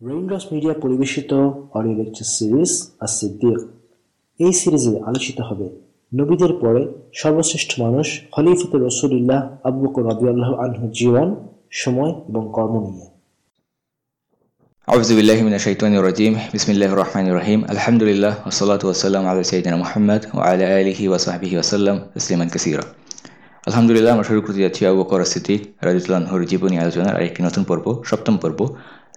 Raindrops media পরিবেশিত audio lecture series আর সিদ্দিক এই সিরিজে আলোচিত হবে নবীদের পরে সর্বশ্রেষ্ঠ মানুষ খলিফত রসুলিল্লাহ আবু বকর রাদিয়াল্লাহু আনহু জীবন সময় এবং কর্ম নিয়ে أعوذ بالله من الشيطان الرجيم بسم الله الرحمن الرحيم الحمد لله والصلاة والسلام على سيدنا محمد وعلى آله وصحبه وسلم تسليما كثيرا আলহামদুলিল্লাহ আমরা শুরু করতে যাচ্ছি আবু বকর সিদ্দিক রাজিউল্লাহর জীবনী আলোচনার আরেকটি নতুন পর্ব সপ্তম পর্ব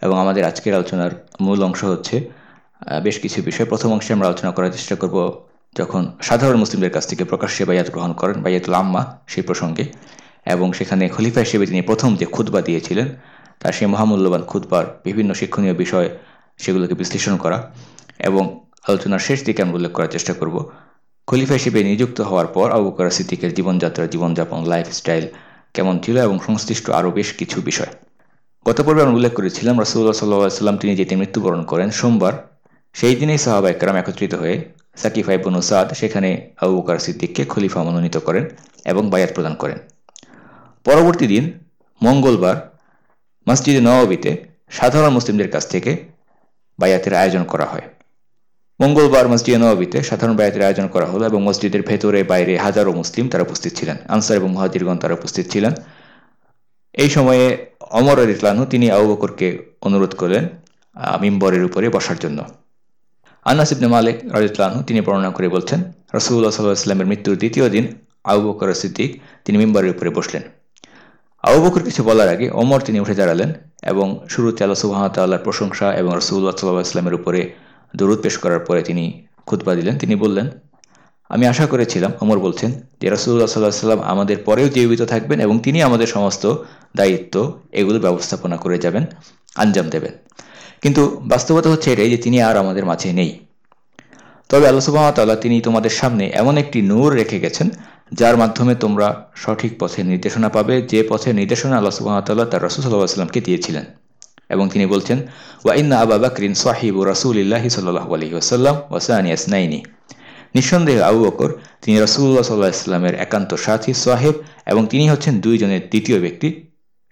এবং আমাদের আজকের আলোচনার মূল অংশ হচ্ছে বেশ কিছু বিষয়। প্রথম অংশে আমরা আলোচনা করার চেষ্টা করব যখন সাধারণ মুসলিমদের কাছ থেকে প্রকাশ্যে বাইয়াত গ্রহণ করেন বাইয়াতুল আম্মা সেই প্রসঙ্গে, এবং সেখানে খলিফা হিসেবে তিনি প্রথম যে খুতবা দিয়েছিলেন তার সেই মহামূল্যবান খুতবার বিভিন্ন শিক্ষণীয় বিষয় সেগুলোকে বিশ্লেষণ করা এবং আলোচনার শেষ দিকে আমরা উল্লেখ করার চেষ্টা করব। খলিফা হিসেবে নিযুক্ত হওয়ার পর আবু সিদ্দিকের জীবনযাত্রা জীবনযাপন লাইফস্টাইল কেমন ছিল এবং সংশ্লিষ্ট আরও বেশ কিছু বিষয়। গত পর্বে আমরা উল্লেখ করেছিলাম রাসুল্লাহ সাল্লাহ সাল্লাম তিনি যেদিন মৃত্যুবরণ করেন, সোমবার, সেই দিনেই সাহাবা একরাম একত্রিত হয়ে সাকিফাই বনু সাদ, সেখানে আবু সিদ্দিককে খলিফা মনোনীত করেন এবং বায়াত প্রদান করেন। পরবর্তী দিন, মঙ্গলবার, মসজিদে নওয়াবিতে সাধারণ মুসলিমদের কাছ থেকে বায়াতের আয়োজন করা হয়। মঙ্গলবার, মসজিদে নওয়াবিতে সাধারণ বায়াতের আয়োজন করা হলো এবং মসজিদের ভেতরে, বাইরে হাজারো মুসলিম তারা উপস্থিত ছিলেন। আনসার এবং মহাজিরগণ তারা উপস্থিত ছিলেন। এই সময়ে অমর ইতলানু তিনি আবু বকরকে অনুরোধ করলেন মিম্বরের উপরে বসার জন্য। আনাস ইবনে মালিক রাজিউল্লাহু তিনি বর্ণনা করে বলছেন রসুল্লাহ সাল্লাহ ইসলামের মৃত্যুর দ্বিতীয় দিন আবু বকর সিদ্দিক তিনি মিম্বরের উপরে বসলেন। আবু বকর কিছু বলার আগে অমর তিনি উঠে দাঁড়ালেন এবং শুরুতে আল্লাহ সুবাহতাল্লাহর প্রশংসা এবং রসুল্লাহ সাল্লাহ ইসলামের উপরে দরুদ পেশ করার পরে তিনি খুতবা দিলেন। তিনি বললেন আমি আশা করেছিলাম অমর বলছেন, যে রসুল্লাহ সাল্লাহ সাল্লাম আমাদের পরেও জীবিত থাকবেন এবং তিনি আমাদের সমস্ত দায়িত্ব এগুলো ব্যবস্থাপনা করে যাবেন, আঞ্জাম দেবেন। কিন্তু বাস্তবতা হচ্ছে এটাই যে তিনি আর আমাদের মাঝে নেই। তবে আল্লাহ সুবাহতাল্লাহ তিনি তোমাদের সামনে এমন একটি নূর রেখে গেছেন, যার মাধ্যমে তোমরা সঠিক পথের নির্দেশনা পাবে, যে পথের নির্দেশনা আল্লাহ সুবাহতাল্লাহ তার রসুল সাল্লাহ সাল্লামকে দিয়েছিলেন। এবং তিনি বলছেন ওয়াইন্না আবা বাকরিন সাহিবু রাসুলিল্লাহি সাল্লাহ আলহি ওসাল্লাম ওয়াসানি আসনাইনি। নিঃসন্দেহে আবু বকর, তিনি রসুল্লাহ সাল্লাহ ইসলামের একান্ত সাথী সোয়াহেব এবং তিনি হচ্ছেন দুইজনের দ্বিতীয় ব্যক্তি।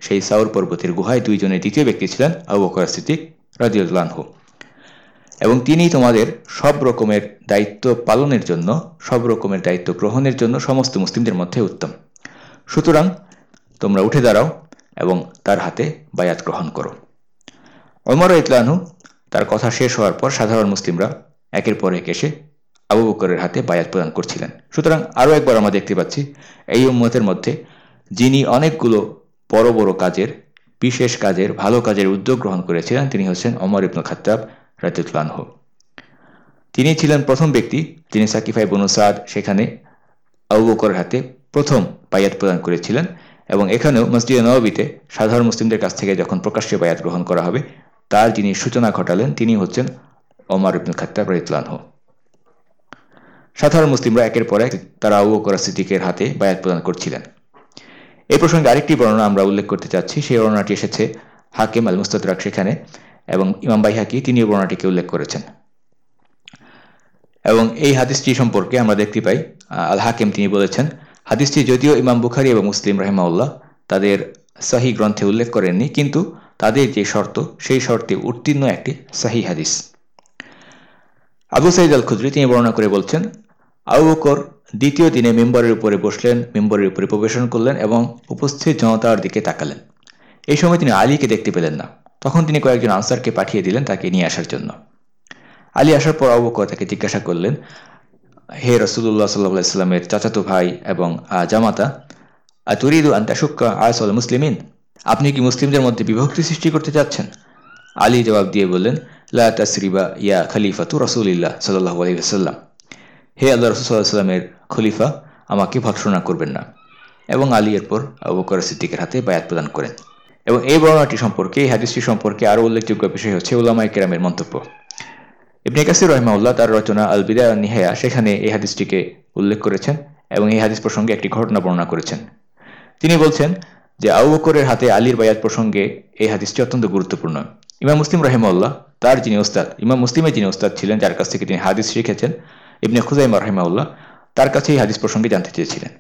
সেই সাউর পর্বতের গুহায় দুইজনের দ্বিতীয় ব্যক্তি ছিলেন আবু বকর সিদ্দিক রাজিউল্লাহু এবং তিনি তোমাদের সব রকমের দায়িত্ব পালনের জন্য, সব রকমের দায়িত্ব গ্রহণের জন্য সমস্ত মুসলিমদের মধ্যে উত্তম। সুতরাং তোমরা উঠে দাঁড়াও এবং তার হাতে বায়াত গ্রহণ করো। অমর ইতলানহু তার কথা শেষ হওয়ার পর সাধারণ মুসলিমরা একের পর এক এসে আবু বকরের হাতে বায়াত প্রদান করছিলেন। সুতরাং আরও একবার আমরা দেখতে পাচ্ছি, এই উম্মতের মধ্যে যিনি অনেকগুলো বড় বড় কাজের, বিশেষ কাজের, ভালো কাজের উদ্যোগ গ্রহণ করেছিলেন, তিনি হচ্ছেন অমর ইবনুল খাত্তাব রাজুতলানহ তিনি ছিলেন প্রথম ব্যক্তি যিনি সাকিফাই বনু সাদ সেখানে আবু বকরের হাতে প্রথম বায়াত প্রদান করেছিলেন এবং এখানেও মসজিদ নবীতে সাধারণ মুসলিমদের কাছ থেকে যখন প্রকাশ্যে বায়াত গ্রহণ করা হবে, তার যিনি সূচনা ঘটালেন, তিনি হচ্ছেন ওমর ইবনুল খাত্তাব রাইতলানহ সাধারণ মুসলিমরা একের পর এক তারা আবু বকর সিদ্দিকের হাতে বায়াত প্রদান করছিলেন। এই প্রসঙ্গে আরেকটি বর্ণনা আমরা উল্লেখ করতে চাচ্ছি। সেই বর্ণনাটি এসেছে হাকিম আল মুস্তাদরাক সেখানে এবং ইমাম বাইহাকি তিনিও বর্ণনাটিকে উল্লেখ করেছেন। এবং এই হাদিসটি সম্পর্কে আমরা দেখতে পাই আল হাকিম তিনি বলেছেন, হাদিসটি যদিও ইমাম বুখারি এবং মুসলিম রাহিমাউল্লাহ তাদের সাহি গ্রন্থে উল্লেখ করেননি, কিন্তু তাদের যে শর্ত, সেই শর্তে উত্তীর্ণ একটি সাহি হাদিস। আবু সাইদ আল খুদ্রি তিনি বর্ণনা করে বলছেন আবু দ্বিতীয় দিনে মেম্বরের উপরে বসলেন, মেম্বরের উপরে প্রবেশন করলেন এবং উপস্থিত জনতার দিকে তাকালেন। এই সময় তিনি আলীকে দেখতে পেলেন না। তখন তিনি কয়েকজন আনসারকে পাঠিয়ে দিলেন তাকে নিয়ে আসার জন্য। আলী আসার পর আবু বকর তাকে জিজ্ঞাসা করলেন, হে রসুল্লাহ সাল্লাহ সাল্লামের চাচাতো ভাই এবং জামাতা তুরিদু আন্তাসুক্কা আয়সল মুসলিমিন? আপনি কি মুসলিমদের মধ্যে বিভক্তি সৃষ্টি করতে চাচ্ছেন? আলী জবাব দিয়ে বললেন, লা তাসরিবা ইয়া খলিফাতু রসুলিল্লাহ সাল্লাহ আলী সাল্লাম হে আল্লাহ রসুল্লাহামের খলিফা, আমাকে ভৎসনা করবেন না। এবং আলী এরপর আবু বকর সিদ্দিকের হাতে বায়াত প্রদান করেন। এবং এই বর্ণনাটি সম্পর্কে, এই হাদিসটি সম্পর্কে আরও উল্লেখযোগ্য বিষয় হচ্ছে উলামাই কেরামের মন্তব্য। ইবনে কাসির রহমাউল্লাহ তার রচনা আল বিদায় নিহায়া, সেখানে এই হাদিসটিকে উল্লেখ করেছেন এবং এই হাদিস প্রসঙ্গে একটি ঘটনা বর্ণনা করেছেন। তিনি বলছেন যে আবু বকরের হাতে আলীর বায়াত প্রসঙ্গে এই হাদিসটি অত্যন্ত গুরুত্বপূর্ণ। ইমাম মুসলিম রহিমাউল্লাহ তার যিনি ওস্তাদ, ইমাম মুসলিমের যিনি ওস্তাদ ছিলেন, যার কাছ থেকে তিনি হাদিস শিখেছেন ইবনে খুজাইমা রহিমাউল্লাহ তার কাছে এই হাদিস প্রসঙ্গে জানতে চেয়েছিলেন।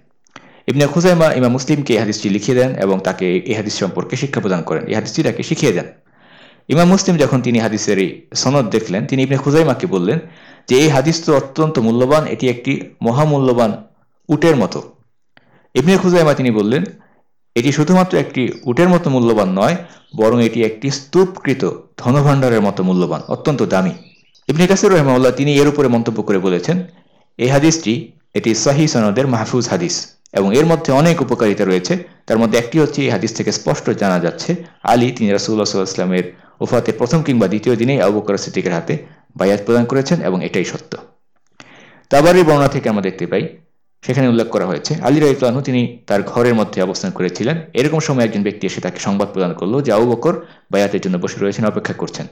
ইবনে খুজাইমা ইমা মুসলিমকে এই হাদিসটি লিখিয়ে দেন এবং তাকে এই হাদিস সম্পর্কে শিক্ষা প্রদান করেন। এই হাদিসটি তাকে শিখিয়ে দেন। ইমাম মুসলিম যখন তিনি হাদিসের এই সনদ দেখলেন, তিনি ইবনে খুজাইমাকে বললেন যে, এই হাদিস তো অত্যন্ত মূল্যবান, এটি একটি মহামূল্যবান উটের মতো। ইবনে খুজাইমা তিনি বললেন, এটি শুধুমাত্র একটি উটের মতো মূল্যবান নয়, বরং এটি একটি স্তূপকৃত ধনভাণ্ডারের মতো মূল্যবান, অত্যন্ত দামি। ইবনে কাসির রহমাউল্লাহ তিনি এর উপরে মন্তব্য করে বলেছেন, এই হাদিসটি এটি সাহি সনদের মাহফুজ হাদিস এবং এর মধ্যে অনেক উপকারিতা রয়েছে। তার মধ্যে একটি হচ্ছে এই হাদিস থেকে স্পষ্ট জানা যাচ্ছে, আলী তিনি রাসুল্লাহ সাল্লাহামের ওফাতের প্রথম কিংবা দ্বিতীয় দিনেই আবু বকর সিদ্দিকের হাতে বায়াত প্রদান করেছেন এবং এটাই সত্য। তাবারের বর্ণনা থেকে আমরা দেখতে পাই, সেখানে উল্লেখ করা হয়েছে, আলী রাইতলানহু তিনি তার ঘরের মধ্যে অবস্থান করেছিলেন। এরকম সময় একজন ব্যক্তি এসে তাকে সংবাদ প্রদান করল যে আবু বকর বায়াতের জন্য বসে রয়েছেন, অপেক্ষা করছেন।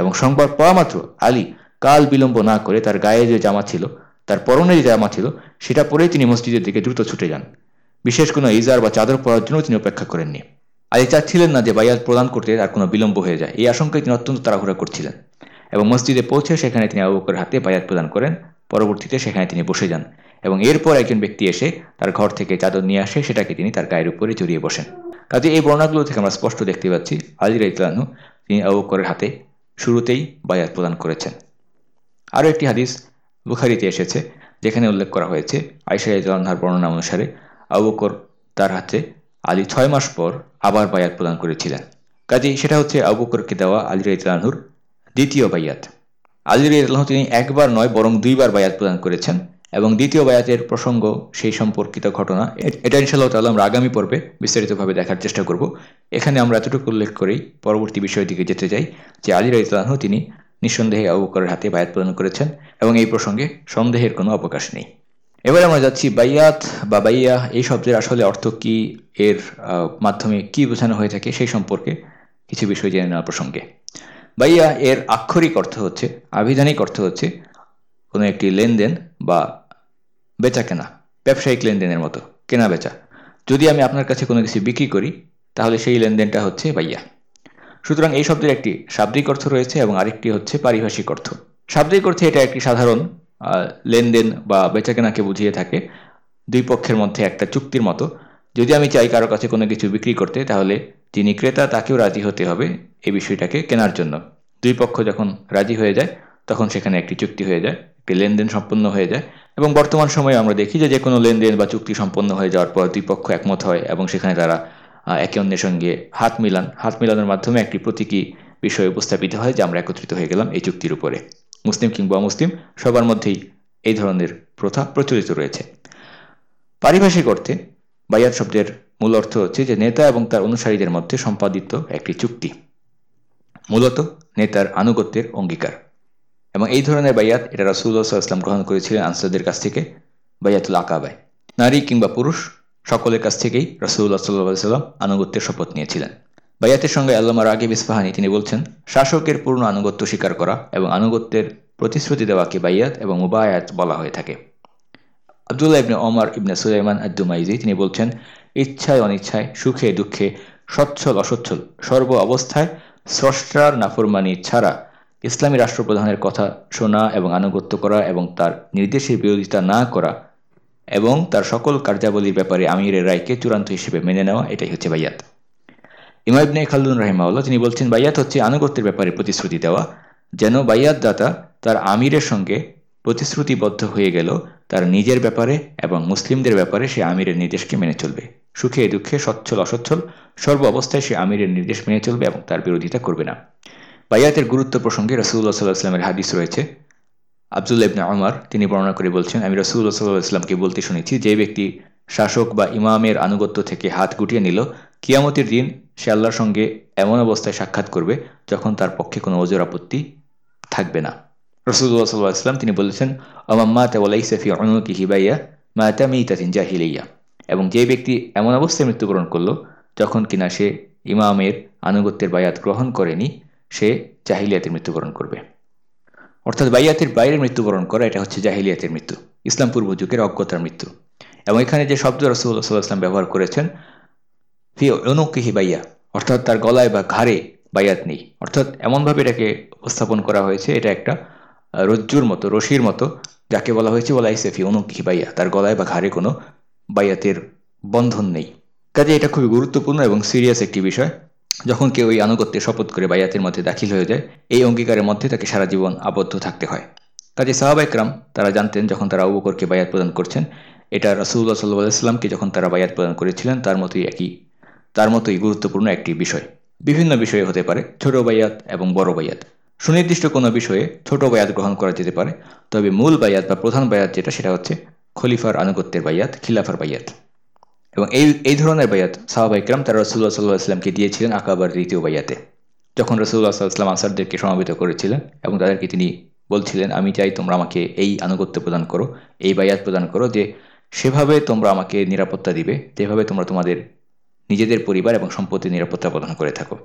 এবং সংবাদ পাওয়া মাত্র আলী কাল বিলম্ব না করে তার গায়ে যে জামা ছিল, তার পরনে যে জামা ছিল, সেটা পরেই তিনি মসজিদের দিকে দ্রুত ছুটে যান। বিশেষ কোনো ইজার বা চাদর পরার জন্য তিনি অপেক্ষা করেননি। আলী চাচ্ছিলেন না যে বায়াত প্রদান করতে তার কোনো বিলম্ব হয়ে যায়। এই আশঙ্কায় তিনি অত্যন্ত তাড়াহুড়া করছিলেন এবং মসজিদে পৌঁছে সেখানে তিনি আবু বকরের হাতে বায়াত প্রদান করেন। পরবর্তীতে সেখানে তিনি বসে যান এবং এরপর একজন ব্যক্তি এসে তার ঘর থেকে চাদর নিয়ে আসে, সেটাকে তিনি তার গায়ের উপরে জড়িয়ে বসেন। কাজে এই বর্ণাগুলো থেকে আমরা স্পষ্ট দেখতে পাচ্ছি, আলী রাইতলানু তিনি আবু বকরের হাতে শুরুতেই বায়াত প্রদান করেছেন। আরও একটি হাদিস বুখারিতে এসেছে, যেখানে উল্লেখ করা হয়েছে আয়সা ইজলানহার বর্ণনা অনুসারে আবুকর তার হাতে আলী ছয় মাস পর আবার বায়াত প্রদান করেছিলেন। কাজেই সেটা হচ্ছে আবুকরকে দেওয়া আলী রাইতলানহুর দ্বিতীয় বায়াত। আলী রাইতলাহ তিনি একবার নয়, বরং দুইবার বায়াত প্রদান করেছেন এবং দ্বিতীয় বায়াতের প্রসঙ্গ সেই সম্পর্কিত ঘটনা এটা ইনশাল্লাহ তাল্লাহ আগামী পর্বে বিস্তারিতভাবে দেখার চেষ্টা করব। এখানে আমরা এতটুকু উল্লেখ করেই পরবর্তী বিষয়ের দিকে যেতে চাই, যে আলী রাইতলাহ তিনি নিঃসন্দেহে আবুকরের হাতে বায়াত প্রদান করেছেন এবং এই প্রসঙ্গে সন্দেহের কোনো অবকাশ নেই। এবার আমরা যাচ্ছি বাইয়াত বা বাইয়া, এই শব্দের আসলে অর্থ কি, এর মাধ্যমে কি বোঝানো হয়ে থাকে সেই সম্পর্কে কিছু বিষয় জেনে নেওয়ার প্রসঙ্গে। বাইয়া এর আক্ষরিক অর্থ হচ্ছে আবিধানিক অর্থ হচ্ছে কোনো একটি লেনদেন বা বেচা কেনা ব্যবসায়িক লেনদেনের মতো কেনা বেচা যদি আমি আপনার কাছে কোনো কিছু বিক্রি করি তাহলে সেই লেনদেনটা হচ্ছে বাইয়া সুতরাং এই শব্দের একটি শাব্দিক অর্থ রয়েছে এবং আরেকটি হচ্ছে পারিভাষিক অর্থ। শাব্দিক অর্থে এটা একটি সাধারণ লেনদেন বা বেচাকেনাকে বুঝিয়ে থাকে দুই পক্ষের মধ্যে একটা চুক্তির মতো। যদি আমি চাই কারও কাছে কোনো কিছু বিক্রি করতে, তাহলে যিনি ক্রেতা তাকেও রাজি হতে হবে এই বিষয়টাকে কেনার জন্য। দুই পক্ষ যখন রাজি হয়ে যায়, তখন সেখানে একটি চুক্তি হয়ে যায়, একটি লেনদেন সম্পন্ন হয়ে যায় এবং বর্তমান সময়ে আমরা দেখি যে যে কোনো লেনদেন বা চুক্তি সম্পন্ন হয়ে যাওয়ার পর দুই পক্ষ একমত হয় এবং সেখানে তারা একে অন্যের সঙ্গে হাত মিলান। হাত মিলানোর মাধ্যমে একটি প্রতীকী বিষয় উপস্থাপিত হয়, যে আমরা একত্রিত হয়ে গেলাম এই চুক্তির উপরে। মুসলিম কিংবা মুসলিম সবার মধ্যেই এই ধরনের প্রথা প্রচলিত রয়েছে। পারিভাষিক অর্থে বায়াত শব্দের মূল অর্থ হচ্ছে যে নেতা এবং তার অনুসারীদের মধ্যে সম্পাদিত একটি চুক্তি। মূলত নেতার আনুগত্যের অঙ্গীকার। এবং এই ধরনের বাইয়াত এটা রাসুল্লাহ ইসলাম গ্রহণ করেছিলেন আনসারদের কাছ থেকে বাইয়াতুল আকাবায়। নারী কিংবা পুরুষ সকলের কাছ থেকেই রাসুল্লাহ সাল্লাহ সাল্লাম আনুগত্যের শপথ নিয়েছিলেন। বাইয়াতের সঙ্গে আল্লামা রাগিব ইসফাহানি তিনি বলছেন, শাসকের পূর্ণ আনুগত্য স্বীকার করা এবং আনুগত্যের প্রতিশ্রুতি দেওয়াকে বাইয়াত এবং মুবায়াত বলা হয়ে থাকে। আবদুল্লাহ ইবনে ওমর ইবনে সুলাইমান আদ্দুমাইজি তিনি বলছেন, ইচ্ছায় অনিচ্ছায়, সুখে দুঃখে, সচ্ছল অসচ্ছল, সর্ব অবস্থায় স্রষ্টার নাফরমানি ছাড়া ইসলামী রাষ্ট্রপ্রধানের কথা শোনা এবং আনুগত্য করা এবং তার নির্দেশের বিরোধিতা না করা এবং তার সকল কার্যাবলীর ব্যাপারে আমিরের রায়কে চূড়ান্ত হিসেবে মেনে নেওয়া এটাই হচ্ছে বাইয়াত ইমাইবনে খালদুন রাহিমাউল্লাহ তিনি বলছেন বাইয়াত হচ্ছে আনুগত্যের ব্যাপারে প্রতিশ্রুতি দেওয়া। যেন বাইয়াত দাতা তার আমিরের সঙ্গে প্রতিশ্রুতিবদ্ধ হয়ে গেল, তার নিজের ব্যাপারে এবং মুসলিমদের ব্যাপারে সে আমিরের নির্দেশকে মেনে চলবে। সুখে, দুঃখে, সচ্ছল, অসচ্ছল, সর্ব অবস্থায় সে আমিরের নির্দেশ মেনে চলবে এবং তার বিরোধিতা করবে না। বাইয়াতের গুরুত্ব প্রসঙ্গে রসুল্লাহ সাল্লাহ ইসলামের হাদিস রয়েছে আবদুল্লা ইবনে আমার তিনি বর্ণনা করে বলছেন, আমি রসুল্লাহ সাল্লাহ ইসলামকে বলতে শুনেছি, যে ব্যক্তি শাসক বা ইমামের আনুগত্য থেকে হাত গুটিয়ে নিল, কিয়ামতের দিন সে আল্লাহর সঙ্গে এমন অবস্থায় সাক্ষাৎ করবে, যখন তার পক্ষে কোনো ওজোর আপত্তি থাকবে না। রসুল্লাহ সাল্লাহ ইসলাম তিনি বলেছেন অমাম্মা তেওলাই সফি অনুকি হিবাইয়া মা মাতা মিতাতিন জাহিলাইয়া এবং যে ব্যক্তি এমন অবস্থায় মৃত্যুবরণ করল, যখন কিনা সে ইমামের আনুগত্যের বায়াত গ্রহণ করেনি, সে জাহিলিয়াতের মৃত্যুবরণ করবে। অর্থাৎ বাইয়াতের বাইরে মৃত্যুবরণ করা, এটা হচ্ছে জাহিলিয়াতের মৃত্যু ইসলাম পূর্ব যুগের অজ্ঞতার মৃত্যু। এবং এখানে যে শব্দ রসুল্লাহ সাল্লাহাম ব্যবহার করেছেন, ফি অনুকিহি বাইয়া, অর্থাৎ তার গলায় বা ঘাড়ে বাইয়াত নেই। অর্থাৎ এমনভাবে এটাকে উপস্থাপন করা হয়েছে, এটা একটা রজ্জুর মতো, রশির মতো, যাকে বলা হয়েছে বলাই ফি অনুকিহি বাইয়া, তার গলায় বা ঘাড়ে কোনো বাইয়াতের বন্ধন নেই। কাজে এটা খুবই গুরুত্বপূর্ণ এবং সিরিয়াস একটি বিষয়। যখন কেউ এই আনুগত্যে শপথ করে বাইয়াতের মধ্যে দাখিল হয়ে যায়, এই অঙ্গীকারের মধ্যে তাকে সারা জীবন আবদ্ধ থাকতে হয়। কাজে সাহাবাইকরাম তারা জানতেন যখন তারা আবুকরকে বায়াত প্রদান করছেন, এটা রসুল্লাহ সাল্লাহ ইসলামকে যখন তারা বায়াত প্রদান করেছিলেন, তার মতোই একই, তার মতোই গুরুত্বপূর্ণ একটি বিষয়। বিভিন্ন বিষয়ে হতে পারে ছোট বায়াত এবং বড় বায়াত। সুনির্দিষ্ট কোনো বিষয়ে ছোট বায়াত গ্রহণ করা যেতে পারে, তবে মূল বায়াত বা প্রধান বায়াত যেটা, সেটা হচ্ছে খলিফার আনুগত্যের বায়াত, খিলাফার বায়াত। এবং এই এই ধরনের বায়াত সাহাবাইকরাম তারা রসুল্লাহ সাল্লাহ আসলামকে দিয়েছিলেন আকাবার দ্বিতীয় বায়াতে। যখন রসুল্লাহ সাল্লাহাম আনসারদেরকে সমাবেত করেছিলেন এবং তাদেরকে তিনি বলছিলেন, আমি চাই তোমরা আমাকে এই আনুগত্য প্রদান করো, এই বায়াত প্রদান করো যে সেভাবে তোমরা আমাকে নিরাপত্তা দিবে, যেভাবে তোমরা তোমাদের নিজেদের পরিবার এবং সম্পত্তির নিরাপত্তা প্রদান করে থাকো।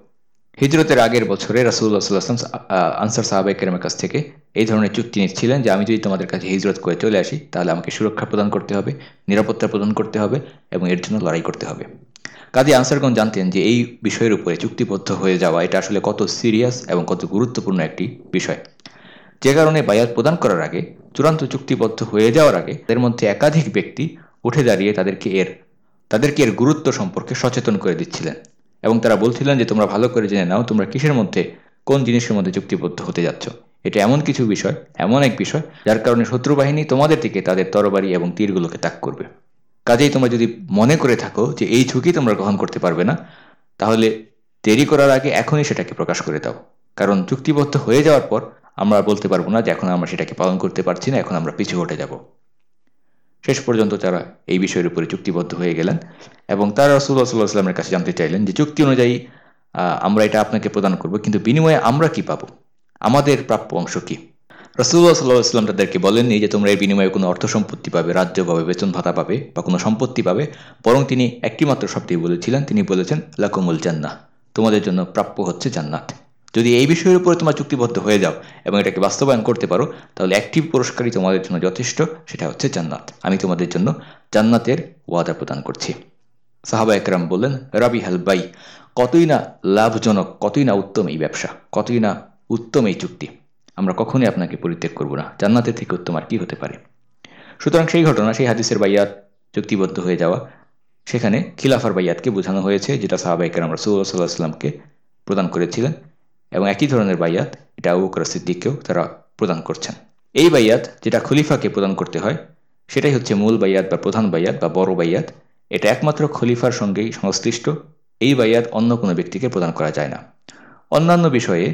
হিজরতের আগের বছরে রাসুল্লাহ সাল্লাহাম আনসার সাহাবাই কাছ থেকে এই ধরনের চুক্তি নিচ্ছিলেন যে আমি যদি তোমাদের কাছে হিজরত করে চলে আসি, তাহলে আমাকে সুরক্ষা প্রদান করতে হবে, নিরাপত্তা প্রদান করতে হবে এবং এর জন্য লড়াই করতে হবে। কাজী আনসারগঞ্জ জানতেন যে এই বিষয়ের উপরে চুক্তিবদ্ধ হয়ে যাওয়া, এটা আসলে কত সিরিয়াস এবং কত গুরুত্বপূর্ণ একটি বিষয়। যে কারণে বায়াত প্রদান করার আগে, চূড়ান্ত চুক্তিবদ্ধ হয়ে যাওয়ার আগে এর মধ্যে একাধিক ব্যক্তি উঠে দাঁড়িয়ে তাদেরকে এর তাদেরকে এর গুরুত্ব সম্পর্কে সচেতন করে দিচ্ছিলেন। এবং তারা বলছিলেন যে, তোমরা ভালো করে জেনে নাও, তোমরা কিসের মধ্যে, কোন জিনিসের মধ্যে চুক্তিবদ্ধ হতে যাচ্ছ? এটা এমন কিছু বিষয়, এমন এক বিষয়, যার কারণে শত্রু বাহিনী তোমাদের দিকে তাদের তরবারি এবং তীরগুলোকে তাক করবে। কাজেই তোমরা যদি মনে করে থাকো যে, এই ঝুঁকি তোমরা গ্রহণ করতে পারবে না, তাহলে দেরি করার আগে এখনই সেটাকে প্রকাশ করে দাও। কারণ চুক্তিবদ্ধ হয়ে যাওয়ার পর আমরা বলতে পারব না যে, এখন আমরা সেটাকে পালন করতে পারছি না, এখন আমরা পিছু হটে যাব। শেষ পর্যন্ত তারা এই বিষয়ের উপরে চুক্তিবদ্ধ হয়ে গেলেন এবং তারা রসুল্লাহ সাল্লাহ সাল্লামের কাছে জানতে চাইলেন যে চুক্তি অনুযায়ী আমরা এটা আপনাকে প্রদান করব, কিন্তু বিনিময়ে আমরা কি পাবো? আমাদের প্রাপ্য অংশ কী? রসুল্লাহ সাল্লাহ ইসলাম তাদেরকে বলেননি যে তোমরা এর বিনিময়ে কোনো অর্থ সম্পত্তি পাবে, রাজ্য পাবে, বেতন ভাতা পাবে বা কোনো সম্পত্তি পাবে, বরং তিনি একটিমাত্র শব্দই বলেছিলেন, তিনি বলেছেন, লাকুমুল জান্নাহ, তোমাদের জন্য প্রাপ্য হচ্ছে জান্নাত। যদি এই বিষয়ের উপরে তোমরা চুক্তিবদ্ধ হয়ে যাও এবং এটাকে বাস্তবায়ন করতে পারো, তাহলে একটি পুরস্কারই তোমাদের জন্য যথেষ্ট, সেটা হচ্ছে জান্নাত। আমি তোমাদের জন্য জান্নাতের ওয়াদা প্রদান করছি। সাহাবা একরাম বললেন, রাবি হাল বাই, কতই না লাভজনক, কতই না উত্তম এই ব্যবসা, কতই না উত্তম এই চুক্তি। আমরা কখনই আপনাকে পরিত্যাগ করব না। জান্নাতের থেকে উত্তম আর কি হতে পারে? সুতরাং সেই ঘটনা, সেই হাদিসের বাইয়াত চুক্তিবদ্ধ হয়ে যাওয়া, সেখানে খিলাফার বাইয়াতকে বোঝানো হয়েছে, যেটা সাহাবাইকার আমরা সৌল্লা সাল্লাহ সাল্লামকে প্রদান করেছিলেন। এবং একই ধরনের বাইয়াত এটা আবু বকর সিদ্দিককেও তারা প্রদান করছেন। এই বাইয়াত যেটা খলিফাকে প্রদান করতে হয়, সেটাই হচ্ছে মূল বাইয়াত বা প্রধান বাইয়াত বা বড় বাইয়াত। এটা একমাত্র খলিফার সঙ্গেই সংশ্লিষ্ট। এই বাইয়াত অন্য কোনো ব্যক্তিকে প্রদান করা যায় না। অন্যান্য বিষয়ে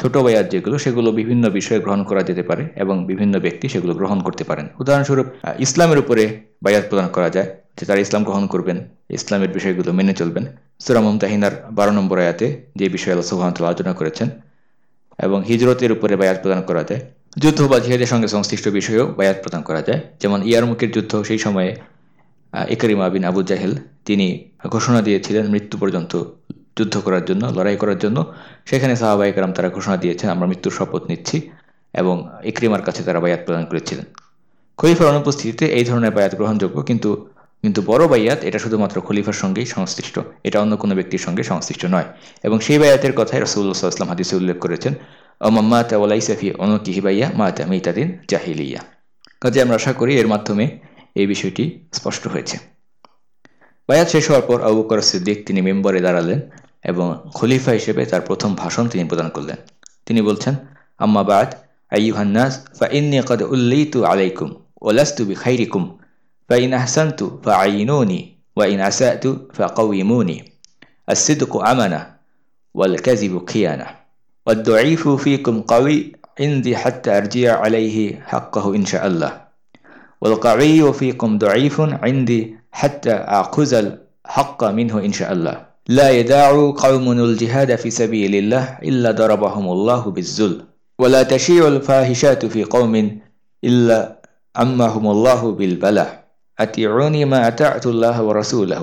ছোট বায়াত যেগুলো, সেগুলো বিভিন্ন বিষয়ে গ্রহণ করা যেতে পারে এবং বিভিন্ন ব্যক্তি সেগুলো গ্রহণ করতে পারেন। উদাহরণস্বরূপ ইসলামের উপরে বায়াত প্রদান করা যায়, যে তারা ইসলাম গ্রহণ করবেন, ইসলামের বিষয়গুলো মেনে চলবেন। সুরামম তাহিনার বারো নম্বর আয়াতে যে বিষয়ে আল্লাহ সুহামতাল আলোচনা করেছেন এবং হিজরতের উপরে বায়াত প্রদান করা যায়, যুদ্ধ বা জিহাদের সঙ্গে সংশ্লিষ্ট বিষয়েও বায়াত প্রদান করা যায়। যেমন ইয়ারমুখের যুদ্ধ, সেই সময়ে ইকরিমা বিন আবু জাহেল, তিনি ঘোষণা দিয়েছিলেন মৃত্যু পর্যন্ত যুদ্ধ করার জন্য, লড়াই করার জন্য। সেখানে সাহাবাহিকরাম তারা ঘোষণা দিয়েছেন, আমরা মৃত্যুর শপথ নিচ্ছি এবং ইক্রিমার কাছে তারা বায়াত প্রদান করেছিলেন। খলিফার অনুপস্থিতিতে এই ধরনের বায়াত গ্রহণযোগ্য, কিন্তু কিন্তু বড় বাইয়াত এটা শুধুমাত্র খলিফার সঙ্গেই সংশ্লিষ্ট, এটা অন্য কোনো ব্যক্তির সঙ্গে সংশ্লিষ্ট নয়। এবং সেই বায়াতের কথাই রসুল্লাহ আসলাম হাদিসে উল্লেখ করেছেন সাফি জাহিলিয়া। কাজে আমরা আশা করি এর মাধ্যমে এই বিষয়টি স্পষ্ট হয়েছে। বায়াত শেষ হওয়ার পর সিদ্দিক তিনি মেম্বরে দাঁড়ালেন এবং খলিফা হিসেবে তার প্রথম ভাষণ তিনি প্রদান করলেন। তিনি বলছেন, আম্মা বাদ আইয়ুহান্নাস ফা ইন্নি কদ উল্লিতু আলাইকুম ওলাস্তু বিখাইরিকুম। فإن أحسنت فعينوني وإن أسأت فقوموني. الصدق أمنة والكذب خيانة. والضعيف فيكم قوي عندي حتى أرجع عليه حقه إن شاء الله. والقوي فيكم ضعيف عندي حتى أعخذ الحق منه إن شاء الله. لا يدع قوم الجهاد في سبيل الله إلا ضربهم الله بالذل. ولا تشيع الفاحشات في قوم إلا عمهم الله بالبلاء. أطيعوني ما أطعت الله ورسوله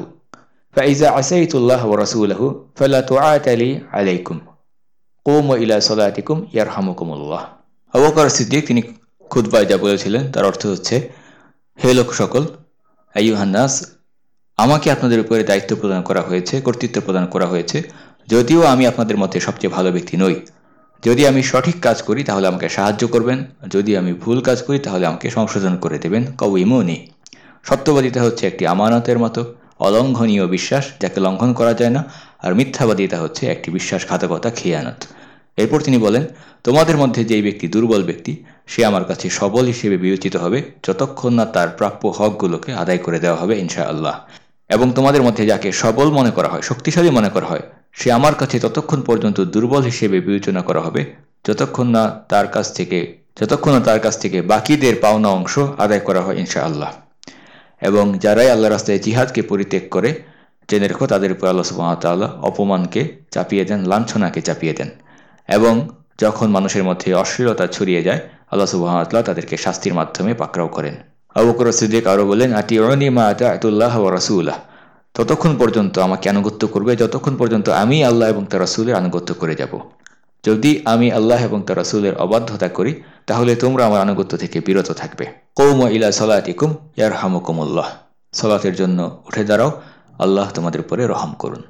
فإذا عسيت الله ورسوله فلا تعات لي عليكم قوموا إلى صلاتكم يرحمكم الله আবু বকর সিদ্দিক তিনি খুতবায় যা বলেছিলেন তার অর্থ হচ্ছে হে লোক সকল আইয়ুহান্নাস আমাকে আপনাদের উপরে দায়িত্ব প্রদান করা হয়েছে কর্তৃত্ব প্রদান করা হয়েছে যদিও আমি আপনাদের মধ্যে সবচেয়ে ভালো ব্যক্তি নই যদি আমি সঠিক কাজ করি তাহলে আমাকে সাহায্য করবেন যদি আমি ভুল কাজ করি তাহলে আমাকে সংশোধন করে দেবেন কউইমনি সত্যবাদিতা হচ্ছে একটি আমানতের মতো অলঙ্ঘনীয় বিশ্বাস যাকে লঙ্ঘন করা যায় না, আর মিথ্যাবাদিতা হচ্ছে একটি বিশ্বাসঘাতকতা, খেয়ানত। এরপর তিনি বলেন, তোমাদের মধ্যে যেই ব্যক্তি দুর্বল ব্যক্তি, সে আমার কাছে সবল হিসেবে বিবেচিত হবে, যতক্ষণ না তার প্রাপ্য হকগুলোকে আদায় করে দেওয়া হবে ইনশা আল্লাহ এবং তোমাদের মধ্যে যাকে সবল মনে করা হয়, শক্তিশালী মনে করা হয়, সে আমার কাছে ততক্ষণ পর্যন্ত দুর্বল হিসেবে বিবেচনা করা হবে, যতক্ষণ না তার কাছ থেকে, যতক্ষণ না তার কাছ থেকে বাকিদের পাওনা অংশ আদায় করা হয় ইনশা আল্লাহ এবং যারাই আল্লাহ রাস্তায় জিহাদকে পরিত্যাগ করে, জেনে রেখো তাদের উপর আল্লাহ সুবাহতাল্লাহ অপমানকে চাপিয়ে দেন, লাঞ্ছনাকে চাপিয়ে দেন। এবং যখন মানুষের মধ্যে অশ্লীলতা ছড়িয়ে যায়, আল্লাহ সুবাহতাল্লাহ তাদেরকে শাস্তির মাধ্যমে পাকড়াও করেন। আবুকর সিদ্দিক আরও বলেন আতি অনি মা আতুল্লাহ ও রাসুল্লাহ ততক্ষণ পর্যন্ত আমাকে আনুগত্য করবে, যতক্ষণ পর্যন্ত আমি আল্লাহ এবং তার রাসুলের আনুগত্য করে যাব। যদি আমি আল্লাহ এবং তার রাসুলের অবাধ্যতা করি তাহলে তোমরা আমার আনুগত্য থেকে বিরত থাকবে। কৌম ইলা সলাতিকুম ইয়ার হামুকুমুল্লাহ সলাতের জন্য উঠে দাঁড়াও, আল্লাহ তোমাদের উপরে রহম করুন।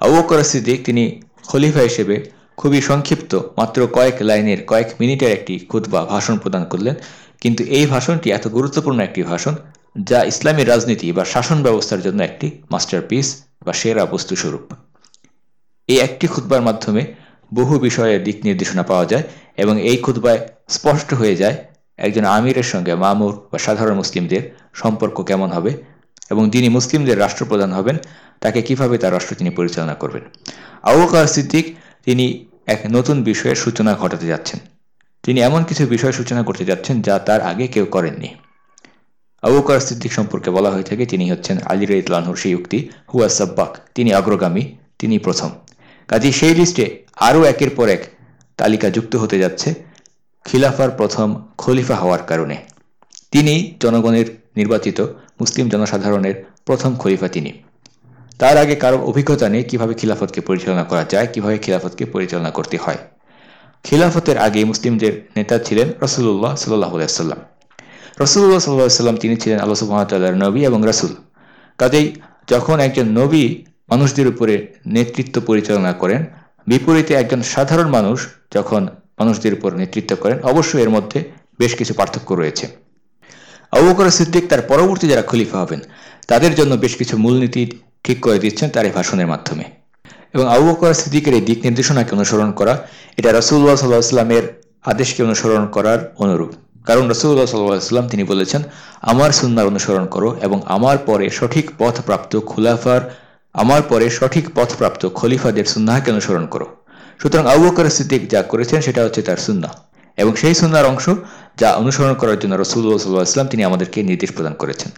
আবুকর সিদ্দিক, তিনি খলিফা হিসেবে খুবই সংক্ষিপ্ত, মাত্র কয়েক লাইনের, কয়েক মিনিটের একটি খুদ্া ভাষণ প্রদান করলেন। কিন্তু এই ভাষণটি এত গুরুত্বপূর্ণ একটি ভাষণ, যা ইসলামী রাজনীতি বা শাসন ব্যবস্থার জন্য একটি মাস্টারপিস বা সেরা বস্তুস্বরূপ। এই একটি খুদ্বার মাধ্যমে বহু বিষয়ের দিক নির্দেশনা পাওয়া যায় এবং এই খুদ্বায় স্পষ্ট হয়ে যায় একজন আমিরের সঙ্গে মামুর বা সাধারণ মুসলিমদের সম্পর্ক কেমন হবে এবং যিনি মুসলিমদের রাষ্ট্রপ্রধান হবেন, তাকে কীভাবে তার রাষ্ট্র তিনি পরিচালনা করবেন। আবুকার সিদ্দিক তিনি এক নতুন বিষয়ের সূচনা ঘটাতে যাচ্ছেন। তিনি এমন কিছু বিষয় সূচনা করতে যাচ্ছেন যা তার আগে কেউ করেননি। আবুকার সিদ্দিক সম্পর্কে বলা হয়ে থাকে, তিনি হচ্ছেন আলির ইতলানহুর সেই উক্তি, হুয়া সাব্বাক তিনি অগ্রগামী, তিনি প্রথম। কাজী সেই লিস্টে আরও একের পর এক তালিকা যুক্ত হতে যাচ্ছে খিলাফার প্রথম খলিফা হওয়ার কারণে। তিনি জনগণের নির্বাচিত মুসলিম জনসাধারণের প্রথম খলিফা তিনি। তার আগে কারও অভিজ্ঞতা নেই কীভাবে খিলাফতকে পরিচালনা করা যায়, কীভাবে খিলাফতকে পরিচালনা করতে হয়। খিলাফতের আগে মুসলিমদের নেতা ছিলেন রসুল্লাহ সাল্লাহ সাল্লাম রসুল্লাহ সাল্লাহ সাল্লাম তিনি ছিলেন আল্লাহ সুহামতাল্লাহর নবী এবং রাসুল। কাজেই যখন একজন নবী মানুষদের উপরে নেতৃত্ব পরিচালনা করেন। বিপরীতে একজন সাধারণ মানুষ যখন মানুষদের উপর নেতৃত্ব করেন, অবশ্যই এর মধ্যে বেশ কিছু পার্থক্য রয়েছে। অবকর সিদ্দিক তার পরবর্তী যারা খলিফা হবেন, তাদের জন্য বেশ কিছু মূলনীতি ঠিক করে দিচ্ছেন তার এই ভাষণের মাধ্যমে। এবং আবু বকর সিদ্দিকের এই দিক নির্দেশনাকে অনুসরণ করা, এটা রসুল্লাহ সাল্লাহ আসলামের আদেশকে অনুসরণ করার অনুরূপ। কারণ রসুল্লাহ সাল্লাম তিনি বলেছেন, আমার সুন্নার অনুসরণ করো এবং আমার পরে সঠিক পথপ্রাপ্ত খুলাফার আমার পরে সঠিক পথপ্রাপ্ত খলিফাদের সুন্নাহকে অনুসরণ করো? সুতরাং আবু সিদ্দিক যা করেছেন সেটা হচ্ছে তার সুন্না এবং সেই সুন্নার অংশ যা অনুসরণ করার জন্য রসুল্লাহ সাল্লাহ আসলাম তিনি আমাদেরকে নির্দেশ প্রদান করেছেন।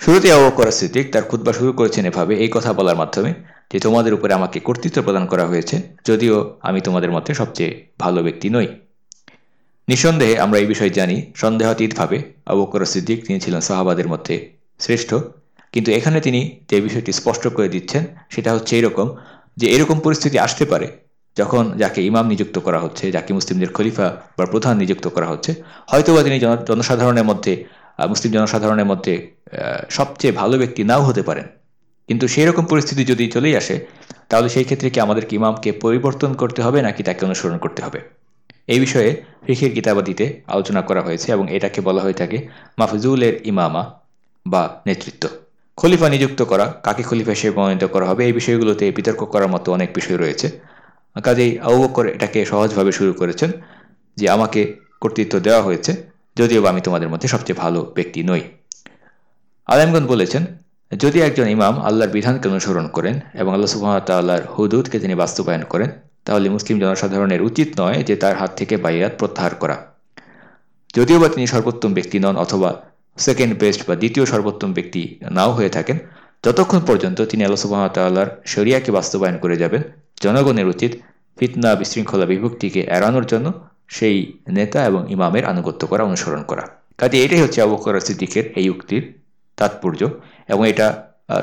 শুরুতে আবু সিদ্দিক তার খুদ্া শুরু করেছেন এভাবে এই কথা বলার মাধ্যমে যে তোমাদের উপরে আমাকে কর্তৃত্ব প্রদান করা হয়েছে, যদিও আমি তোমাদের মধ্যে সবচেয়ে ভালো ব্যক্তি নই। নিঃসন্দেহে আমরা এই বিষয়ে জানি, সন্দেহাতীতভাবে আবুকর সিদ্দিক তিনি ছিলেন সাহাবাদের মধ্যে শ্রেষ্ঠ। কিন্তু এখানে তিনি যে বিষয়টি স্পষ্ট করে দিচ্ছেন, সেটা হচ্ছে এরকম যে এরকম পরিস্থিতি আসতে পারে যখন যাকে ইমাম নিযুক্ত করা হচ্ছে, যাকে মুসলিমদের খলিফা বা প্রধান নিযুক্ত করা হচ্ছে। হয়তোবা তিনি জনসাধারণের মধ্যে মুসলিম জনসাধারণের মধ্যে সবচেয়ে ভালো ব্যক্তি নাও হতে পারেন। কিন্তু সেই রকম পরিস্থিতি যদি চলেই আসে, তাহলে সেই ক্ষেত্রে কি আমাদেরকে ইমামকে পরিবর্তন করতে হবে নাকি তাকে অনুসরণ করতে হবে? এই বিষয়ে ফিখের কিতাবাদিতে আলোচনা করা হয়েছে এবং এটাকে বলা হয়ে থাকে মাফজুলের ইমামা বা নেতৃত্ব। খলিফা নিযুক্ত করা, কাকে খলিফা হিসেবে মনোনীত করা হবে, এই বিষয়গুলোতে বিতর্ক করার মতো অনেক বিষয় রয়েছে। কাজেই আবুবকর এটাকে সহজভাবে শুরু করেছেন যে আমাকে কর্তৃত্ব দেওয়া হয়েছে, যদিও আমি তোমাদের মধ্যে সবচেয়ে ভালো ব্যক্তি নই। আলেমগঞ্জ বলেছেন, যদি একজন ইমাম আল্লাহর বিধানকে অনুসরণ করেন এবং আল্লাহ সুহামতাল্লাহর হুদুদকে তিনি বাস্তবায়ন করেন, তাহলে মুসলিম জনসাধারণের উচিত নয় যে তার হাত থেকে বাইয়াত প্রত্যাহার করা। যদিও বা তিনি সর্বোত্তম ব্যক্তি নন অথবা সেকেন্ড বেস্ট বা দ্বিতীয় সর্বোত্তম ব্যক্তি নাও হয়ে থাকেন, যতক্ষণ পর্যন্ত তিনি আল্লাহ সুবাহতাল্লাহর শরিয়াকে বাস্তবায়ন করে যাবেন, জনগণের উচিত ফিতনা বিশৃঙ্খলা বিভক্তিকে এড়ানোর জন্য সেই নেতা এবং ইমামের আনুগত্য করা, অনুসরণ করা। কাজে এটাই হচ্ছে আবুকর সিদ্দিকের এই উক্তির তাৎপর্য এবং এটা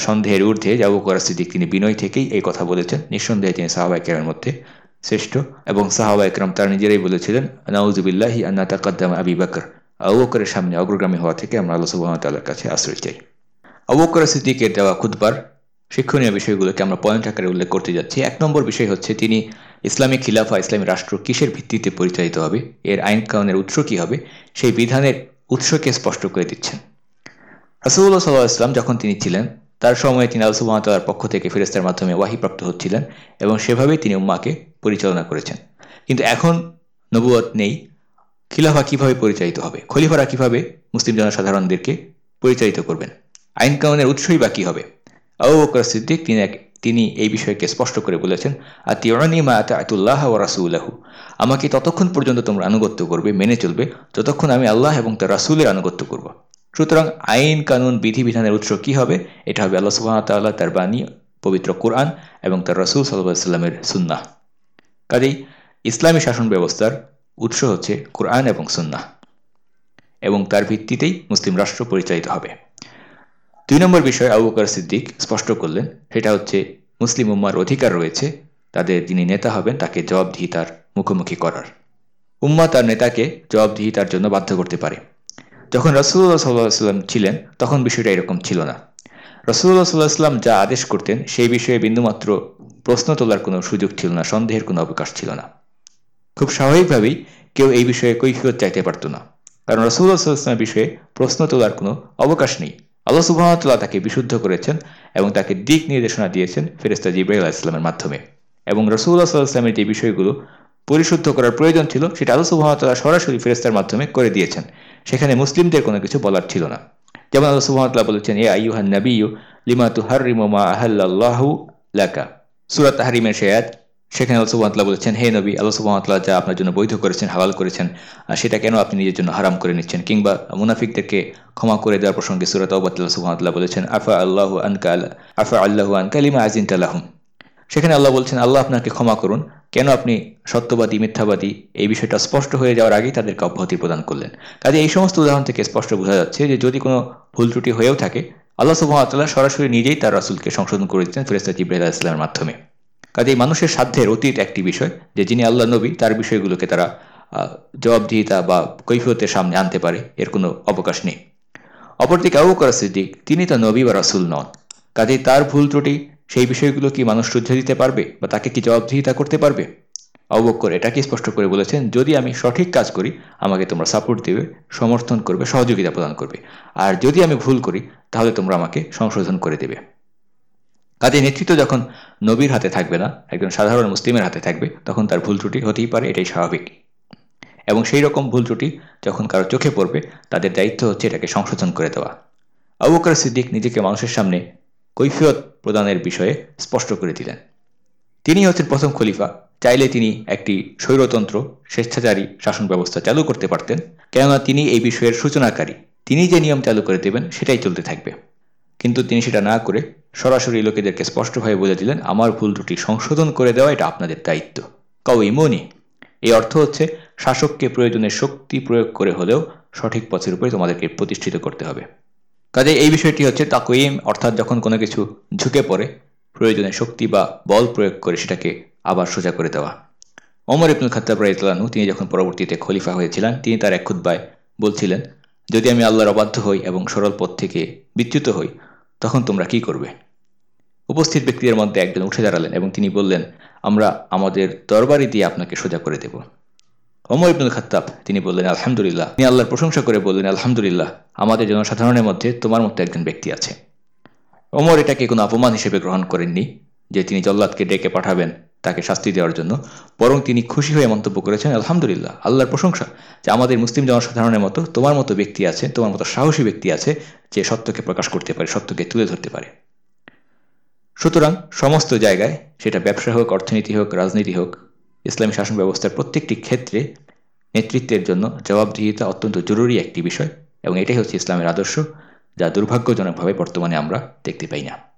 সন্দেহের ঊর্ধ্বে যে আবু করা সিদ্দিক তিনি বিনয় থেকেই এই কথা বলেছেন। নিঃসন্দেহে তিনি সাহাবাইকের মধ্যে শ্রেষ্ঠ এবং সাহাবা একরাম তারা নিজেরাই বলেছিলেন নাউজুবিল্লাহি আন্না তাকাদ্দাম আবি বাকর। আবুকরের সামনে অগ্রগামী হওয়া থেকে আমরা আল্লাহ সুবাহতাল্লার কাছে আশ্রয় চাই। আবুকর সিদ্দিকের দেওয়া খুদবার শিক্ষণীয় বিষয়গুলোকে আমরা পয়েন্ট আকারে উল্লেখ করতে যাচ্ছি। এক নম্বর বিষয় হচ্ছে তিনি ইসলামী খিলাফা, ইসলামী রাষ্ট্র কিসের ভিত্তিতে পরিচালিত হবে? এর আইন কানুনের উৎস কী হবে? সেই বিধানের উৎসকে স্পষ্ট করে দিচ্ছেন। রাসুল্লাহ সাল্লাহ ইসলাম যখন তিনি ছিলেন, তার সময়ে তিনি আল সুবাহতালার পক্ষ থেকে ফেরেস্তার মাধ্যমে ওয়াহিপ্রাপ্ত হচ্ছিলেন এবং সেভাবেই তিনি উম্মাকে পরিচালনা করেছেন। কিন্তু এখন নবুয়ত নেই। খিলাফা কীভাবে পরিচালিত হবে? খলিফারা কীভাবে মুসলিম জনসাধারণদেরকে পরিচালিত করবেন? আইন কানুনের উৎসই বা কী হবে? আবু বকর সিদ্দিক তিনি এক তিনি এই বিষয়কে স্পষ্ট করে বলেছেন, আতিউনি মা আতুল্লাহ ও রাসুল্লাহু আমাকে ততক্ষণ পর্যন্ত তোমরা আনুগত্য করবে, মেনে চলবে, যতক্ষণ আমি আল্লাহ এবং তার রাসুলের আনুগত্য করব। সুতরাং আইন কানুন বিধিবিধানের উৎস কী হবে? এটা হবে আল্লাহ সুবাহতাল্লাহ তার বাণী, পবিত্র কোরআন এবং তার রসুল সাল্লাহ সাল্লামের সুন্নাহ। কাজেই ইসলামী শাসন ব্যবস্থার উৎস হচ্ছে কোরআন এবং সুন্নাহ। এবং তার ভিত্তিতেই মুসলিম রাষ্ট্র পরিচালিত হবে। দুই নম্বর বিষয় আবু বকর সিদ্দিক স্পষ্ট করলেন, সেটা হচ্ছে মুসলিম উম্মার অধিকার রয়েছে, তাদের যিনি নেতা হবেন তাকে জবাবদিহিতার মুখোমুখি করার। উম্মা তার নেতাকে জবাবদিহিতার জন্য বাধ্য করতে পারে। যখন রসুল্লাহ সাল্লাহ সাল্লাম ছিলেন, তখন বিষয়টা এরকম ছিল না। রসুল্লাহ সাল্লাহ সাল্লাম যা আদেশ করতেন, সেই বিষয়ে বিন্দুমাত্র প্রশ্ন তোলার কোনো সুযোগ ছিল না, সন্দেহের কোনো অবকাশ ছিল না। খুব স্বাভাবিকভাবেই কেউ এই বিষয়ে কৈফিয়ত চাইতে পারত না। কারণ রসুল্লাহ সাল্লাহামের বিষয়ে প্রশ্ন তোলার কোনো অবকাশ নেই। আল্লাহ সুবাহতাল্লাহ তাকে বিশুদ্ধ করেছেন এবং তাকে দিক নির্দেশনা দিয়েছেন ফেরেস্তা জিব্রাহ ইসলামের মাধ্যমে। এবং রসুল্লাহ সাল্লাহামের যে বিষয়গুলো পরিশুদ্ধ করার প্রয়োজন ছিল, সেটা আল্লাহ সুবাহতাল্লাহ সরাসরি ফেরেস্তার মাধ্যমে করে দিয়েছেন। সেখানে মুসলিমদের কোনো কিছু বলার ছিল না। যেমন আল্লাহ সুবাহতাল্লাহ বলেছেন, এ আইহান নবী লিমা তুহার রিমা আহাল্লাহু লাকা? সুরাত তাহারিমের শেয়াত সেখানে আল্লাহ সুবাহতাল্লাহ বলেছেন, হে নবী, আল্লাহ সুবাহতাল্লাহ যা আপনার জন্য বৈধ করেছেন, হালাল করেছেন সেটা কেন আপনি নিজের জন্য হারাম করে নিচ্ছেন? কিংবা মুনাফিকদেরকে ক্ষমা করে দেওয়ার প্রসঙ্গে সুরাত আবাদুল্লাহ সুবাহতাল্লাহ বলেছেন, আফা আল্লাহ আনকা আফা আল্লাহ আনকা লিমা আজিন তালাহম সেখানে আল্লাহ বলছেন, আল্লাহ আপনাকে ক্ষমা করুন। কেন আপনি সত্যবাদী, মিথ্যাবাদী এই বিষয়টা স্পষ্ট হয়ে যাওয়ার আগেই তাদেরকে অব্যাহতি প্রদান করলেন? কাজে এই সমস্ত উদাহরণ থেকে স্পষ্ট বোঝা যাচ্ছে যে যদি কোনো ভুল ত্রুটি হয়েও থাকে, আল্লাহ সুবাহতাল্লাহ সরাসরি নিজেই তার রাসুলকে সংশোধন করে দিতেন ফেরেস্তা জিব্রাহ ইসলামের মাধ্যমে। কাজে মানুষের সাধ্যের অতীত একটি বিষয়, যে যিনি আল্লাহ নবী, তার বিষয়গুলোকে তারা জবাবদিহিতা বা কৈফিয়তের সামনে আনতে পারে, এর কোনো অবকাশ নেই। অপরদিকে আবু করা সিদ্দিক, তিনি তো নবী বা রাসুল নন। কাজেই তার ভুল ত্রুটি, সেই বিষয়গুলো কি মানুষ শুদ্ধ দিতে পারবে বা তাকে কি জবাবদিহিতা করতে পারবে? অবক্ষর এটাকে স্পষ্ট করে বলেছেন, যদি আমি সঠিক কাজ করি, আমাকে তোমরা সাপোর্ট দেবে, সমর্থন করবে, সহযোগিতা প্রদান করবে। আর যদি আমি ভুল করি, তাহলে তোমরা আমাকে সংশোধন করে দেবে। কাজে নেতৃত্ব যখন নবীর হাতে থাকবে না, একজন সাধারণ মুসলিমের হাতে থাকবে, তখন তার ভুল ত্রুটি হতেই পারে, এটাই স্বাভাবিক। এবং সেই রকম ভুল ত্রুটি যখন কারও চোখে পড়বে, তাদের দায়িত্ব হচ্ছে এটাকে সংশোধন করে দেওয়া। আবুকার সিদ্দিক নিজেকে মানুষের সামনে কৈফিয়ত প্রদানের বিষয়ে স্পষ্ট করে দিলেন। তিনি হচ্ছেন প্রথম খলিফা। চাইলে তিনি একটি স্বৈরতন্ত্র, স্বেচ্ছাচারী শাসন ব্যবস্থা চালু করতে পারতেন। কেননা তিনি এই বিষয়ের সূচনাকারী। তিনি যে নিয়ম চালু করে দেবেন, সেটাই চলতে থাকবে। কিন্তু তিনি সেটা না করে সরাসরি লোকেদেরকে স্পষ্টভাবে বলে দিলেন, আমার ভুল ত্রুটি সংশোধন করে দেওয়া, এটা আপনাদের দায়িত্ব। কাউ ইমনি এই অর্থ হচ্ছে, শাসককে প্রয়োজনের শক্তি প্রয়োগ করে হলেও সঠিক পথের উপরে তোমাদেরকে প্রতিষ্ঠিত করতে হবে। কাজে এই বিষয়টি হচ্ছে তাকুইম অর্থাৎ যখন কোনো কিছু ঝুঁকে পড়ে প্রয়োজনে শক্তি বা বল প্রয়োগ করে সেটাকে আবার সোজা করে দেওয়া। অমর ইবনুল খাত্তাব রাইতলানু তিনি যখন পরবর্তীতে খলিফা হয়েছিলেন, তিনি তার এক খুদ্বায় বলছিলেন, যদি আমি আল্লাহর অবাধ্য হই এবং সরল পথ থেকে বিচ্যুত হই তখন তোমরা কি করবে? উপস্থিত ব্যক্তিদের মধ্যে একজন উঠে দাঁড়ালেন এবং তিনি বললেন, আমরা আমাদের দরবারি দিয়ে আপনাকে সোজা করে দেব। অমর ইবনুল খাত্তাব, তিনি বললেন, আলহামদুলিল্লাহ। তিনি আল্লাহর প্রশংসা করে বললেন, আলহামদুলিল্লাহ, আমাদের জনসাধারণের মধ্যে তোমার মতো একজন ব্যক্তি আছে। অমর এটাকে কোনো অপমান হিসেবে গ্রহণ করেননি যে তিনি জল্লাদকে ডেকে পাঠাবেন। তাকে শাস্তি দেওয়ার জন্য। বরং তিনি খুশি হয়ে মন্তব্য করেছেন, আলহামদুলিল্লাহ, আল্লাহর প্রশংসা। যে আমাদের মুসলিম জনসাধারণের মতো তোমার মতো ব্যক্তি আছে, তোমার মতো সাহসী ব্যক্তি আছে, যে সত্যকে প্রকাশ করতে পারে, সত্যকে তুলে ধরতে পারে। সুতরাং সমস্ত জায়গায় সেটা ব্যবসা হোক, অর্থনীতি হোক, রাজনীতি হোক, ইসলামী শাসন ব্যবস্থার প্রত্যেকটি ক্ষেত্রে নেতৃত্বের জন্য জবাবদিহিতা অত্যন্ত জরুরি একটি বিষয়, এবং এটাই হচ্ছে ইসলামের আদর্শ, যা দুর্ভাগ্যজনকভাবে বর্তমানে আমরা দেখতে পাই না।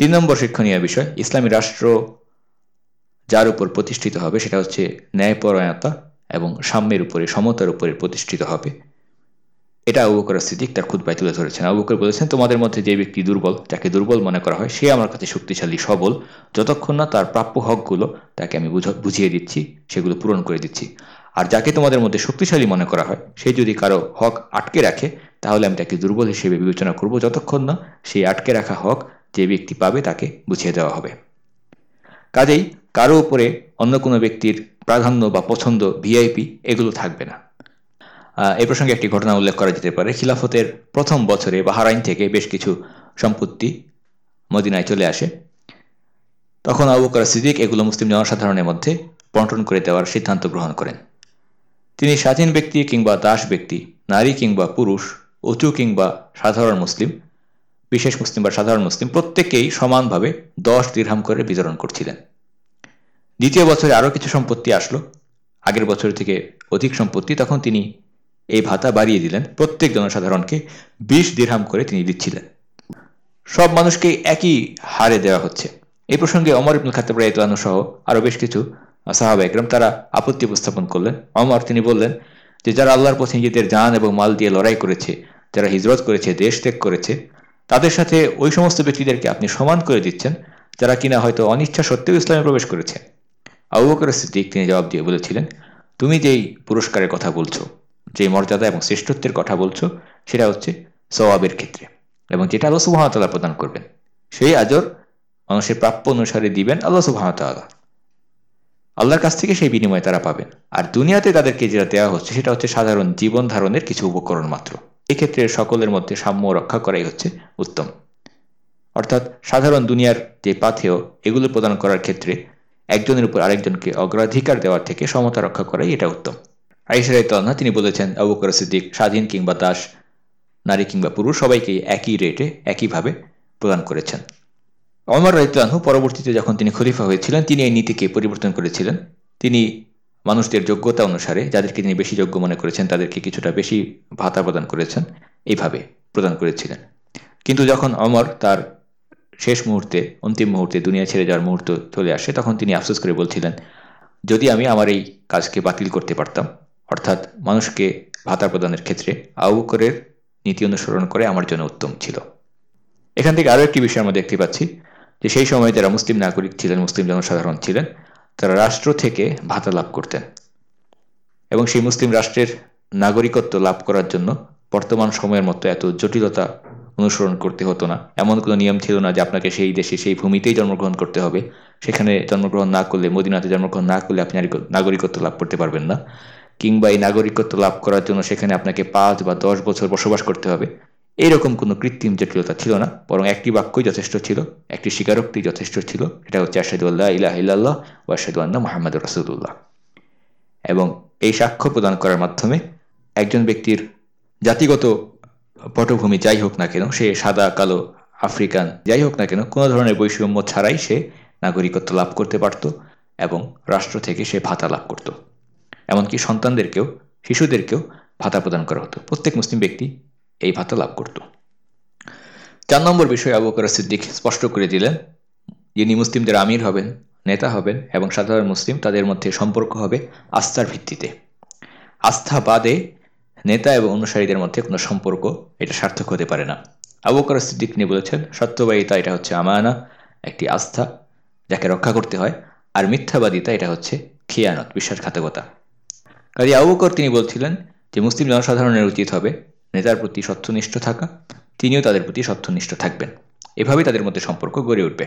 তিন নম্বর শিক্ষণীয় বিষয়, ইসলামী রাষ্ট্র যার উপর প্রতিষ্ঠিত হবে সেটা হচ্ছে ন্যায়পরায়ণতা এবং সাম্যের উপরে, সমতার উপরে প্রতিষ্ঠিত হবে। এটা আবু বকর সিদ্দিক তার খুদ্ায় তুলে ধরেছেন। আবু বকর বলেছেন, তোমাদের মধ্যে যে ব্যক্তি দুর্বল, যাকে দুর্বল মনে করা হয়, সে আমার কাছে শক্তিশালী, সবল। যতক্ষণ না তার প্রাপ্য হকগুলো তাকে আমি বুঝিয়ে দিচ্ছি, সেগুলো পূরণ করে দিচ্ছি। আর যাকে তোমাদের মধ্যে শক্তিশালী মনে করা হয়, সে যদি কারও হক আটকে রাখে, তাহলে আমি তাকে দুর্বল হিসেবে বিবেচনা করব। যতক্ষণ না সেই আটকে রাখা হক যে ব্যক্তি পাবে তাকে বুঝিয়ে দেওয়া হবে। কাজেই কারও উপরে অন্য কোনো ব্যক্তির প্রাধান্য বা পছন্দ ভিআইপি এগুলো থাকবে না। এ প্রসঙ্গে একটি ঘটনা উল্লেখ করা যেতে পারে। খিলাফতের প্রথম বছরে বাহারাইন থেকে বেশ কিছু সম্পত্তি মদিনায় চলে আসে। তখন আবু বকর সিদ্দিক এগুলো মুসলিম জনসাধারণের মধ্যে বন্টন করে দেওয়ার সিদ্ধান্ত গ্রহণ করেন। তিনি স্বাধীন ব্যক্তি কিংবা দাস ব্যক্তি, নারী কিংবা পুরুষ, উঁচু কিংবা সাধারণ মুসলিম বিশেষ মুসলিম বা সাধারণ মুসলিম, প্রত্যেকেই সমানভাবে দশ দীর্হাম করে বিতরণ করছিলেন। দ্বিতীয় বছরে আরও কিছু সম্পত্তি আসলো। আগের বছর থেকে অধিক সম্পত্তি তখন তিনি এই ভাতা বাড়িয়ে দিলেন। প্রত্যেক জনসাধারণকে বিশ দীর্হাম করে তিনি দিচ্ছিলেন। সব মানুষকে একই হারে দেওয়া হচ্ছে। এই প্রসঙ্গে অমর ইবনুল খাতাব রাইতলানু সহ আরও বেশ কিছু সাহাবা একরম তারা আপত্তি উপস্থাপন করলেন। অমর তিনি বললেন যে, যারা আল্লাহর পথে নিজেদের যান এবং মাল দিয়ে লড়াই করেছে, যারা হিজরত করেছে, দেশ ত্যাগ করেছে তাদের সাথে ওই সমস্ত ব্যক্তিদেরকে আপনি সমান করে দিচ্ছেন, যারা কিনা হয়তো অনিচ্ছা সত্ত্বেও ইসলামে প্রবেশ করেছে। আবু বকর সিদ্দিক তিনি জবাব দিয়ে বলেছিলেন, তুমি যেই পুরস্কারের কথা বলছো যে মর্যাদা এবং শ্রেষ্ঠত্বের কথা বলছো, সেটা হচ্ছে সওয়াবের ক্ষেত্রে এবং যেটা আল্লাহ সুবাহতাল্লাহ প্রদান করবেন। সেই আজর মানুষের প্রাপ্য অনুসারে দিবেন আল্লাহ সুবাহতাল্লাহ আল্লাহর কাছ থেকে সেই বিনিময় তারা পাবেন। আর দুনিয়াতে তাদেরকে যেটা দেওয়া হচ্ছে, সেটা হচ্ছে সাধারণ জীবন ধারণের কিছু উপকরণ মাত্র। এক্ষেত্রে সকলের মধ্যে সাম্য রক্ষা করাই হচ্ছে উত্তম। অর্থাৎ সাধারণ দুনিয়ার যে পাথেয়, এগুলো প্রদান করার ক্ষেত্রে একজনের উপর আরেকজনকে অগ্রাধিকার দেওয়ার থেকে সমতা রক্ষা করাই এটা উত্তম। আইসারাই তন্না তিনি বলেছেন, আবু বকর সিদ্দিক, স্বাধীন কিংবা দাস, নারী কিংবা পুরুষ সবাইকে একই রেটে একইভাবে প্রদান করেছেন। অমর রাইতলানহু পরবর্তীতে যখন তিনি খলিফা হয়েছিলেন, তিনি এই নীতিকে পরিবর্তন করেছিলেন। তিনি মানুষদের যোগ্যতা অনুসারে যাদেরকে তিনি বেশি যোগ্য মনে করেছেন, তাদেরকে কিছুটা বেশি ভাতা প্রদান করেছেন, এইভাবে প্রদান করেছিলেন। কিন্তু যখন অমর তার শেষ মুহূর্তে, অন্তিম মুহূর্তে দুনিয়া ছেড়ে যাওয়ার মুহূর্ত চলে আসে, তখন তিনি আফসোস করে বলছিলেন, যদি আমি আমার এই কাজকে বাতিল করতে পারতাম, অর্থাৎ মানুষকে ভাতা প্রদানের ক্ষেত্রে আউকরের নীতি অনুসরণ করে আমার জন্য উত্তম ছিল। এখান থেকে আরও একটি বিষয় আমরা দেখতে পাচ্ছি, যে সেই সময় যারা মুসলিম নাগরিক ছিলেন, মুসলিম জনসাধারণ ছিলেন তারা রাষ্ট্র থেকে ভাতা লাভ করতেন এবং সেই মুসলিম রাষ্ট্রের নাগরিকত্ব লাভ করার জন্য বর্তমান সময়ের মতো এত জটিলতা অনুসরণ করতে হতো না। এমন কোনো নিয়ম ছিল না যে আপনাকে সেই দেশে সেই ভূমিতেই জন্মগ্রহণ করতে হবে। সেখানে জন্মগ্রহণ না করলে, মদিনাতে জন্মগ্রহণ না করলে আপনি নাগরিকত্ব লাভ করতে পারবেন না। কিংবা এই নাগরিকত্ব লাভ করার জন্য সেখানে আপনাকে পাঁচ বা দশ বছর বসবাস করতে হবে। এরকম কোনো কৃত্রিম জটিলতা ছিল না, বরং একটি বাক্যই যথেষ্ট ছিল, একটি স্বীকারোক্তি যথেষ্ট ছিল এটা হচ্ছে আশাদুল্লাহ ইলাহ ইল্লাহ ও আশাদুল্লাহ মোহাম্মদ রসুল্লাহ এবং এই সাক্ষ্য প্রদান করার মাধ্যমে একজন ব্যক্তির জাতিগত পটভূমি যাই হোক না কেন, সে সাদা, কালো, আফ্রিকান, যাই হোক না কেন, কোনো ধরনের বৈষম্য ছাড়াই সে নাগরিকত্ব লাভ করতে পারত এবং রাষ্ট্র থেকে সে ভাতা লাভ করত। এমনকি সন্তানদেরকেও, শিশুদেরকেও ভাতা প্রদান করা হতো। প্রত্যেক মুসলিম ব্যক্তি এই ভাতা লাভ করত। চার নম্বর বিষয়ে আবু বকর সিদ্দিক স্পষ্ট করে দিলেন, যিনি মুসলিমদের আমির হবেন, নেতা হবেন এবং সাধারণ মুসলিম, তাদের মধ্যে সম্পর্ক হবে আস্থার ভিত্তিতে। আস্থা বাদে নেতা এবং অনুসারীদের মধ্যে কোনো সম্পর্ক এটা সার্থক হতে পারে না। আবু বকর সিদ্দিক নিয়ে বলেছেন, সত্যবাদিতা এটা হচ্ছে আমানা, একটি আস্থা যাকে রক্ষা করতে হয়, আর মিথ্যাবাদিতা এটা হচ্ছে খিয়ানত, বিশ্বাসঘাতকতা। কাজী আবু বকর তিনি বলছিলেন যে, মুসলিম জনসাধারণের উচিত হবে নেতার প্রতি সত্যনিষ্ঠ থাকা, তিনিও তাদের প্রতি সত্যনিষ্ঠ থাকবেন। এভাবেই তাদের মধ্যে সম্পর্ক গড়ে উঠবে।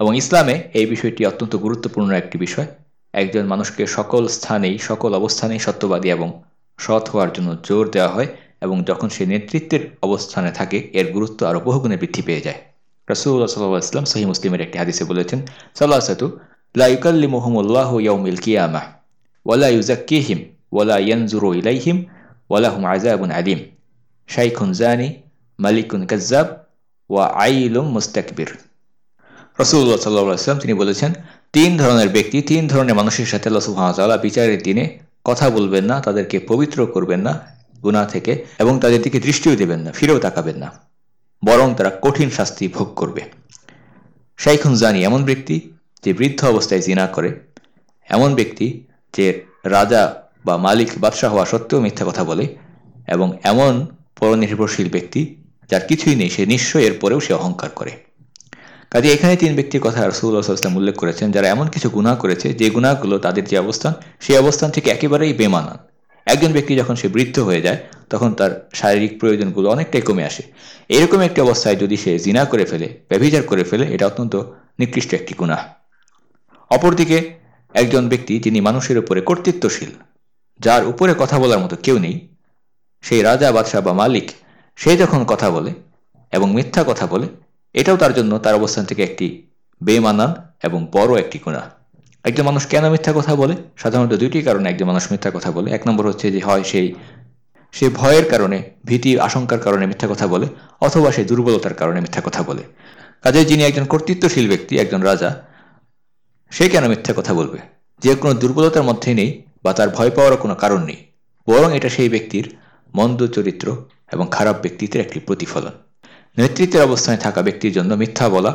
এবং ইসলামে এই বিষয়টি অত্যন্ত গুরুত্বপূর্ণ একটি বিষয়। একজন মানুষকে সকল স্থানেই, সকল অবস্থানেই সত্যবাদী এবং সৎ হওয়ার জন্য জোর দেওয়া হয় এবং যখন সে নেতৃত্বের অবস্থানে থাকে, এর গুরুত্ব আরও বহুগুণে বৃদ্ধি পেয়ে যায়। রসুল্লাহ সাল্লাহ ইসলাম সহি মুসলিমের একটি হাদিসে বলেছেন সাল্লাহ সাতু লাইকাল্লি মোহাম্মল্লাহ ইয়াউমিল কিয়ামা ওয়ালা ইউজাক্কিহিম ওয়ালা ইয়ানজুরু ইলাইহিম ওয়ালাহুম আজাবুন আলিম শাইখুন জানি মালিকুন কাজ্জাব ওয়া আইলুম মুস্তাকবির রসুল্লাহ সাল্লাম তিনি বলেছেন, তিন ধরনের ব্যক্তি, তিন ধরনের মানুষের সাথে আল্লাহ সুহামতাল্লাহ বিচারের দিনে কথা বলবেন না, তাদেরকে পবিত্র করবেন না গুণা থেকে এবং তাদের দিকে দৃষ্টিও দেবেন না, ফিরেও তাকাবেন না। বরং তারা কঠিন শাস্তি ভোগ করবে। শাইখুন জানি এমন ব্যক্তি যে বৃদ্ধ অবস্থায় জিনা করে, এমন ব্যক্তি যে রাজা বা মালিক বাদশাহ হওয়া সত্ত্বেও মিথ্যা কথা বলে এবং এমন পরনির্ভরশীল ব্যক্তি যার কিছুই নেই, সে নিশ্চয় এর পরেও সে অহংকার করে। কাজে এখানে তিন ব্যক্তির কথা রসুল্লাহাম উল্লেখ করেছেন, যারা এমন কিছু গুণা করেছে, যে গুণাগুলো তাদের যে অবস্থান, সেই অবস্থান থেকে একেবারেই বেমানান। একজন ব্যক্তি যখন সে বৃদ্ধ হয়ে যায়, তখন তার শারীরিক প্রয়োজনগুলো অনেকটাই কমে আসে। এরকম একটি অবস্থায় যদি সে জিনা করে ফেলে, ব্যভিচার করে ফেলে, এটা অত্যন্ত নিকৃষ্ট একটি গুণা অপরদিকে একজন ব্যক্তি, যিনি মানুষের উপরে কর্তৃত্বশীল যার উপরে কথা বলার মতো কেউ নেই, সেই রাজা, বাদশাহ বা মালিক, সে যখন কথা বলে এবং মিথ্যা কথা বলে, এটাও তার জন্য তার অবস্থান থেকে একটি বেমানান এবং বড় একটি গুণা একজন মানুষ কেন মিথ্যা কথা বলে? সাধারণত দুইটি কারণে একজন মানুষ মিথ্যা কথা বলে। এক নম্বর হচ্ছে যে হয় সেই, সে ভয়ের কারণে ভীতি আশঙ্কার কারণে মিথ্যা কথা বলে, অথবা সে দুর্বলতার কারণে মিথ্যা কথা বলে। কাজে যিনি একজন কর্তৃত্বশীল ব্যক্তি, একজন রাজা, সে কেন মিথ্যা কথা বলবে? যে কোনো দুর্বলতার মধ্যে নেই বা তার ভয় পাওয়ার কোনো কারণ নেই। বরং এটা সেই ব্যক্তির মন্দ চরিত্র এবং খারাপ ব্যক্তিত্বের একটি প্রতিফলন। নেতৃত্বের অবস্থানে থাকা ব্যক্তির জন্য মিথ্যা বলা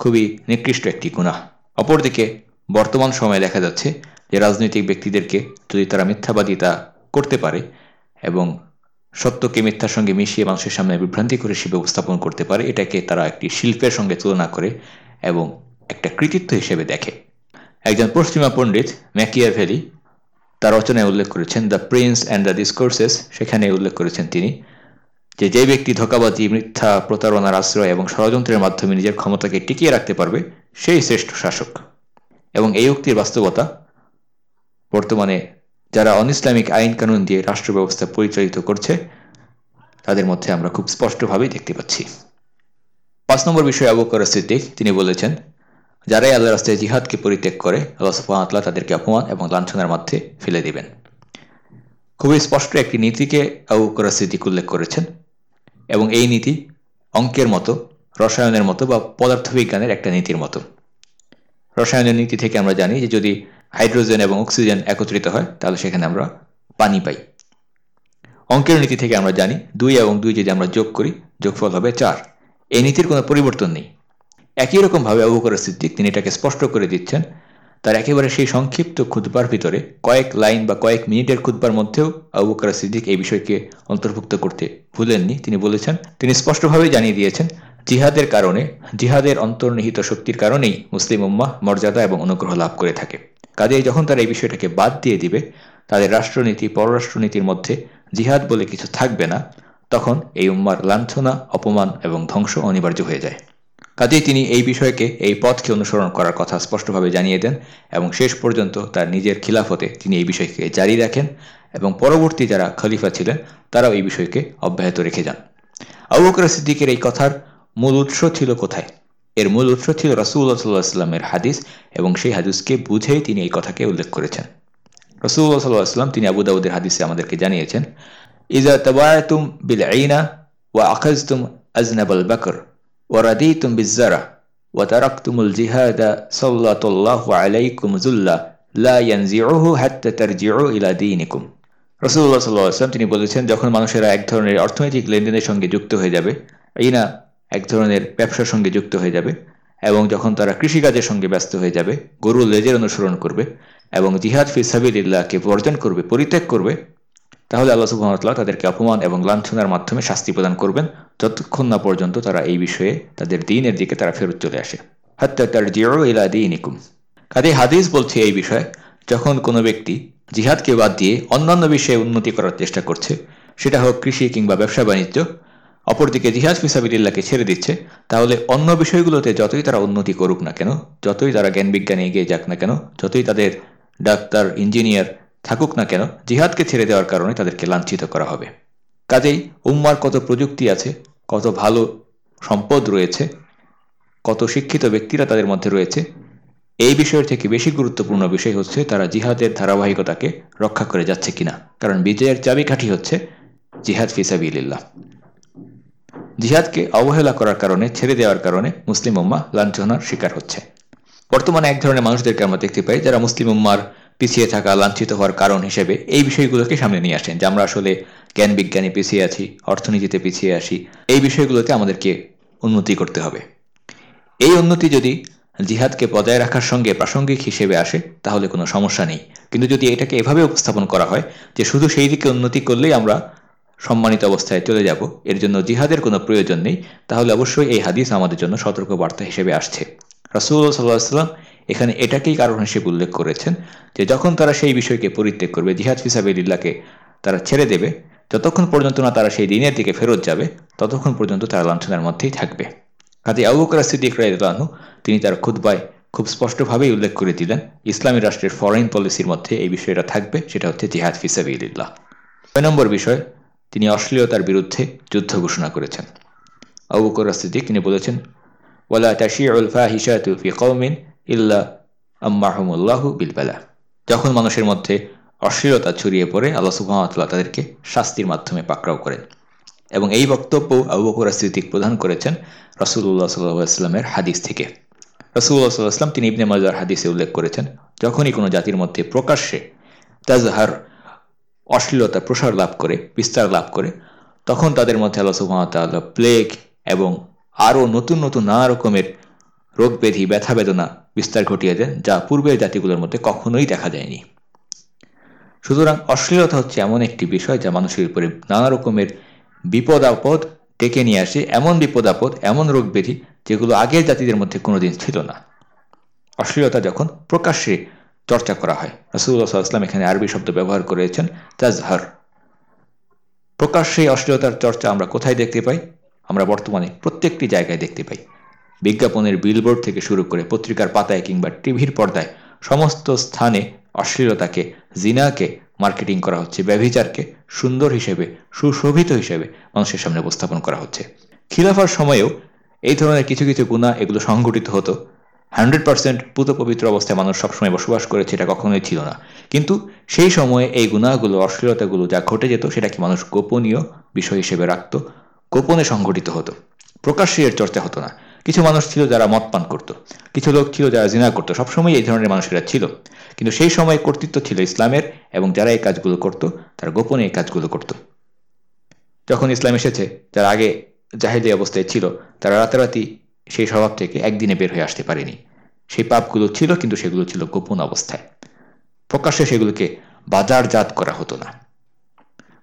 খুবই নিকৃষ্ট একটি গুণা অপরদিকে, বর্তমান সময়ে দেখা যাচ্ছে যে রাজনৈতিক ব্যক্তিদেরকে যদি তারা মিথ্যাবাদিতা করতে পারে এবং সত্যকে মিথ্যার সঙ্গে মিশিয়ে মানুষের সামনে বিভ্রান্তি করে সে উপস্থাপন করতে পারে, এটাকে তারা একটি শিল্পের সঙ্গে তুলনা করে এবং একটা কৃতিত্ব হিসেবে দেখে। একজন পশ্চিমা পণ্ডিত ম্যাকিয়ার ভ্যালি তার রচনায় উল্লেখ করেছেন the Prince and the Discourses সেখানে উল্লেখ করেছেন তিনি যে যে ব্যক্তি ধোকাবাজি, মিথ্যা প্রতারণার আশ্রয় এবং ষড়যন্ত্রের মাধ্যমে নিজের ক্ষমতাকে টিকিয়ে রাখতে পারবে, সেই শ্রেষ্ঠ শাসক। এবং এই উক্তির বাস্তবতা, বর্তমানে যারা অন ইসলামিক আইন কানুন দিয়ে রাষ্ট্র ব্যবস্থা পরিচালিত করছে, তাদের মধ্যে আমরা খুব স্পষ্টভাবেই দেখতে পাচ্ছি। পাঁচ নম্বর বিষয়ে অবকর সিদ্দিক, তিনি বলেছেন যারাই আল্লাহ রাস্তায় জিহাদকে পরিত্যাগ করে, আল্লাহ সুফাতলা তাদেরকে অপমান এবং লাঞ্ছনার মধ্যে ফেলে দিবেন। খুবই স্পষ্ট একটি নীতিকে আবু সিদ্দিক উল্লেখ করেছেন এবং এই নীতি অঙ্কের মতো, রসায়নের মতো বা পদার্থবিজ্ঞানের একটা নীতির মতো। রসায়নের নীতি থেকে আমরা জানি যে যদি হাইড্রোজেন এবং অক্সিজেন একত্রিত হয়, তাহলে সেখানে আমরা পানি পাই। অঙ্কের নীতি থেকে আমরা জানি দুই এবং দুই যদি আমরা যোগ করি, যোগফল হবে চার। এই নীতির কোনো পরিবর্তন নেই। একই রকমভাবে অবকর সিদ্দিক, তিনি এটাকে স্পষ্ট করে দিচ্ছেন, তার একেবারে সেই সংক্ষিপ্ত খুদবার ভিতরে কয়েক লাইন বা কয়েক মিনিটের খুদবার মধ্যেও আবুকার সিদ্দিক এই বিষয়কে অন্তর্ভুক্ত করতে ভুলেননি। তিনি বলেছেন, তিনি স্পষ্টভাবে জানিয়ে দিয়েছেন, জিহাদের কারণে, জিহাদের অন্তর্নিহিত শক্তির কারণেই মুসলিম উম্মা মর্যাদা এবং অনুগ্রহ লাভ করে থাকে। কাজেই যখন তারা এই বিষয়টাকে বাদ দিয়ে দিবে, তাদের রাষ্ট্রনীতি, পররাষ্ট্রনীতির মধ্যে জিহাদ বলে কিছু থাকবে না, তখন এই উম্মার লাঞ্ছনা, অপমান এবং ধ্বংস অনিবার্য হয়ে যায়। কাজেই তিনি এই বিষয়কে, এই পথকে অনুসরণ করার কথা স্পষ্টভাবে জানিয়ে দেন এবং শেষ পর্যন্ত তার নিজের খিলাফতে তিনি এই বিষয়কে জারি রাখেন এবং পরবর্তী যারা খলিফা ছিলেন, তারাও এই বিষয়কে অব্যাহত রেখে যান। আবু সিদ্দিকের এই কথার মূল উৎস ছিল কোথায়? এর মূল উৎস ছিল রসুল্লাহ সাল্লাহ আসলামের হাদিস এবং সেই হাদিসকে বুঝেই তিনি এই কথাকে উল্লেখ করেছেন। রসুল্লাহ সাল্লাহ আসলাম তিনি আবু হাদিসে আমাদেরকে জানিয়েছেন ইজা তবায়তুম বিল আইনা ওয়া আখাজতুম আজনাবল বাকর। ওয়ারাদিতুম বিজারা ওয়াতারাকতুমুল জিহাদা সাল্লাতুল্লাহ আলাইকুম জুল্লা লা ইয়ানজিউহু হাত্তা তারজিউ ইলা দীনিকুম রসুল্লাহ সাল্লাহ আসলাম তিনি বলেছেন, যখন মানুষেরা এক ধরনের অর্থনৈতিক লেনদেনের সঙ্গে যুক্ত হয়ে যাবে এই এক ধরনের ব্যবসার সঙ্গে যুক্ত হয়ে যাবে এবং যখন তারা কৃষিকাজের সঙ্গে ব্যস্ত হয়ে যাবে গরু লেজের অনুসরণ করবে এবং জিহাদ ফিসাবিল্লাহকে বর্জন করবে, পরিত্যাগ করবে তাহলে আল্লাহ সুবাহতাল্লাহ তাদেরকে অপমান এবং লাঞ্ছনার মাধ্যমে শাস্তি প্রদান করবেন। যতক্ষণ না পর্যন্ত তারা এই বিষয়ে তাদের দিনের দিকে তারা ফেরত চলে আসে। হাত্তা তার জিও ইলা দিনিকুম। কাজে হাদিস বলছে এই বিষয়ে, যখন কোনো ব্যক্তি জিহাদকে বাদ দিয়ে অন্যান্য বিষয়ে উন্নতি করার চেষ্টা করছে, সেটা হোক কৃষি কিংবা ব্যবসা বাণিজ্য, অপরদিকে জিহাদ ফিসাবিল্লাহকে ছেড়ে দিচ্ছে, তাহলে অন্য বিষয়গুলোতে যতই তারা উন্নতি করুক না কেন, যতই তারা জ্ঞান বিজ্ঞানে এগিয়ে যাক না কেন, যতই তাদের ডাক্তার, ইঞ্জিনিয়ার থাকুক না কেন, জিহাদকে ছেড়ে দেওয়ার কারণে তাদেরকে লাঞ্ছিত করা হবে। কাজেই উম্মার কত প্রযুক্তি আছে, কত ভালো সম্পদ রয়েছে, কত শিক্ষিত ব্যক্তিরা তাদের মধ্যে রয়েছে, এই বিষয়ের থেকে বেশি গুরুত্বপূর্ণ বিষয় হচ্ছে তারা জিহাদের ধারাবাহিকতাকে রক্ষা করে যাচ্ছে কিনা। কারণ বিজয়ের চাবিকাঠি হচ্ছে জিহাদ ফিসাবিল্লাহ জিহাদকে অবহেলা করার কারণে, ছেড়ে দেওয়ার কারণে মুসলিম উম্মা লাঞ্ছনার শিকার হচ্ছে। বর্তমানে এক ধরনের মানুষদেরকে আমরা দেখতে পাই যারা মুসলিম উম্মার পিছিয়ে থাকা, লাঞ্ছিত হওয়ার কারণ হিসেবে এই বিষয়গুলোকে সামনে নিয়ে আসেন, যে আমরা আসলে জ্ঞান বিজ্ঞানে পিছিয়ে আছি, অর্থনীতিতে পিছিয়ে আসি, এই বিষয়গুলোতে আমাদেরকে উন্নতি করতে হবে। এই উন্নতি যদি জিহাদকে বজায় রাখার সঙ্গে প্রাসঙ্গিক হিসেবে আসে, তাহলে কোনো সমস্যা নেই। কিন্তু যদি এটাকে এভাবে উপস্থাপন করা হয়, যে শুধু সেই দিকে উন্নতি করলেই আমরা সম্মানিত অবস্থায় চলে যাব, এর জন্য জিহাদের কোনো প্রয়োজন নেই, তাহলে অবশ্যই এই হাদিস আমাদের জন্য সতর্ক বার্তা হিসেবে আসছে। রাসুল সাল্লাহ সাল্লাম এখানে এটাকেই কারণ হিসেবে উল্লেখ করেছেন যে যখন তারা সেই বিষয়কে পরিত্যাগ করবে, জিহাদ ফিসাবিল্লাকে তারা ছেড়ে দেবে, যতক্ষণ পর্যন্ত না তারা সেই দিনের দিকে ফেরত যাবে, ততক্ষণ পর্যন্ত তারা লাঞ্ছনার মধ্যেই থাকবে। কাজে আবুকর সিদ্দিক রাইদানু তিনি তার খুদ্বায় খুব স্পষ্টভাবেই উল্লেখ করে দিলেন, ইসলামী রাষ্ট্রের ফরেন পলিসির মধ্যে এই বিষয়টা থাকবে, সেটা হচ্ছে জিহাদ ফিসাবিল্লাহ ছয় নম্বর বিষয়, তিনি অশ্লীলতার বিরুদ্ধে যুদ্ধ ঘোষণা করেছেন। আবু বকর সিদ্দিক, তিনি বলেছেন, ওয়ালা তাশিউল ফাহিশাতু ফি কওমিন ইল্লা আম্মাহুমুল্লাহু বিলবালা যখন মানুষের মধ্যে অশ্লীলতা ছড়িয়ে পড়ে, আল্লাহ সুহামতাল্লাহ তাদেরকে শাস্তির মাধ্যমে পাকড়াও করেন। এবং এই বক্তব্য আবু সিদ্দিক প্রদান করেছেন রসুল্লাহ সাল্লামের হাদিস থেকে। রসুল্লাহ সাল্লাহাম তিনি ইবনে মজার হাদিসে উল্লেখ করেছেন, যখনই কোনো জাতির মধ্যে প্রকাশ্যে তাজহার, অশ্লীলতা, প্রসার লাভ করে, বিস্তার লাভ করে, তখন তাদের মধ্যে আল্লাহ সুহামতাল্লাহ প্লেগ এবং আরও নতুন নতুন নানা রকমের রোগ ব্যাধি ব্যথা বেদনা বিস্তার ঘটিয়ে দেন, যা পূর্বের জাতিগুলোর মধ্যে কখনোই দেখা যায়নি। সুতরাং অশ্লীলতা হচ্ছে এমন একটি বিষয় যা মানুষের উপরে নানা রকমের বিপদ আপদ ডেকে নিয়ে আসে। এমন বিপদ আপদ এমন রোগ ব্যাধি যেগুলো আগের জাতিদের মধ্যে কোনোদিন ছিল না। অশ্লীলতা যখন প্রকাশ্যে চর্চা করা হয় রসুল্লাহ সাল্লাম এখানে আরবি শব্দ ব্যবহার করেছেন, তাজহার। প্রকাশ্যে অশ্লীলতার চর্চা আমরা কোথায় দেখতে পাই? আমরা বর্তমানে প্রত্যেকটি জায়গায় দেখতে পাই। বিজ্ঞাপনের বিলবোর্ড থেকে শুরু করে পত্রিকার পাতায় কিংবা টিভির পর্দায় সমস্ত স্থানে অশ্লীলতাকে, জিনাকে মার্কেটিং করা হচ্ছে, ব্যভিচারকে সুন্দর হিসেবে, সুশোভিত হিসেবে মানুষের সামনে উপস্থাপন করা হচ্ছে। খিলাফার সময়েও এই ধরনের কিছু কিছু গুণা এগুলো সংঘটিত হতো। হান্ড্রেড পার্সেন্ট পুত পবিত্র অবস্থায় মানুষ সবসময় বসবাস করেছে এটা কখনোই ছিল না। কিন্তু সেই সময়ে এই গুণাগুলো, অশ্লীলতাগুলো যা ঘটে যেত সেটাকে মানুষ গোপনীয় বিষয় হিসেবে রাখত? গোপনে সংঘটিত হতো। প্রকাশ্যে এর চর্চা হতো না। কিছু মানুষ ছিল যারা মদ পান করত, কিছু লোক ছিল যারা জিনা করতো সবসময় এই ধরনের মানুষেরা ছিল। কিন্তু সেই সময় কর্তৃত্ব ছিল ইসলামের এবং যারা এই কাজগুলো করত, তারা গোপনে এই কাজগুলো করত। যখন ইসলাম এসেছে, যারা আগে জাহেদি অবস্থায় ছিল, তারা রাতারাতি সেই স্বভাব থেকে একদিনে বের হয়ে আসতে পারেনি। সেই পাপগুলো ছিল, কিন্তু সেগুলো ছিল গোপন অবস্থায়। প্রকাশ্যে সেগুলোকে বাজারজাত করা হতো না।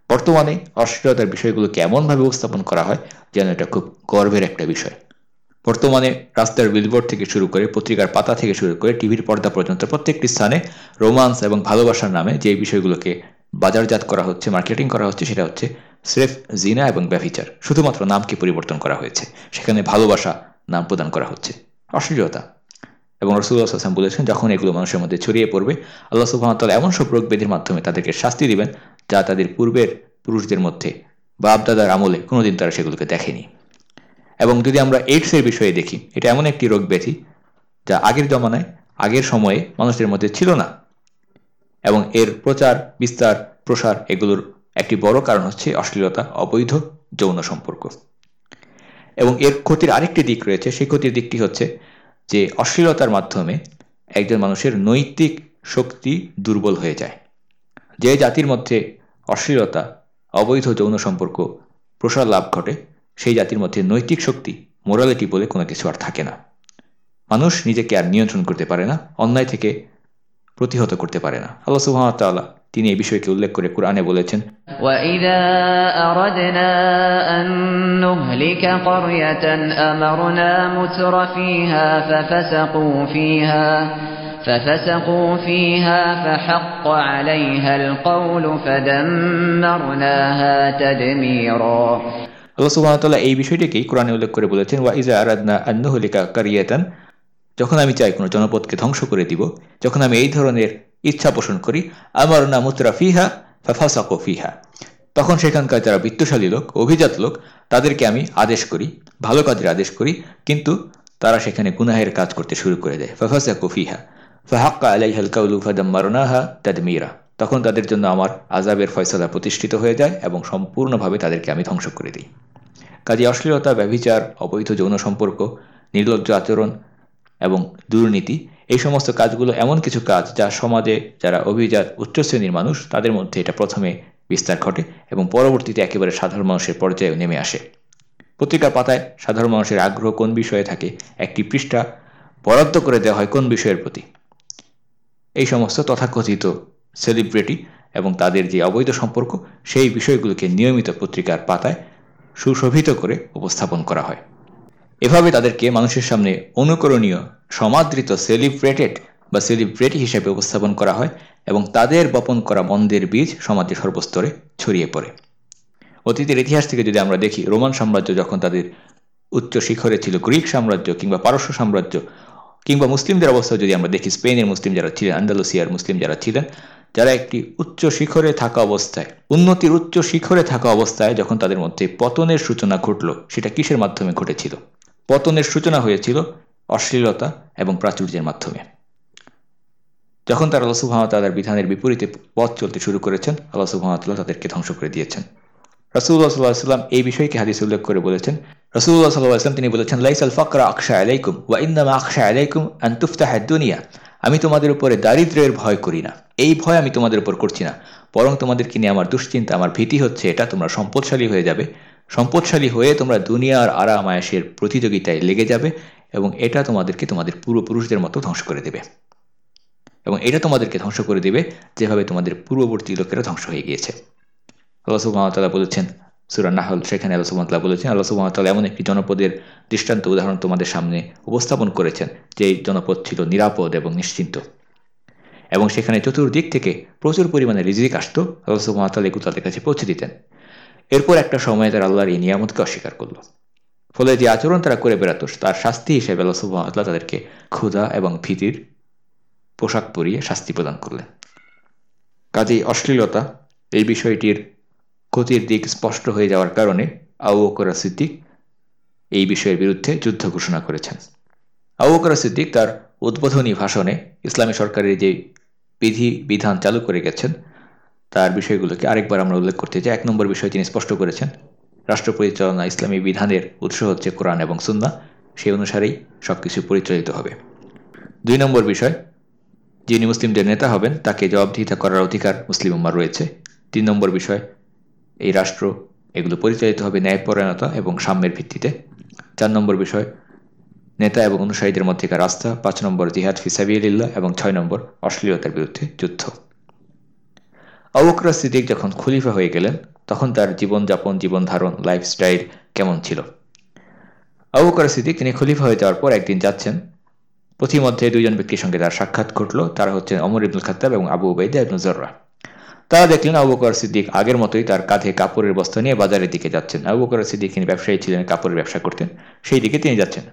বর্তমানে অশ্লীলতার বিষয়গুলোকে এমনভাবে উপস্থাপন করা হয় যেন এটা খুব গর্বের একটা বিষয়। বর্তমানে রাস্তার বিলবোর্ড থেকে শুরু করে পত্রিকার পাতা থেকে শুরু করে টিভির পর্দা পর্যন্ত প্রত্যেকটি স্থানে রোমান্স এবং ভালোবাসার নামে যে বিষয়গুলোকে বাজারজাত করা হচ্ছে মার্কেটিং করা হচ্ছে, সেটা হচ্ছে স্রেফ, জিনা এবং ব্যভিচার। শুধুমাত্র নামকে পরিবর্তন করা হয়েছে। সেখানে ভালোবাসা নাম প্রদান করা হচ্ছে। অশ্লীলতা। এবং রসুল্লাহ আসলাম বলেছেন, যখন এগুলো মানুষের মধ্যে ছড়িয়ে পড়বে, আল্লাহ সুবাহতাল এমন সব রোগ বেদির মাধ্যমে তাদেরকে শাস্তি দিবেন, যা তাদের পূর্বের পুরুষদের মধ্যে বাপদাদার আমলে কোনোদিন তারা সেগুলোকে দেখেনি। এবং যদি আমরা এইডসের বিষয়ে দেখি, এটা এমন একটি রোগ ব্যাধি যা আগের জমানায়, আগের সময়ে মানুষের মধ্যে ছিল না। এবং এর প্রচার, বিস্তার, প্রসার এগুলোর একটি বড় কারণ হচ্ছে অশ্লীলতা, অবৈধ যৌন সম্পর্ক। এবং এর ক্ষতির আরেকটি দিক রয়েছে, সেই ক্ষতির দিকটি হচ্ছে যে অশ্লীলতার মাধ্যমে একজন মানুষের নৈতিক শক্তি দুর্বল হয়ে যায়। যে জাতির মধ্যে অশ্লীলতা, অবৈধ যৌন সম্পর্ক প্রসার লাভ ঘটে সেই জাতির মধ্যে নৈতিক শক্তি মোরালিটি বলে কোনো কিছু আর থাকে না মানুষ নিজেকে আর নিয়ন্ত্রণ করতে পারে না অন্যায় থেকে প্রতিহত করতে পারে না আল্লাহ সুহামতাল্লাহ তিনি এই বিষয়কে উল্লেখ করে কোরআনে বলেছেন ففسقوا فيها فحق عليها القول فدمرناها تدميرا আল্লাহ সুবাহতাল্লাহ এই বিষয়টিকেই কোরআনে উল্লেখ করে বলেছেন, ওয়া ইজা আরাদনা আন্নহলিকা কারিয়াতান যখন আমি চাই কোনো জনপদকে ধ্বংস করে দিব, যখন আমি এই ধরনের ইচ্ছা পোষণ করি আমার নাম উত্তরা ফিহা ফাফাসাকো ফিহা তখন সেখানকার যারা বিত্তশালী লোক, অভিজাত লোক, তাদেরকে আমি আদেশ করি, ভালো কাজের আদেশ করি, কিন্তু তারা সেখানে গুনাহের কাজ করতে শুরু করে দেয়, ফাফাসাকো ফিহা ফাহাক্কা আলাই হালকাউলু ফাদাম্মারনাহা তাদমিরা তখন তাদের জন্য আমার আজাবের ফয়সলা প্রতিষ্ঠিত হয়ে যায় এবং সম্পূর্ণভাবে তাদেরকে আমি ধ্বংস করে দিই। কাজে অশ্লীলতা, ব্যভিচার, অবৈধ যৌন সম্পর্ক, নির্লজ্জ আচরণ এবং দুর্নীতি, এই সমস্ত কাজগুলো এমন কিছু কাজ যা সমাজে যারা অভিজাত উচ্চ শ্রেণির মানুষ, তাদের মধ্যে এটা প্রথমে বিস্তার ঘটে এবং পরবর্তীতে একেবারে সাধারণ মানুষের পর্যায়ে নেমে আসে। পত্রিকার পাতায় সাধারণ মানুষের আগ্রহ কোন বিষয়ে থাকে, একটি পৃষ্ঠা বরাদ্দ করে দেওয়া হয় কোন বিষয়ের প্রতি। এই সমস্ত তথাকথিত সেলিব্রিটি এবং তাদের যে অবৈধ সম্পর্ক, সেই বিষয়গুলোকে নিয়মিত পত্রিকার পাতায় সুশোভিত করে উপস্থাপন করা হয়। এভাবে তাদেরকে মানুষের সামনে অনুকরণীয়, সমাদৃত সেলিব্রেটেড বা সেলিব্রিটি হিসেবে উপস্থাপন করা হয় এবং তাদের বপন করা মন্দের বীজ সমাজের সর্বস্তরে ছড়িয়ে পড়ে। অতীতের ইতিহাস থেকে যদি আমরা দেখি, রোমান সাম্রাজ্য যখন তাদের উচ্চ শিখরে ছিল, গ্রিক সাম্রাজ্য কিংবা পারস্য সাম্রাজ্য কিংবা মুসলিমদের অবস্থা যদি আমরা দেখি, স্পেনের মুসলিম যারা ছিলেন, আন্দালুসিয়ার মুসলিম যারা ছিলেন যারা একটি উচ্চ শিখরে থাকা অবস্থায়, উন্নতির উচ্চ শিখরে থাকা অবস্থায় যখন তাদের মধ্যে পতনের সূচনা ঘটল, সেটা কিসের মাধ্যমে ঘটেছিল? পতনের সূচনা হয়েছিল অশ্লীলতা এবং প্রাচুর্যের মাধ্যমে। যখন তারা আল্লাহ সুহামতাল্লাহর বিধানের বিপরীতে পথ চলতে শুরু করেছেন, আল্লাহ সুহামতাল্লাহ তাদেরকে ধ্বংস করে দিয়েছেন। রসুল্লাহ সাল্লাহ সাল্লাম এই বিষয়কে হাদিস উল্লেখ করে বলেছেন রসুল্লাহ সাল্লাহ আসলাম তিনি বলেছেন, লাইসাল ফকরা আকশা আলাইকুম ওয়া ইন্দামা আকশা আলাইকুম আন তুফতাহ দুনিয়া আমি তোমাদের উপরে দারিদ্রের ভয় করি না। এই ভয় আমি তোমাদের উপর করছি না। বরং তোমাদেরকে নিয়ে আমার দুশ্চিন্তা, আমার ভীতি হচ্ছে, এটা তোমরা সম্পদশালী হয়ে যাবে। সম্পদশালী হয়ে তোমরা দুনিয়ার আরাম আয়াসের প্রতিযোগিতায় লেগে যাবে এবং এটা তোমাদেরকে তোমাদের পূর্বপুরুষদের মতো ধ্বংস করে দেবে। এবং এটা তোমাদেরকে ধ্বংস করে দেবে যেভাবে তোমাদের পূর্ববর্তী লোকেরা ধ্বংস হয়ে গিয়েছে। আল্লাহ সুবাহতাল্লাহ বলেছেন সুরা নাহল, সেখানে আল্লাহ সুবাহতাল্লাহ বলেছেন, আল্লাহ সুবাহতাল্লাহ এমন একটি জনপদের দৃষ্টান্ত উদাহরণ তোমাদের সামনে উপস্থাপন করেছেন, যে এই জনপদ ছিল নিরাপদ এবং নিশ্চিন্ত। এবং সেখানে চতুর্দিক থেকে প্রচুর পরিমাণে রিজিক আসত, আল্লাহ সুবাহতাল্লাহ এগুলো তাদের কাছে পৌঁছে দিতেন। এরপর একটা সময় তারা আল্লাহর এই নিয়ামতকে অস্বীকার করল। ফলে যে আচরণ তারা করে বেড়াতো, তার শাস্তি হিসেবে আল্লাহ সুবাহতাল্লাহ তাদেরকে ক্ষুধা এবং ভীতির পোশাক পরিয়ে শাস্তি প্রদান করলেন। কাজেই অশ্লীলতা এই বিষয়টির ক্ষতির দিক স্পষ্ট হয়ে যাওয়ার কারণে আউকরা সিদ্দিক এই বিষয়ের বিরুদ্ধে যুদ্ধ ঘোষণা করেছেন। আউকরা সিদ্দিক তার উদ্বোধনী ভাষণে ইসলামী সরকারের যে বিধি, বিধান চালু করে গেছেন, তার বিষয়গুলোকে আরেকবার আমরা উল্লেখ করতে চাই। এক নম্বর বিষয় তিনি স্পষ্ট করেছেন, রাষ্ট্র পরিচালনা ইসলামী বিধানের উৎস হচ্ছে কোরআন এবং সুন্না সেই অনুসারেই সব কিছু পরিচালিত হবে। দুই নম্বর বিষয়, যিনি মুসলিমদের নেতা হবেন, তাকে জবাবদিহিতা করার অধিকার মুসলিম উম্মার রয়েছে। তিন নম্বর বিষয় এই রাষ্ট্র, এগুলো পরিচালিত হবে ন্যায়পরায়ণতা এবং সাম্যের ভিত্তিতে। চার নম্বর বিষয়, নেতা এবং অনুসারীদের মধ্যেকার রাস্তা পাঁচ নম্বর, জিহাদ ফিসাবিল্লাহ এবং ছয় নম্বর, অশ্লীলতার বিরুদ্ধে যুদ্ধ। অবকরা সিদ্দিক যখন খলিফা হয়ে গেলেন, তখন তার জীবনযাপন জীবন ধারণ লাইফস্টাইল কেমন ছিল? আবুকর সিদ্দিক তিনি খলিফা হয়ে যাওয়ার পর একদিন যাচ্ছেন। পথিমধ্যে দুইজন ব্যক্তির সঙ্গে তার সাক্ষাৎ ঘটল। তারা হচ্ছেন অমর ইবুল খাত্তাব এবং আবু উবাইদা ইবনুল জর্রা। তারা দেখলেন আবু বকর সিদ্দিক আগের মতোই তার কাঁধে কাপড়ের বস্তা নিয়ে বাজারের দিকে যাচ্ছেন। আবু বকর সিদ্দিক তিনি ব্যবসায়ী ছিলেন, কাপড়ের ব্যবসা করতেন, সেই দিকে তিনি যাচ্ছেন।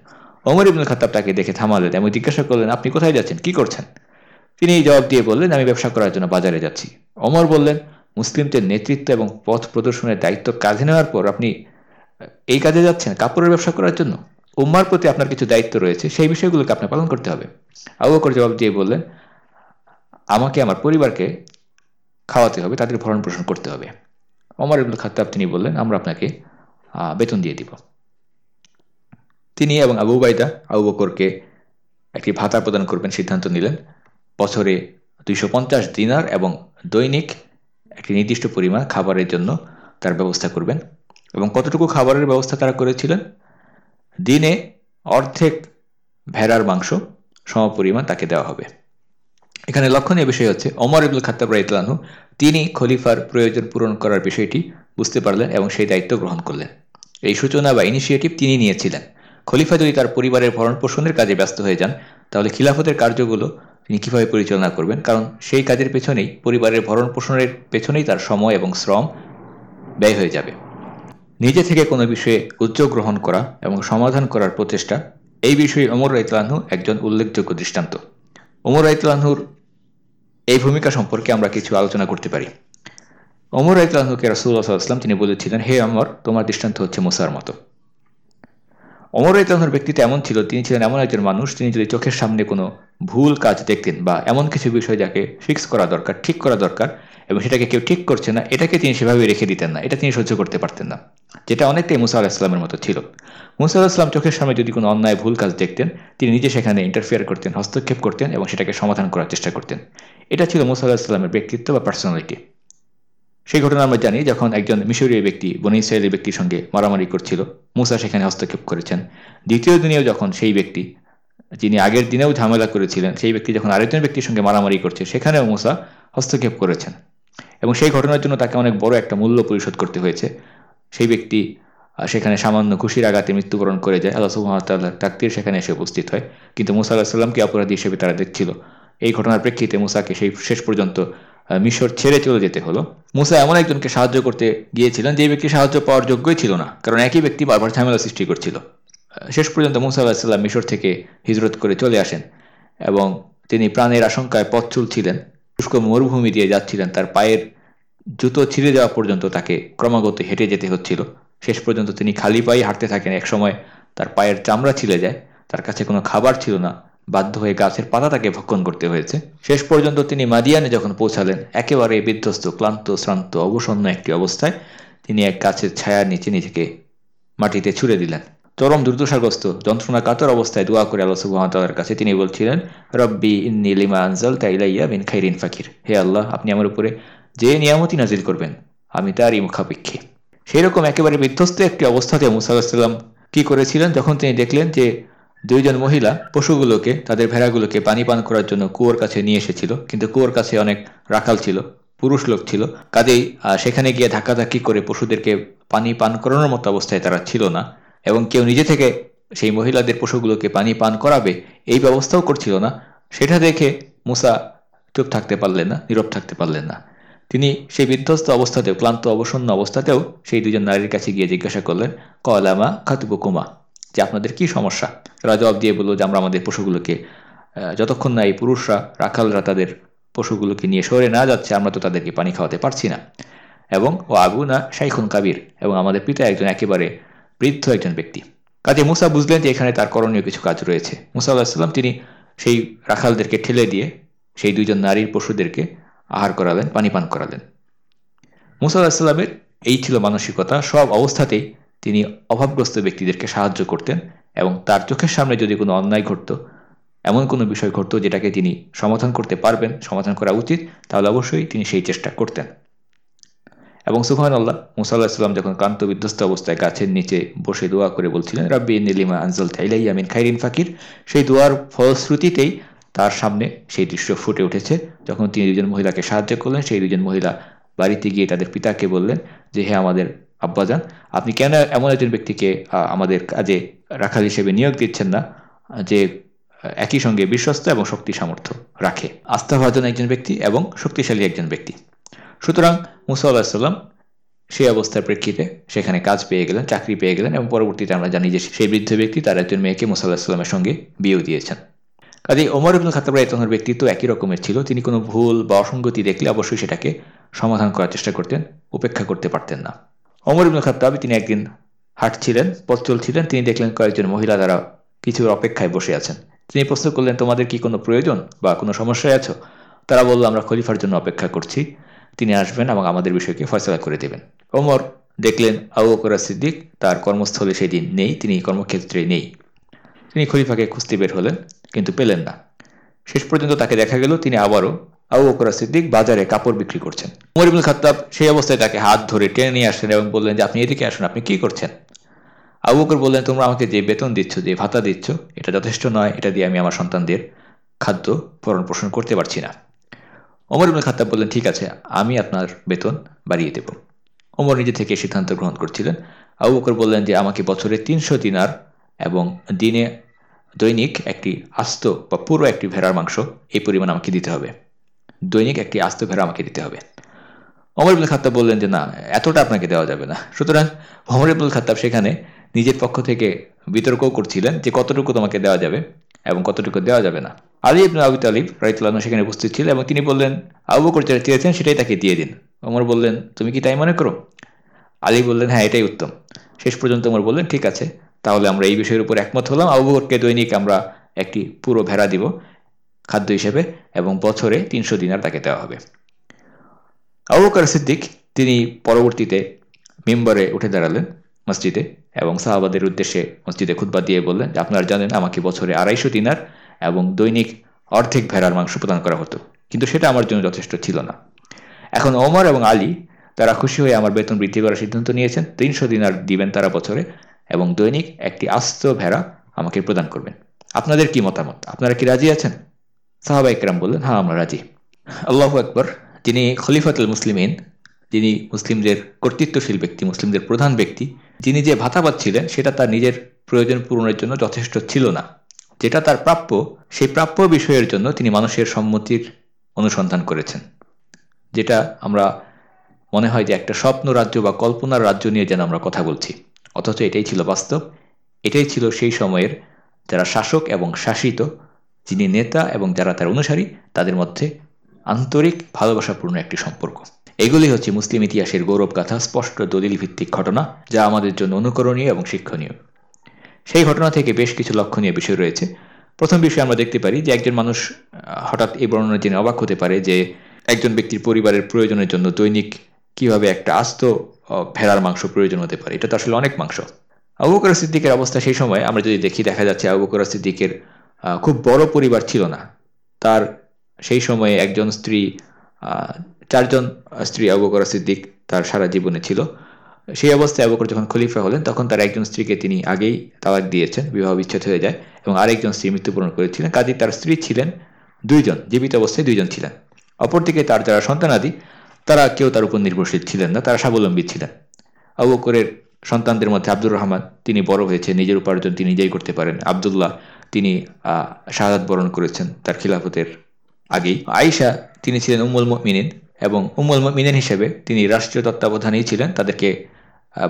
অমর ইবনুল খাতাব তাকে দেখে থামালেন এবং জিজ্ঞাসা করলেন, আপনি কোথায় যাচ্ছেন? কি করছেন? তিনি জবাব দিয়ে বললেন, আমি ব্যবসা করার জন্য বাজারে যাচ্ছি। অমর বললেন, মুসলিমদের নেতৃত্ব এবং পথ প্রদর্শনের দায়িত্ব কাঁধে নেওয়ার পর আপনি এই কাজে যাচ্ছেন, কাপড়ের ব্যবসা করার জন্য? উম্মার প্রতি আপনার কিছু দায়িত্ব রয়েছে, সেই বিষয়গুলোকে আপনার পালন করতে হবে। আবু বকর জবাব দিয়ে বললেন, আমাকে, আমার পরিবারকে খাওয়াতে হবে, তাদের ভরণ পোষণ করতে হবে। অমর ইবুল খাত্তাব তিনি বললেন, আমরা আপনাকে বেতন দিয়ে দিব। তিনি এবং আবু বাইদা আবু বকরকে একটি ভাতা প্রদান করবেন, সিদ্ধান্ত নিলেন। বছরে দুইশো পঞ্চাশ দিনার এবং দৈনিক একটি নির্দিষ্ট পরিমাণ খাবারের জন্য তার ব্যবস্থা করবেন। এবং কতটুকু খাবারের ব্যবস্থা তারা করেছিলেন? দিনে অর্ধেক ভেড়ার মাংস সমপরিমাণ তাকে দেওয়া হবে। এখানে লক্ষণীয় বিষয় হচ্ছে অমর ইবুল খাত্তাব রাইতলানহু তিনি খলিফার প্রয়োজন পূরণ করার বিষয়টি বুঝতে পারলেন এবং সেই দায়িত্ব গ্রহণ করলেন। এই সূচনা বা ইনিশিয়েটিভ তিনি নিয়েছিলেন। খলিফা যদি তার পরিবারের ভরণ পোষণের কাজে ব্যস্ত হয়ে যান, তাহলে খিলাফতের কার্যগুলো তিনি কীভাবে পরিচালনা করবেন? কারণ সেই কাজের পেছনেই, পরিবারের ভরণ পোষণের পেছনেই তার সময় এবং শ্রম ব্যয় হয়ে যাবে। নিজে থেকে কোনো বিষয়ে উদ্যোগ গ্রহণ করা এবং সমাধান করার প্রচেষ্টা, এই বিষয়ে অমর রাইতলানহু একজন উল্লেখযোগ্য দৃষ্টান্ত। অমর রাইতলানহুর এই ভূমিকা সম্পর্কে আমরা কিছু আলোচনা করতে পারি। অমর রাইতলানহুকে রাসুল্লাহ সাল্লাম তিনি বলেছিলেন, হে অমর তোমার দৃষ্টান্ত হচ্ছে মুসার মতো। অমর রাইতলানহুর ব্যক্তিত্ব এমন ছিল, তিনি ছিলেন এমন একজন মানুষ, তিনি যদি চোখের সামনে কোনো ভুল কাজ দেখতেন বা এমন কিছু বিষয় যাকে ফিক্স করা দরকার, ঠিক করা দরকার এবং সেটাকে কেউ ঠিক করছে না, এটাকে তিনি সেভাবে রেখে দিতেন না, এটা তিনি সহ্য করতে পারতেন না। যেটা অনেকটাই মুসা আলাহিসাল্লামের মতো ছিল। মুসা আলাহিসাল্লাম চোখের সামনে যদি কোনো অন্যায়, ভুল কাজ দেখতেন, তিনি নিজে সেখানে ইন্টারফিয়ার করতেন, হস্তক্ষেপ করতেন এবং সেটাকে সমাধান করার চেষ্টা করতেন। এটা ছিল মুসা আলাহিসাল্লামের ব্যক্তিত্ব বা পার্সোনালিটি সেই ঘটনা আমরা জানি যখন একজন মিশরীয় ব্যক্তি, বনি ইসরায়েলের ব্যক্তির সঙ্গে মারামারি করছিল, মুসা সেখানে হস্তক্ষেপ করেছেন। দ্বিতীয় দিনেও যখন সেই ব্যক্তি, যিনি আগের দিনেও ঝামেলা করেছিলেন, সেই ব্যক্তি যখন আরেকজন ব্যক্তির সঙ্গে মারামারি করছে, সেখানেও মুসা হস্তক্ষেপ করেছেন। এবং সেই ঘটনার জন্য তাকে অনেক বড় একটা মূল্য পরিশোধ করতে হয়েছে। সেই ব্যক্তি সেখানে সামান্য খুশির আঘাতে মৃত্যুবরণ করে যায়। আল্লাহ সুহামতাল্লাহ তাকতির সেখানে এসে উপস্থিত হয়। কিন্তু মুসা আল্লাহ সাল্লামকে অপরাধী হিসেবে তারা দেখছিল। এই ঘটনার প্রেক্ষিতে মুসাকে সেই শেষ পর্যন্ত মিশর ছেড়ে চলে যেতে হলো। মুসা এমন একজনকে সাহায্য করতে গিয়েছিলেন যে ব্যক্তি সাহায্য পাওয়ার যোগ্যই ছিল না। কারণ একই ব্যক্তি বারবার ঝামেলা সৃষ্টি করছিল। শেষ পর্যন্ত মুসা আল্লাহিসাল্লাম মিশর থেকে হিজরত করে চলে আসেন এবং তিনি প্রাণের আশঙ্কায় পথ চুলছিলেন। শুষ্ক মরুভূমি দিয়ে যাচ্ছিলেন, তার পায়ের জুতো ছিঁড়ে যাওয়া পর্যন্ত তাকে ক্রমাগত হেঁটে যেতে হচ্ছিল। শেষ পর্যন্ত তিনি খালি পায়ে হাঁটতে থাকেন। একসময় তার পায়ের চামড়া ছিলে যায়, তার কাছে কোনো খাবার ছিল না, বাধ্য হয়ে গাছের পাতা তাকে ভক্ষণ করতে হয়েছে। শেষ পর্যন্ত তিনি মাদিয়ানে যখন পৌঁছালেন, একেবারে বিধ্বস্ত, ক্লান্ত, শ্রান্ত, অবসন্ন একটি অবস্থায় তিনি এক গাছের ছায়ার নিচে নিজেকে মাটিতে ছুড়ে দিলেন। চরম দুর্দশাগ্রস্ত, যন্ত্রণা কাতর অবস্থায় দোয়া করে আল্লাহ সুবাহতালার কাছে তিনি বলছিলেন, রব্বি ইন্নি লিমা আনজাল তাইলাইয়া বিন খাইরিন ফাকির। হে আল্লাহ, আপনি আমার উপরে যে নিয়ামতি নাজিল করবেন, আমি তারই মুখাপেক্ষী। সেই রকম একেবারে বিধ্বস্ত একটি অবস্থাতে মুসা আলাহিসাল্লাম কি করেছিলেন? যখন তিনি দেখলেন যে দুইজন মহিলা পশুগুলোকে, তাদের ভেড়াগুলোকে পানি পান করার জন্য কুয়োর কাছে নিয়ে এসেছিল, কিন্তু কুয়োর কাছে অনেক রাখাল ছিল, পুরুষ লোক ছিল, কাজেই সেখানে গিয়ে ধাক্কাধাক্কি করে পশুদেরকে পানি পান করানোর মতো অবস্থায় তারা ছিল না। এবং কেউ নিজে থেকে সেই মহিলাদের পশুগুলোকে পানি পান করাবে, এই ব্যবস্থাও করছিল না। সেটা দেখে মুসা চুপ থাকতে পারলেন না, নীরব থাকতে পারলেন না। তিনি সেই বিধ্বস্ত অবস্থাতেও, ক্লান্ত, অবসন্ন অবস্থাতেও সেই দুজন নারীর কাছে গিয়ে জিজ্ঞাসা করলেন, কলামা খাতুবু কুমা যে আপনাদের কি সমস্যা? তারা জবাব দিয়ে বলল, যে আমরা আমাদের পশুগুলোকে যতক্ষণ না এই পুরুষরা, রাখালরা তাদের পশুগুলোকে নিয়ে সরে না যাচ্ছে, আমরা তো তাদেরকে পানি খাওয়াতে পারছি না। এবং ও আবু না শাইখুন কাবির, এবং আমাদের পিতা একজন একেবারে বৃদ্ধ একজন ব্যক্তি। কাজে মুসা বুঝলেন যে এখানে তার করণীয় কিছু কাজ রয়েছে। মুসা আল্লাহিসাল্লাম তিনি সেই রাখালদেরকে ঠেলে দিয়ে সেই দুজন নারীর পশুদেরকে আহার করালেন পানি পান করালেন। মুসা আল্লাহিসাল্লামের এই ছিল মানসিকতা। সব অবস্থাতেই তিনি অভাবগ্রস্ত ব্যক্তিদেরকে সাহায্য করতেন এবং তার চোখের সামনে যদি কোনো অন্যায় ঘটত, এমন কোনো বিষয় ঘটত যেটাকে তিনি সমাধান করতে পারবেন, সমাধান করা উচিত, তাহলে অবশ্যই তিনি সেই চেষ্টা করতেন। এবং সুহান আল্লাহ মুসাল্লাহ সাল্লাম যখন কান্ত বিধ্বস্ত অবস্থায় গাছের নিচে বসে দোয়া করে বলছিলেন, রাব্বি নীলিমা আনজল থাইলাই আমিন খাইরিন ফাকির। সেই দোয়ার ফলশ্রুতিতেই তার সামনে সেই দৃশ্য ফুটে উঠেছে। যখন তিনি দুজন মহিলাকে সাহায্য করলেন, সেই দুজন মহিলা বাড়িতে গিয়ে তাদের পিতাকে বললেন, যে হে আমাদের আব্বাজান, আপনি কেন এমন একজন ব্যক্তিকে আমাদের কাজে রাখাল হিসেবে নিয়োগ দিচ্ছেন না, যে একই সঙ্গে বিশ্বস্ত এবং শক্তি সামর্থ্য রাখে? আস্থাভাজন একজন ব্যক্তি এবং শক্তিশালী একজন ব্যক্তি। সুতরাং মুসা আল্লাহিসাল্লাম সেই অবস্থার প্রেক্ষিতে সেখানে কাজ পেয়ে গেলেন, চাকরি পেয়ে গেলেন এবং পরবর্তীতে আমরা জানি যে সেই বৃদ্ধ ব্যক্তি তার একজন মেয়েকে মুসা আল্লাহিসাল্লামের সঙ্গে বিয়েও দিয়েছেন। কাজে ওমর ইবনুল খাতাব রায়তনের ব্যক্তিত্ব একই রকমের ছিল। তিনি কোনো ভুল বা অসঙ্গতি দেখলে অবশ্যই সেটাকে সমাধান করার চেষ্টা করতেন, উপেক্ষা করতে পারতেন না। অমর ইবনুল খাতাব তিনি একদিন হাঁটছিলেন, পথ চলছিলেন, তিনি দেখলেন কয়েকজন মহিলা দ্বারা কিছুর অপেক্ষায় বসে আছেন। তিনি প্রশ্ন করলেন, তোমাদের কি কোনো প্রয়োজন বা কোনো সমস্যায় আছো? তারা বলল, আমরা খলিফার জন্য অপেক্ষা করছি। তিনি আসবেন এবং আমাদের বিষয়কে ফয়সলা করে দেবেন। ওমর দেখলেন আবু সিদ্দিক তার কর্মস্থলে সেদিন নেই, তিনি কর্মক্ষেত্রে নেই। তিনি খলিফাকে খুঁজতে বের হলেন, কিন্তু পেলেন না। শেষ পর্যন্ত তাকে দেখা গেল, তিনি আবারও আবু সিদ্দিক বাজারে কাপড় বিক্রি করছেন। মরিবুল খাত্তাব সেই অবস্থায় তাকে হাত ধরে টেনে নিয়ে আসলেন এবং বললেন যে, আপনি এদিকে আসুন, আপনি কি করছেন? আবু বকর বললেন, তোমরা আমাকে যে বেতন দিচ্ছ, যে ভাতা দিচ্ছ, এটা যথেষ্ট নয়, এটা দিয়ে আমি আমার সন্তানদের খাদ্য ভরণ পোষণ করতে পারছি না। অমর ইবুল খাত্তাব বললেন, ঠিক আছে, আমি আপনার বেতন বাড়িয়ে দেব। ওমর নিজে থেকে সিদ্ধান্ত গ্রহণ করছিলেন। আবু বকর বললেন যে, আমাকে বছরে তিনশো দিনার এবং দিনে দৈনিক একটি আস্ত বা পুরো একটি ভেড়ার মাংস এই পরিমাণ আমাকে দিতে হবে। দৈনিক একটি আস্ত ভেড়া আমাকে দিতে হবে। অমর ইবুল খাত্তাব বললেন যে, না, এতটা আপনাকে দেওয়া যাবে না। সুতরাং অমর ইবুল খাত্তাব সেখানে নিজের পক্ষ থেকে বিতর্কও করছিলেন যে, কতটুকু তোমাকে দেওয়া যাবে? এবং কতটুকু দেওয়া যাবে না। আলী ইবনু আবু তালিব রাইতুল্লাহ সেখানে উপস্থিত ছিল এবং তিনি বললেন, আবু বকর যেটা চেয়েছেন সেটাই তাকে দিয়ে দিন। অমর বললেন, তুমি কি তাই মনে করো? আলী বললেন হ্যাঁ এটাই উত্তম। শেষ পর্যন্ত অমর বললেন, ঠিক আছে, তাহলে আমরা এই বিষয়ের উপর একমত হলাম। আবু বকরকে দৈনিক আমরা একটি পুরো ভেড়া দিব খাদ্য হিসেবে এবং বছরে তিনশো দিনার তাকে দেওয়া হবে। আবু বকর সিদ্দিক তিনি পরবর্তীতে মেম্বারে উঠে দাঁড়ালেন। মসজিদে এবং সাহাবাদের উদ্দেশ্যে মসজিদে খুদ্া দিয়ে বললেন যে, আপনারা জানেন আমাকে বছরে আড়াইশো দিনার এবং দৈনিক অর্ধেক ভেড়ার মাংস প্রদান করা হতো। কিন্তু সেটা আমার জন্য যথেষ্ট ছিল না। এখন ওমর এবং আলী, তারা খুশি হয়ে আমার বেতন বৃদ্ধি করার সিদ্ধান্ত নিয়েছেন। তিনশো দিনার দিবেন তারা বছরে এবং দৈনিক একটি আস্ত ভেড়া আমাকে প্রদান করবেন। আপনাদের কি মতামত? আপনারা কি রাজি আছেন? সাহাবা ইকরাম বললেন হ্যাঁ আমরা রাজি। আল্লাহ আকবর, যিনি খলিফাতুল মুসলিমিন, যিনি মুসলিমদের কর্তৃত্বশীল ব্যক্তি, মুসলিমদের প্রধান ব্যক্তি যিনি যে ভাতা পাচ্ছিলেন সেটা তার নিজের প্রয়োজন পূরণের জন্য যথেষ্ট ছিল না। যেটা তার প্রাপ্য, সেই প্রাপ্য বিষয়ের জন্য তিনি মানুষের সম্মতির অনুসন্ধান করেছেন। যেটা আমরা মনে হয় যে একটা স্বপ্ন রাজ্য বা কল্পনার রাজ্য নিয়ে যেন আমরা কথা বলছি। অথচ এটাই ছিল বাস্তব। এটাই ছিল সেই সময়ের যারা শাসক এবং শাসিত, যিনি নেতা এবং যারা তার অনুসারী, তাদের মধ্যে আন্তরিক ভালোবাসাপূর্ণ একটি সম্পর্ক। এগুলি হচ্ছে মুসলিম ইতিহাসের গৌরব গাথা স্পষ্ট দলিল ভিত্তিক ঘটনা, যা আমাদের জন্য অনুকরণীয় এবং শিক্ষণীয়। সেই ঘটনা থেকে বেশ কিছু লক্ষণীয় বিষয় রয়েছে। প্রথম বিষয় আমরা দেখতে পারি যে একজন মানুষ হঠাৎ এই বর্ণনা জেনে অবাক হতে পারে যে একজন ব্যক্তির পরিবারের প্রয়োজনের জন্য দৈনিক কীভাবে একটা আস্ত ভেড়ার মাংস প্রয়োজন হতে পারে। এটা তো আসলে অনেক মাংস। আবুকর সিদ্দিকের অবস্থা সেই সময়, আমরা যদি দেখি, দেখা যাচ্ছে আবুকর সিদ্দিকের খুব বড় পরিবার ছিল না। তার সেই সময়ে একজন স্ত্রী চারজন স্ত্রী আবুকর সিদ্দিক তার সারা জীবনে ছিল। সেই অবস্থায় আবুকর যখন খলিফা হলেন, তখন তার একজন স্ত্রীকে তিনি আগেই তালাক দিয়েছেন, বিবাহ বিচ্ছেদ হয়ে যায় এবং আরেকজন স্ত্রী মৃত্যুবরণ করেছিলেন। কাজী তার স্ত্রী ছিলেন দুইজন, জীবিত অবস্থায় দুইজন ছিলেন। অপরদিকে তার যারা সন্তানাদি তারা কেউ তার উপর নির্ভরশীল ছিলেন না, তারা স্বাবলম্বী ছিলেন। আবুকরের সন্তানদের মধ্যে আব্দুর রহমান, তিনি বড় হয়েছে নিজের উপার্জন তিনি নিজেই করতে পারেন। আবদুল্লাহ, তিনি শাহাদ বরণ করেছেন তার খিলাফতের আগেই। আইসা তিনি ছিলেন উম্মুল মিনিন এবং উম্মুল মিনিন হিসেবে তিনি রাষ্ট্রীয় তত্ত্বাবধানেই ছিলেন। তাদেরকে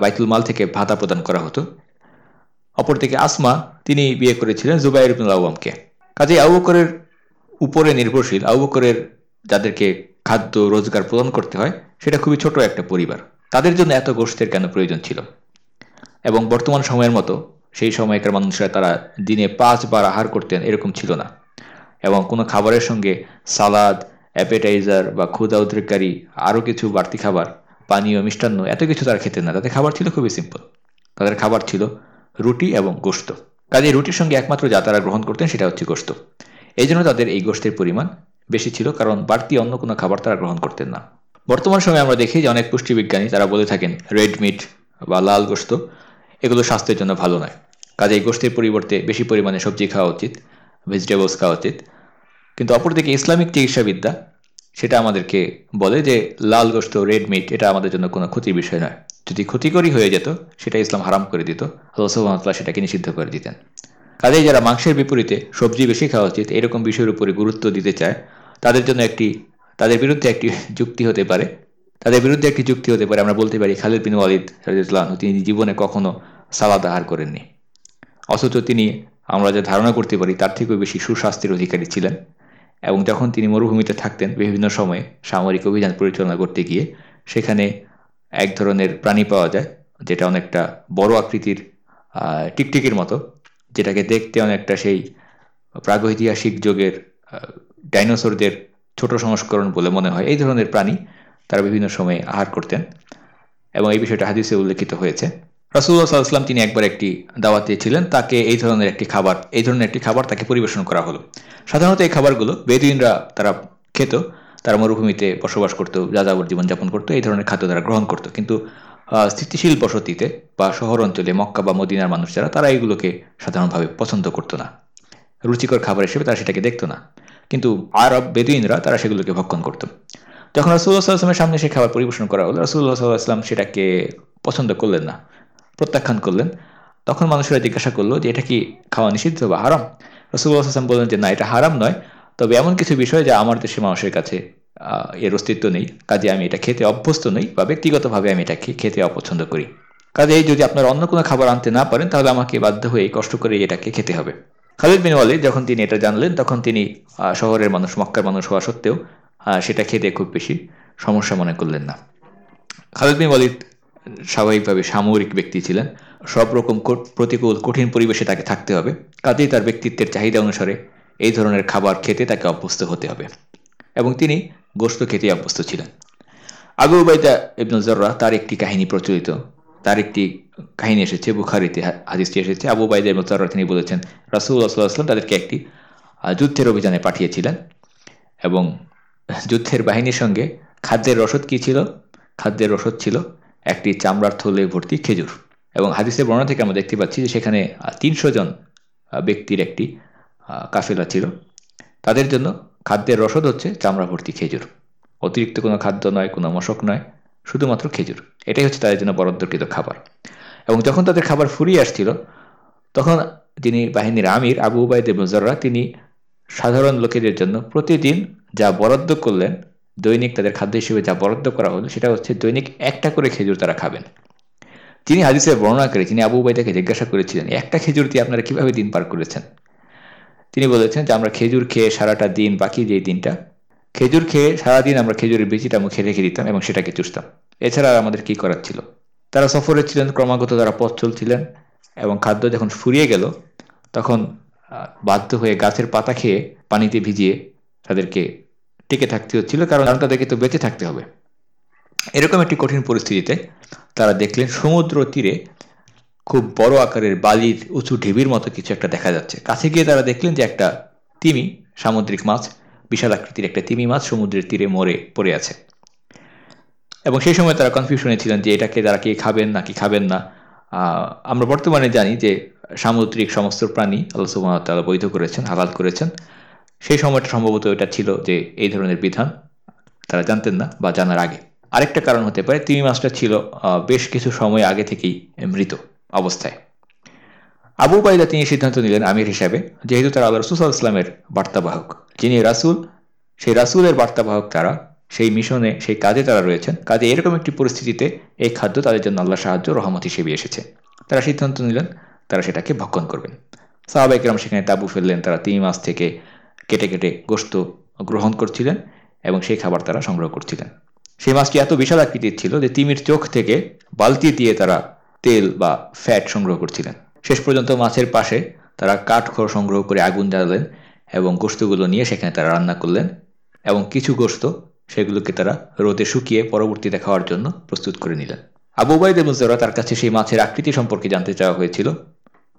বাইতুল মাল থেকে ভাতা প্রদান করা হতো। অপরদিকে আসমা, তিনি বিয়ে করেছিলেন জুবাইর ইবনুল আওয়ামকে কাজে আবুকরের উপরে নির্ভরশীল আবুকরের যাদেরকে খাদ্য, রোজগার প্রদান করতে হয়, সেটা খুবই ছোট একটা পরিবার। তাদের জন্য এত গোষ্ঠের কেন প্রয়োজন ছিল? এবং বর্তমান সময়ের মতো সেই সময়কার মানুষরা তারা দিনে পাঁচবার আহার করতেন এরকম ছিল না। এবং কোনো খাবারের সঙ্গে সালাদ অ্যাপেটাইজার বা ক্ষুদা উদ্রেককারী আরও কিছু বাড়তি খাবার, পানীয়, মিষ্টান্ন, এত কিছু তারা খেতেন না। তাদের খাবার ছিল খুবই সিম্পল তাদের খাবার ছিল রুটি এবং গোস্ত কাজে রুটির সঙ্গে একমাত্র যা তারা গ্রহণ করতেন সেটা হচ্ছে গোস্ত এই জন্য তাদের এই গোষ্ঠের পরিমাণ বেশি ছিল, কারণ বাড়তি অন্য কোনো খাবার তারা গ্রহণ করতেন না। বর্তমান সময়ে আমরা দেখি যে অনেক পুষ্টিবিজ্ঞানী তারা বলে থাকেন রেড মিট বা লাল গোস্ত এগুলো স্বাস্থ্যের জন্য ভালো নয়। কাজে এই গোষ্ঠীর পরিবর্তে বেশি পরিমাণে সবজি খাওয়া উচিত ভেজিটেবলস খাওয়া উচিত। কিন্তু অপরদিকে ইসলামিক চিকিৎসাবিদ্যা, সেটা আমাদেরকে বলে যে লাল গোস্ত রেড মিট, এটা আমাদের জন্য কোনো ক্ষতির বিষয় নয়। যদি ক্ষতিকরই হয়ে যেত, সেটা ইসলাম হারাম করে দিত। আল্লাহ সেটাকে নিষিদ্ধ করে দিতেন। কাজেই যারা মাংসের বিপরীতে সবজি বেশি খাওয়া উচিত, এরকম বিষয়ের উপরে গুরুত্ব দিতে চায়, তাদের জন্য একটি, তাদের বিরুদ্ধে একটি যুক্তি হতে পারে। তাদের বিরুদ্ধে একটি যুক্তি হতে পারে। আমরা বলতে পারি, খালিদ বিন ওয়ালিদ রাজিউল্লাহ তিনি জীবনে কখনো সালাদ আহার করেননি। অথচ তিনি, আমরা যা ধারণা করতে পারি, তার থেকেও বেশি সুস্বাস্থ্যের অধিকারী ছিলেন। এবং যখন তিনি মরুভূমিতে থাকতেন বিভিন্ন সময়ে সামরিক অভিযান পরিচালনা করতে গিয়ে, সেখানে এক ধরনের প্রাণী পাওয়া যায়, যেটা অনেকটা বড় আকৃতির টিকটিকির মতো, যেটাকে দেখতে অনেকটা সেই প্রাগৈতিহাসিক যুগের ডাইনোসরদের ছোট সংস্করণ বলে মনে হয়। এই ধরনের প্রাণী তারা বিভিন্ন সময়ে আহার করতেন এবং এই বিষয়টা হাদিসে উল্লেখিত হয়েছে। রাসুল্লাহ সাল্লাহাম তিনি একবার একটি দাওয়াত দিয়েছিলেন, তাকে এই ধরনের একটি খাবার, এই ধরনের একটি খাবার তাকে পরিবেশন করা হলো। সাধারণত এই খাবারগুলো বেদিনরা তারা খেত, তারা মরুভূমিতে বসবাস করতো যাযাবর জীবনযাপন করতো, এই ধরনের খাদ্য তারা গ্রহণ করতো। কিন্তু স্থিতিশীল বসতিতে বা শহর অঞ্চলে মক্কা বা মদিনার মানুষ যারা, তারা এইগুলোকে সাধারণভাবে পছন্দ করতো না। রুচিকর খাবার হিসেবে তারা সেটাকে দেখতো না। কিন্তু আরব বেদুইনরা তারা সেগুলোকে ভক্ষণ করতো। যখন রাসুল্লাহ সাল্লাহামের সামনে সে খাবার পরিবেশন করা হলো রাসুল্লাহ সাল্লাহাম সেটাকে পছন্দ করলেন না। প্রত্যাখ্যান করলেন। তখন মানুষেরা জিজ্ঞাসা করল যে, এটা কি খাওয়া নিষিদ্ধ বা হারাম? রসুল্লাহ আসলাম বললেন যে, না, এটা হারাম নয়। তবে এমন কিছু বিষয় যা আমার দেশের মানুষের কাছে এর অস্তিত্ব নেই। কাজে আমি এটা খেতে অভ্যস্ত নই বা ব্যক্তিগতভাবে আমি এটা খেতে অপছন্দ করি। কাজে যদি আপনার অন্য কোনো খাবার আনতে না পারেন, তাহলে আমাকে বাধ্য হয়ে কষ্ট করে এটাকে খেতে হবে। খালিদ বিন ওয়ালিদ যখন তিনি এটা জানলেন, তখন তিনি শহরের মানুষ, মক্কার মানুষ হওয়া সত্ত্বেও সেটা খেতে খুব বেশি সমস্যা মনে করলেন না। খালিদ বিন ওয়ালিদ স্বাভাবিকভাবে সামরিক ব্যক্তি ছিলেন। সব রকম প্রতিকূল, কঠিন পরিবেশে তাকে থাকতে হবে। কাজেই তার ব্যক্তিত্বের চাহিদা অনুসারে এই ধরনের খাবার খেতে তাকে অভ্যস্ত হতে হবে। এবং তিনি গোস্ত খেতে অভ্যস্ত ছিলেন। আবু উবাইদা ইবনুল জর্রা তার একটি কাহিনী প্রচলিত। তার একটি কাহিনী এসেছে, বুখারিতে হাদিসটি এসেছে। আবু বাইদা ইবনুল জর্রা তিনি বলেছেন রাসুল্লাহ সাল্লাম তাদেরকে একটি যুদ্ধের অভিযানে পাঠিয়েছিলেন। এবং যুদ্ধের বাহিনীর সঙ্গে খাদ্যের রসদ কী ছিল? খাদ্যের রসদ ছিল একটি চামড়ার থলে ভর্তি খেজুর। এবং হাদিসের বর্ণনা থেকে আমরা দেখতে পাচ্ছি যে সেখানে তিনশো জন ব্যক্তির একটি কাফেলা ছিল। তাদের জন্য খাদ্যের রসদ হচ্ছে চামড়া ভর্তি খেজুর। অতিরিক্ত কোনো খাদ্য নয়, কোনো মশক নয়, শুধুমাত্র খেজুর। এটাই হচ্ছে তাদের জন্য বরাদ্দকৃত খাবার। এবং যখন তাদের খাবার ফুরিয়ে আসছিল, তখন যিনি বাহিনীর আমির আবু উবায়দে মুজররা তিনি সাধারণ লোকেদের জন্য প্রতিদিন যা বরাদ্দ করলেন দৈনিক তাদের খাদ্য হিসেবে যা বরাদ্দ করা হলো, সেটা হচ্ছে দৈনিক একটা করে খেজুর তারা খাবেন। যিনি হাদিসের বর্ণনা করে তিনি আবু বাইদাকে জিজ্ঞাসা করেছিলেন, একটা খেজুর দিয়ে আপনারা কীভাবে দিন পার করেছেন? তিনি বলেছেন যে, আমরা খেজুর খেয়ে সারাটা দিন বাকি যে দিনটা, খেজুর খেয়ে সারাদিন আমরা খেজুরের বিচিটা মুখে রেখে দিতাম এবং সেটাকে চুষতাম। এছাড়া আমাদের কি করার ছিল? তারা সফরে ছিলেন, ক্রমাগত তারা পথ চলছিলেন এবং খাদ্য যখন ফুরিয়ে গেল, তখন বাধ্য হয়ে গাছের পাতা খেয়ে পানিতে ভিজিয়ে তাদেরকে টিকে থাকতে হচ্ছিল, কারণ তাদেরকে তো বেঁচে থাকতে হবে। এরকম একটি কঠিন পরিস্থিতিতে তারা দেখলেন সমুদ্র তীরে খুব বড় আকারের বালির উঁচু ঢিবির মতো কিছু একটা দেখা যাচ্ছে। কাছে গিয়ে তারা দেখলেন যে একটা তিমি, সামুদ্রিক মাছ, বিশাল আকৃতির একটা তিমি মাছ সমুদ্রের তীরে মরে, পড়ে আছে। এবং সেই সময় তারা কনফিউশনে ছিলেন যে এটাকে তারা কি খাবেন না, কি খাবেন না। আমরা বর্তমানে জানি যে সামুদ্রিক সমস্ত প্রাণী, আল্লাহ সুবাহতাল্লাহ বৈধ করেছেন, হালাল করেছেন। সেই সময়টা সম্ভবত এটা ছিল যে এই ধরনের বিধান তারা জানতেন না বা জানার আগে। আরেকটা কারণ হতে পারে, তিমি মাছটা ছিল বেশ কিছু সময় আগে থেকেই মৃত অবস্থায়। আবু বাইদা তিনি সিদ্ধান্ত নিলেন আমির হিসাবে, যেহেতু তারা আল্লাহ রসুল ইসলামের বার্তাবাহক। যিনি রাসূল, সেই রাসূলের বার্তাবাহক তারা, সেই মিশনে, সেই কাজে তারা রয়েছেন। কাজে এরকম একটি পরিস্থিতিতে এই খাদ্য তাদের জন্য আল্লাহ সাহায্য, রহমত হিসেবে এসেছে। তারা সিদ্ধান্ত নিলেন, তারা সেটাকে ভক্ষণ করবেন। সাহাবাইকরাম সেখানে তাবু ফেললেন, তারা তিন মাস থেকে কেটে কেটে গোস্ত গ্রহণ করছিলেন এবং সেই খাবার তারা সংগ্রহ করছিলেন। সেই মাছটি এত বিশাল আকৃতির ছিল যে তিমির চোখ থেকে বালতি দিয়ে তারা তেল বা ফ্যাট সংগ্রহ করছিলেন। শেষ পর্যন্ত মাছের পাশে তারা কাঠখড় সংগ্রহ করে আগুন জ্বালালেন এবং গোস্তগুলো নিয়ে সেখানে তারা রান্না করলেন এবং কিছু গোস্ত সেগুলোকে তারা রোদে শুকিয়ে পরবর্তীতে খাওয়ার জন্য প্রস্তুত করে নিলেন। আবু বাইদে তার কাছে সেই মাছের আকৃতি সম্পর্কে জানতে চাওয়া হয়েছিল।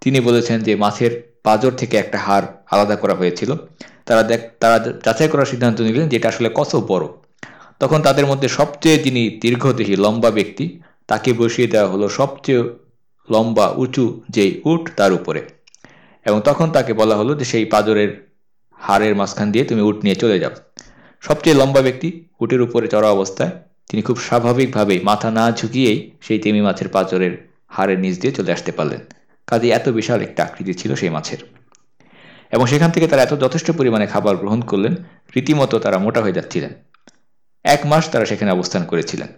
তিনি বলেছেন যে মাছের পাজর থেকে একটা হাড় আলাদা করা হয়েছিল। তারা দেখ, তারা যাচাই করার সিদ্ধান্ত নিলেন যে এটা আসলে কত বড়। তখন তাদের মধ্যে সবচেয়ে যিনি দীর্ঘদেহী লম্বা ব্যক্তি, তাকে বসিয়ে দেওয়া হলো সবচেয়ে লম্বা, উঁচু যেই উট তার উপরে। এবং তখন তাকে বলা হলো যে সেই পাজরের হাড়ের মাঝখান দিয়ে তুমি উট নিয়ে চলে যাও। সবচেয়ে লম্বা ব্যক্তি উটের উপরে চড়া অবস্থায়, তিনি খুব স্বাভাবিকভাবেই মাথা না ঝুঁকিয়েই সেই তেমি মাছের পাজরের হাড়ের নিচ দিয়ে চলে আসতে পারলেন। কাজে এত বিশাল একটা আকৃতি ছিল সেই মাছের। এবং সেখান থেকে তারা এত যথেষ্ট পরিমাণে খাবার গ্রহণ করলেন, রীতিমতো তারা মোটা হয়ে যাচ্ছিলেন। এক মাস তারা সেখানে অবস্থান করেছিলেন।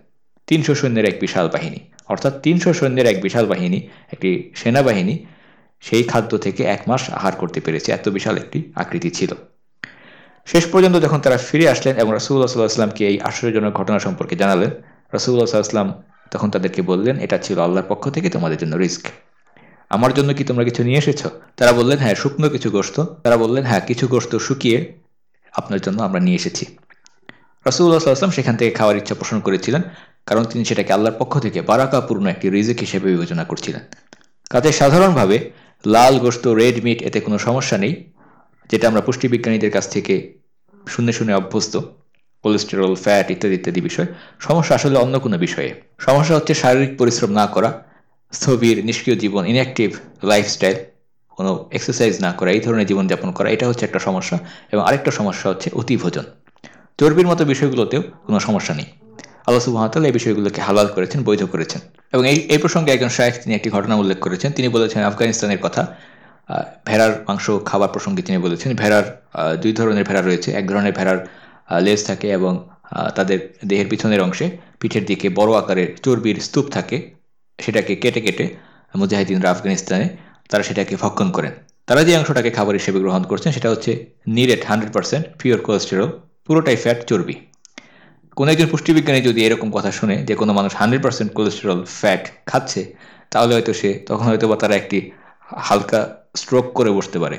তিনশো সৈন্যের এক বিশাল বাহিনী, অর্থাৎ তিনশো সৈন্যের এক বিশাল বাহিনী, একটি সেনাবাহিনী, সেই খাদ্য থেকে এক মাস আহার করতে পেরেছে এত বিশাল একটি আকৃতি ছিল। শেষ পর্যন্ত যখন তারা ফিরে আসলেন এবং রাসুল্লাহ সাল্লাহ আসলামকে এই আশ্চর্যজনক ঘটনা সম্পর্কে জানালেন রাসুল্লাহ সাল্লাহাম তখন তাদেরকে বললেন, এটা ছিল আল্লাহর পক্ষ থেকে তোমাদের জন্য রিস্ক। আমার জন্য কি তোমরা কিছু নিয়ে এসেছ? তারা বললেন হ্যাঁ শুকনো কিছু গোস্ত তারা বললেন হ্যাঁ কিছু গোস্ত শুকিয়ে আপনার জন্য আমরা নিয়ে এসেছি। রাসুল্লাহ সাল্লাম সেখান থেকে খাওয়ার ইচ্ছা পোষণ করেছিলেন, কারণ তিনি সেটাকে আল্লাহর পক্ষ থেকে বারাকাপূর্ণ একটি রিজিক হিসেবে বিবেচনা করছিলেন। কাজে সাধারণভাবে লাল গোস্ত রেড মিট এতে কোনো সমস্যা নেই, যেটা আমরা পুষ্টিবিজ্ঞানীদের কাছ থেকে শুনে শুনে অভ্যস্ত, কোলেস্টেরল, ফ্যাট ইত্যাদি ইত্যাদি বিষয়। সমস্যা আসলে অন্য কোনো বিষয়ে। সমস্যা হচ্ছে শারীরিক পরিশ্রম না করা স্থবির, নিষ্ক্রিয় জীবন ইনঅ্যাক্টিভ লাইফস্টাইল কোনো এক্সারসাইজ না করা, এই ধরনের জীবনযাপন করা, এটা হচ্ছে একটা সমস্যা এবং আরেকটা সমস্যা হচ্ছে অতিভোজন। চর্বির মতো বিষয়গুলোতেও কোনো সমস্যা নেই। আল্লাহ সুবাহতাল এই বিষয়গুলোকে হালাল করেছেন, বৈধ করেছেন। এবং এই এই প্রসঙ্গে একজন শাহেখ তিনি একটি ঘটনা উল্লেখ করেছেন। তিনি বলেছেন আফগানিস্তানের কথা ভেড়ার মাংস খাবার প্রসঙ্গে তিনি বলেছেন, ভেড়ার দুই ধরনের ভেড়া রয়েছে। এক ধরনের ভেড়ার লেজ থাকে এবং তাদের দেহের পিছনের অংশে পিঠের দিকে বড় আকারের চর্বির স্তূপ থাকে। সেটাকে কেটে কেটে মুজাহিদিনরা আফগানিস্তানে তারা সেটাকে ভক্ষণ করেন। তারা যে অংশটাকে খাবার হিসেবে গ্রহণ করছেন সেটা হচ্ছে নিরেট হান্ড্রেড পার্সেন্ট পিওর কোলেস্টেরল, পুরোটাই ফ্যাট চর্বি। কোনো একজন পুষ্টিবিজ্ঞানী যদি এরকম কথা শুনে যে কোনো মানুষ হান্ড্রেড পার্সেন্ট কোলেস্টেরল, ফ্যাট খাচ্ছে, তাহলে হয়তো সে, তখন হয়তো বা তারা একটি হালকা স্ট্রোক করে বসতে পারে।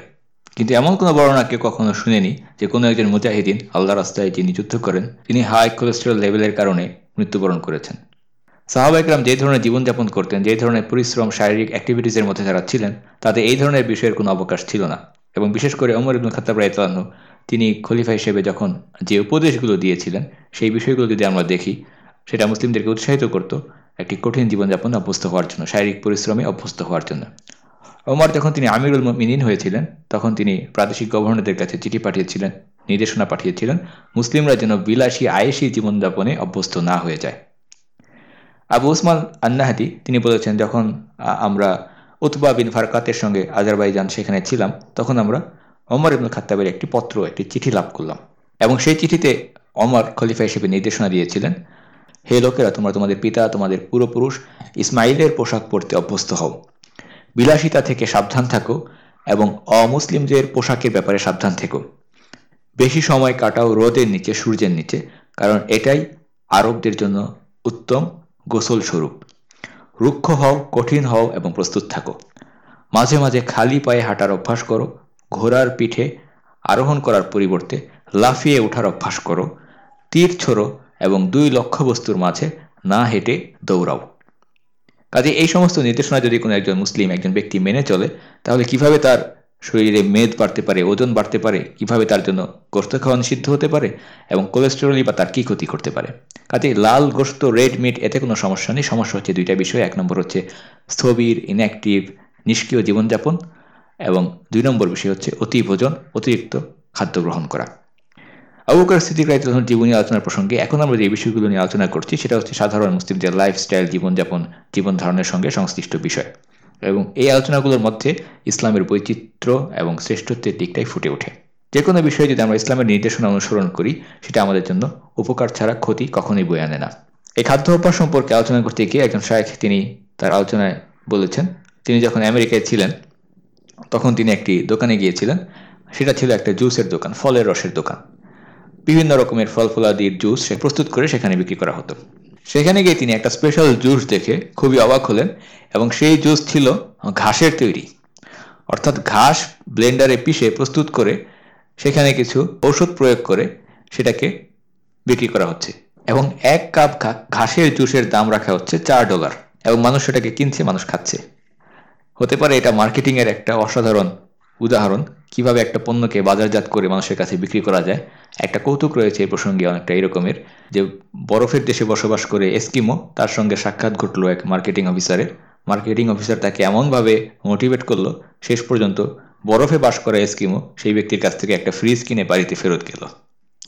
কিন্তু এমন কোনো বর্ণনা কেউ কখনো শুনেনি যে কোনো একজন মুজাহিদিন আল্লাহ রাস্তায় যিনি যুদ্ধ করেন, তিনি হাই কোলেস্টেরল লেভেলের কারণে মৃত্যুবরণ করেছেন। সাহাবাইকরাম যে ধরনের জীবনযাপন করতেন, যে ধরনের পরিশ্রম, শারীরিক অ্যাক্টিভিটিসের মধ্যে তারা ছিলেন, তাতে এই ধরনের বিষয়ের কোনো অবকাশ ছিল না। এবং বিশেষ করে অমর ইবুল খাতাব রায়তালাহ তিনি খলিফা হিসেবে যখন যে উপদেশগুলো দিয়েছিলেন, সেই বিষয়গুলো যদি আমরা দেখি, সেটা মুসলিমদেরকে উৎসাহিত করত একটি কঠিন জীবনযাপন অভ্যস্ত হওয়ার জন্য, শারীরিক পরিশ্রমে অভ্যস্ত হওয়ার জন্য। ওমর যখন তিনি আমিরুল মিনিন হয়েছিলেন, তখন তিনি প্রাদেশিক গভর্নরদের কাছে চিঠি পাঠিয়েছিলেন, নির্দেশনা পাঠিয়েছিলেন, মুসলিমরা যেন বিলাসী আয়েসী জীবনযাপনে অভ্যস্ত না হয়ে যায়। আবু ওসমান আন্নাহাদি, তিনি বলেছেন, যখন আমরা উতবা বিন ফারকাতের সঙ্গে আজারবাইজান সেখানে ছিলাম, তখন আমরা অমর ইবনুল খাত্তাবের একটি পত্র, একটি চিঠি লাভ করলাম। এবং সেই চিঠিতে অমর খলিফা হিসেবে নির্দেশনা দিয়েছিলেন, হে লোকেরা, তোমরা তোমাদের পিতা, তোমাদের পূর্বপুরুষ ইসমাইলের পোশাক পরতে অভ্যস্ত হও। বিলাসিতা থেকে সাবধান থাকো এবং অমুসলিমদের পোশাকের ব্যাপারে সাবধান থেকো। বেশি সময় কাটাও রোদের নিচে, সূর্যের নিচে, কারণ এটাই আরবদের জন্য উত্তম গোসল স্বরূপ রুক্ষ হও, কঠিন হও এবং প্রস্তুত থাকো। মাঝে মাঝে খালি পায়ে হাঁটার অভ্যাস করো। ঘোড়ার পিঠে আরোহণ করার পরিবর্তে লাফিয়ে ওঠার অভ্যাস করো। তীর ছোড়ো এবং দুই লক্ষ্যবস্তুর মাঝে না হেঁটে দৌড়াও। কাজে এই সমস্ত নির্দেশনা যদি কোনো একজন মুসলিম, একজন ব্যক্তি মেনে চলে, তাহলে কীভাবে তার শরীরে মেদ বাড়তে পারে, ওজন বাড়তে পারে, কীভাবে তার জন্য গোস্ত খাওয়া নিষিদ্ধ হতে পারে এবং কোলেস্টেরলই বা তার কী ক্ষতি করতে পারে। কাজে লাল গোস্ত রেড মিট এতে কোনো সমস্যা নেই। সমস্যা হচ্ছে দুইটা বিষয়। এক নম্বর হচ্ছে স্থবির ইনঅ্যাক্টিভ নিষ্ক্রিয় জীবনযাপন এবং দুই নম্বর বিষয় হচ্ছে অতি ভোজন অতিরিক্ত খাদ্য গ্রহণ করা। আবুকার স্থিতিক রাইতুল জীবনী আলোচনার প্রসঙ্গে এখন আমরা যে বিষয়গুলো নিয়ে আলোচনা করছি, সেটা হচ্ছে সাধারণ মুসলিমদের লাইফস্টাইল জীবনযাপন জীবন ধারণের সঙ্গে সংশ্লিষ্ট বিষয়। এবং এই আলোচনাগুলোর মধ্যে ইসলামের বৈচিত্র্য এবং শ্রেষ্ঠত্বের দিকটাই ফুটে ওঠে। যে কোনো বিষয়ে যদি আমরা ইসলামের নির্দেশনা অনুসরণ করি, সেটা আমাদের জন্য উপকার ছাড়া ক্ষতি কখনোই বয়ে আনে না। এই খাদ্য অভ্যাস সম্পর্কে আলোচনা করতে গিয়ে একজন শায়েখ, তিনি তার আলোচনায় বলেছেন, তিনি যখন আমেরিকায় ছিলেন, তখন তিনি একটি দোকানে গিয়েছিলেন। সেটা ছিল একটা জুসের দোকান, ফলের রসের দোকান। বিভিন্ন রকমের ফল ফলাদির জুস সে প্রস্তুত করে সেখানে বিক্রি করা হতো। সেখানে গিয়ে তিনি একটা স্পেশাল জুস দেখে খুবই অবাক হলেন এবং সেই জুস ছিল ঘাসের তৈরি। অর্থাৎ ঘাস ব্লেন্ডারে পিষে প্রস্তুত করে সেখানে কিছু ঔষধ প্রয়োগ করে সেটাকে বিক্রি করা হচ্ছে এবং এক কাপ ঘাসের জুসের দাম রাখা হচ্ছে চার ডলার এবং মানুষ সেটাকে কিনছে, মানুষ খাচ্ছে। হতে পারে এটা মার্কেটিংয়ের একটা অসাধারণ উদাহরণ, কীভাবে একটা পণ্যকে বাজারজাত করে মানুষের কাছে বিক্রি করা যায়? একটা কৌতুক রয়েছে এই প্রসঙ্গে অনেকটা এরকমের, যে বরফের দেশে বসবাস করে এস্কিমো, তার সঙ্গে সাক্ষাৎ ঘটলো এক মার্কেটিং অফিসারের। মার্কেটিং অফিসার তাকে এমনভাবে মোটিভেট করল, শেষ পর্যন্ত বরফে বাস করা এস্কিমো সেই ব্যক্তির কাছ থেকে একটা ফ্রিজ কিনে বাড়িতে ফেরত গেল।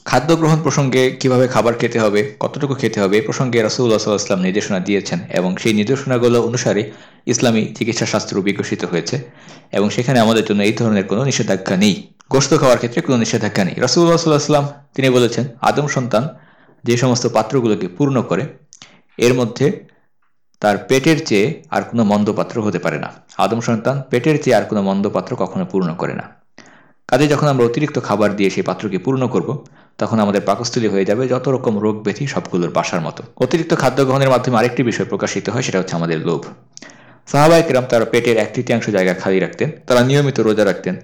খাদ্য গ্রহণ প্রসঙ্গে কীভাবে খাবার খেতে হবে, কতটুকু খেতে হবে প্রসঙ্গে রাসুল্লাহ সাল্লাহাম নির্দেশনা দিয়েছেন এবং সেই নির্দেশনাগুলো অনুসারে ইসলামী চিকিৎসা শাস্ত্র বিকশিত হয়েছে এবং সেখানে আমাদের জন্য এই ধরনের কোনো নিষেধাজ্ঞা নেই। গোস্ত খাওয়ার ক্ষেত্রে কোনো নিষেধাজ্ঞা নেই। রাসুল্লাহ সাল্লাহাম তিনি বলেছেন, আদম সন্তান যে সমস্ত পাত্রগুলোকে পূর্ণ করে, এর মধ্যে তার পেটের চেয়ে আর কোনো মন্দ পাত্র হতে পারে না। আদম সন্তান পেটের চেয়ে আর কোনো মন্দ পাত্র কখনো পূর্ণ করে না। কাজে যখন আমরা অতিরিক্ত খাবার দিয়ে সেই পাত্রকে পূর্ণ করব তখন আমাদের পাকস্থলী হয়ে যাবে যত রকম রোগ ব্যাধি সবগুলোর বাসার মতো। অতিরিক্ত খাদ্য গ্রহণের মাধ্যমে আরেকটি বিষয় প্রকাশিত হয়, সেটা হচ্ছে আমাদের লোভ। সাহাবাহিকরাম তারা পেটের এক তৃতীয়াংশ জায়গা খালি রাখতেন, তারা নিয়মিত রোজা রাখতেন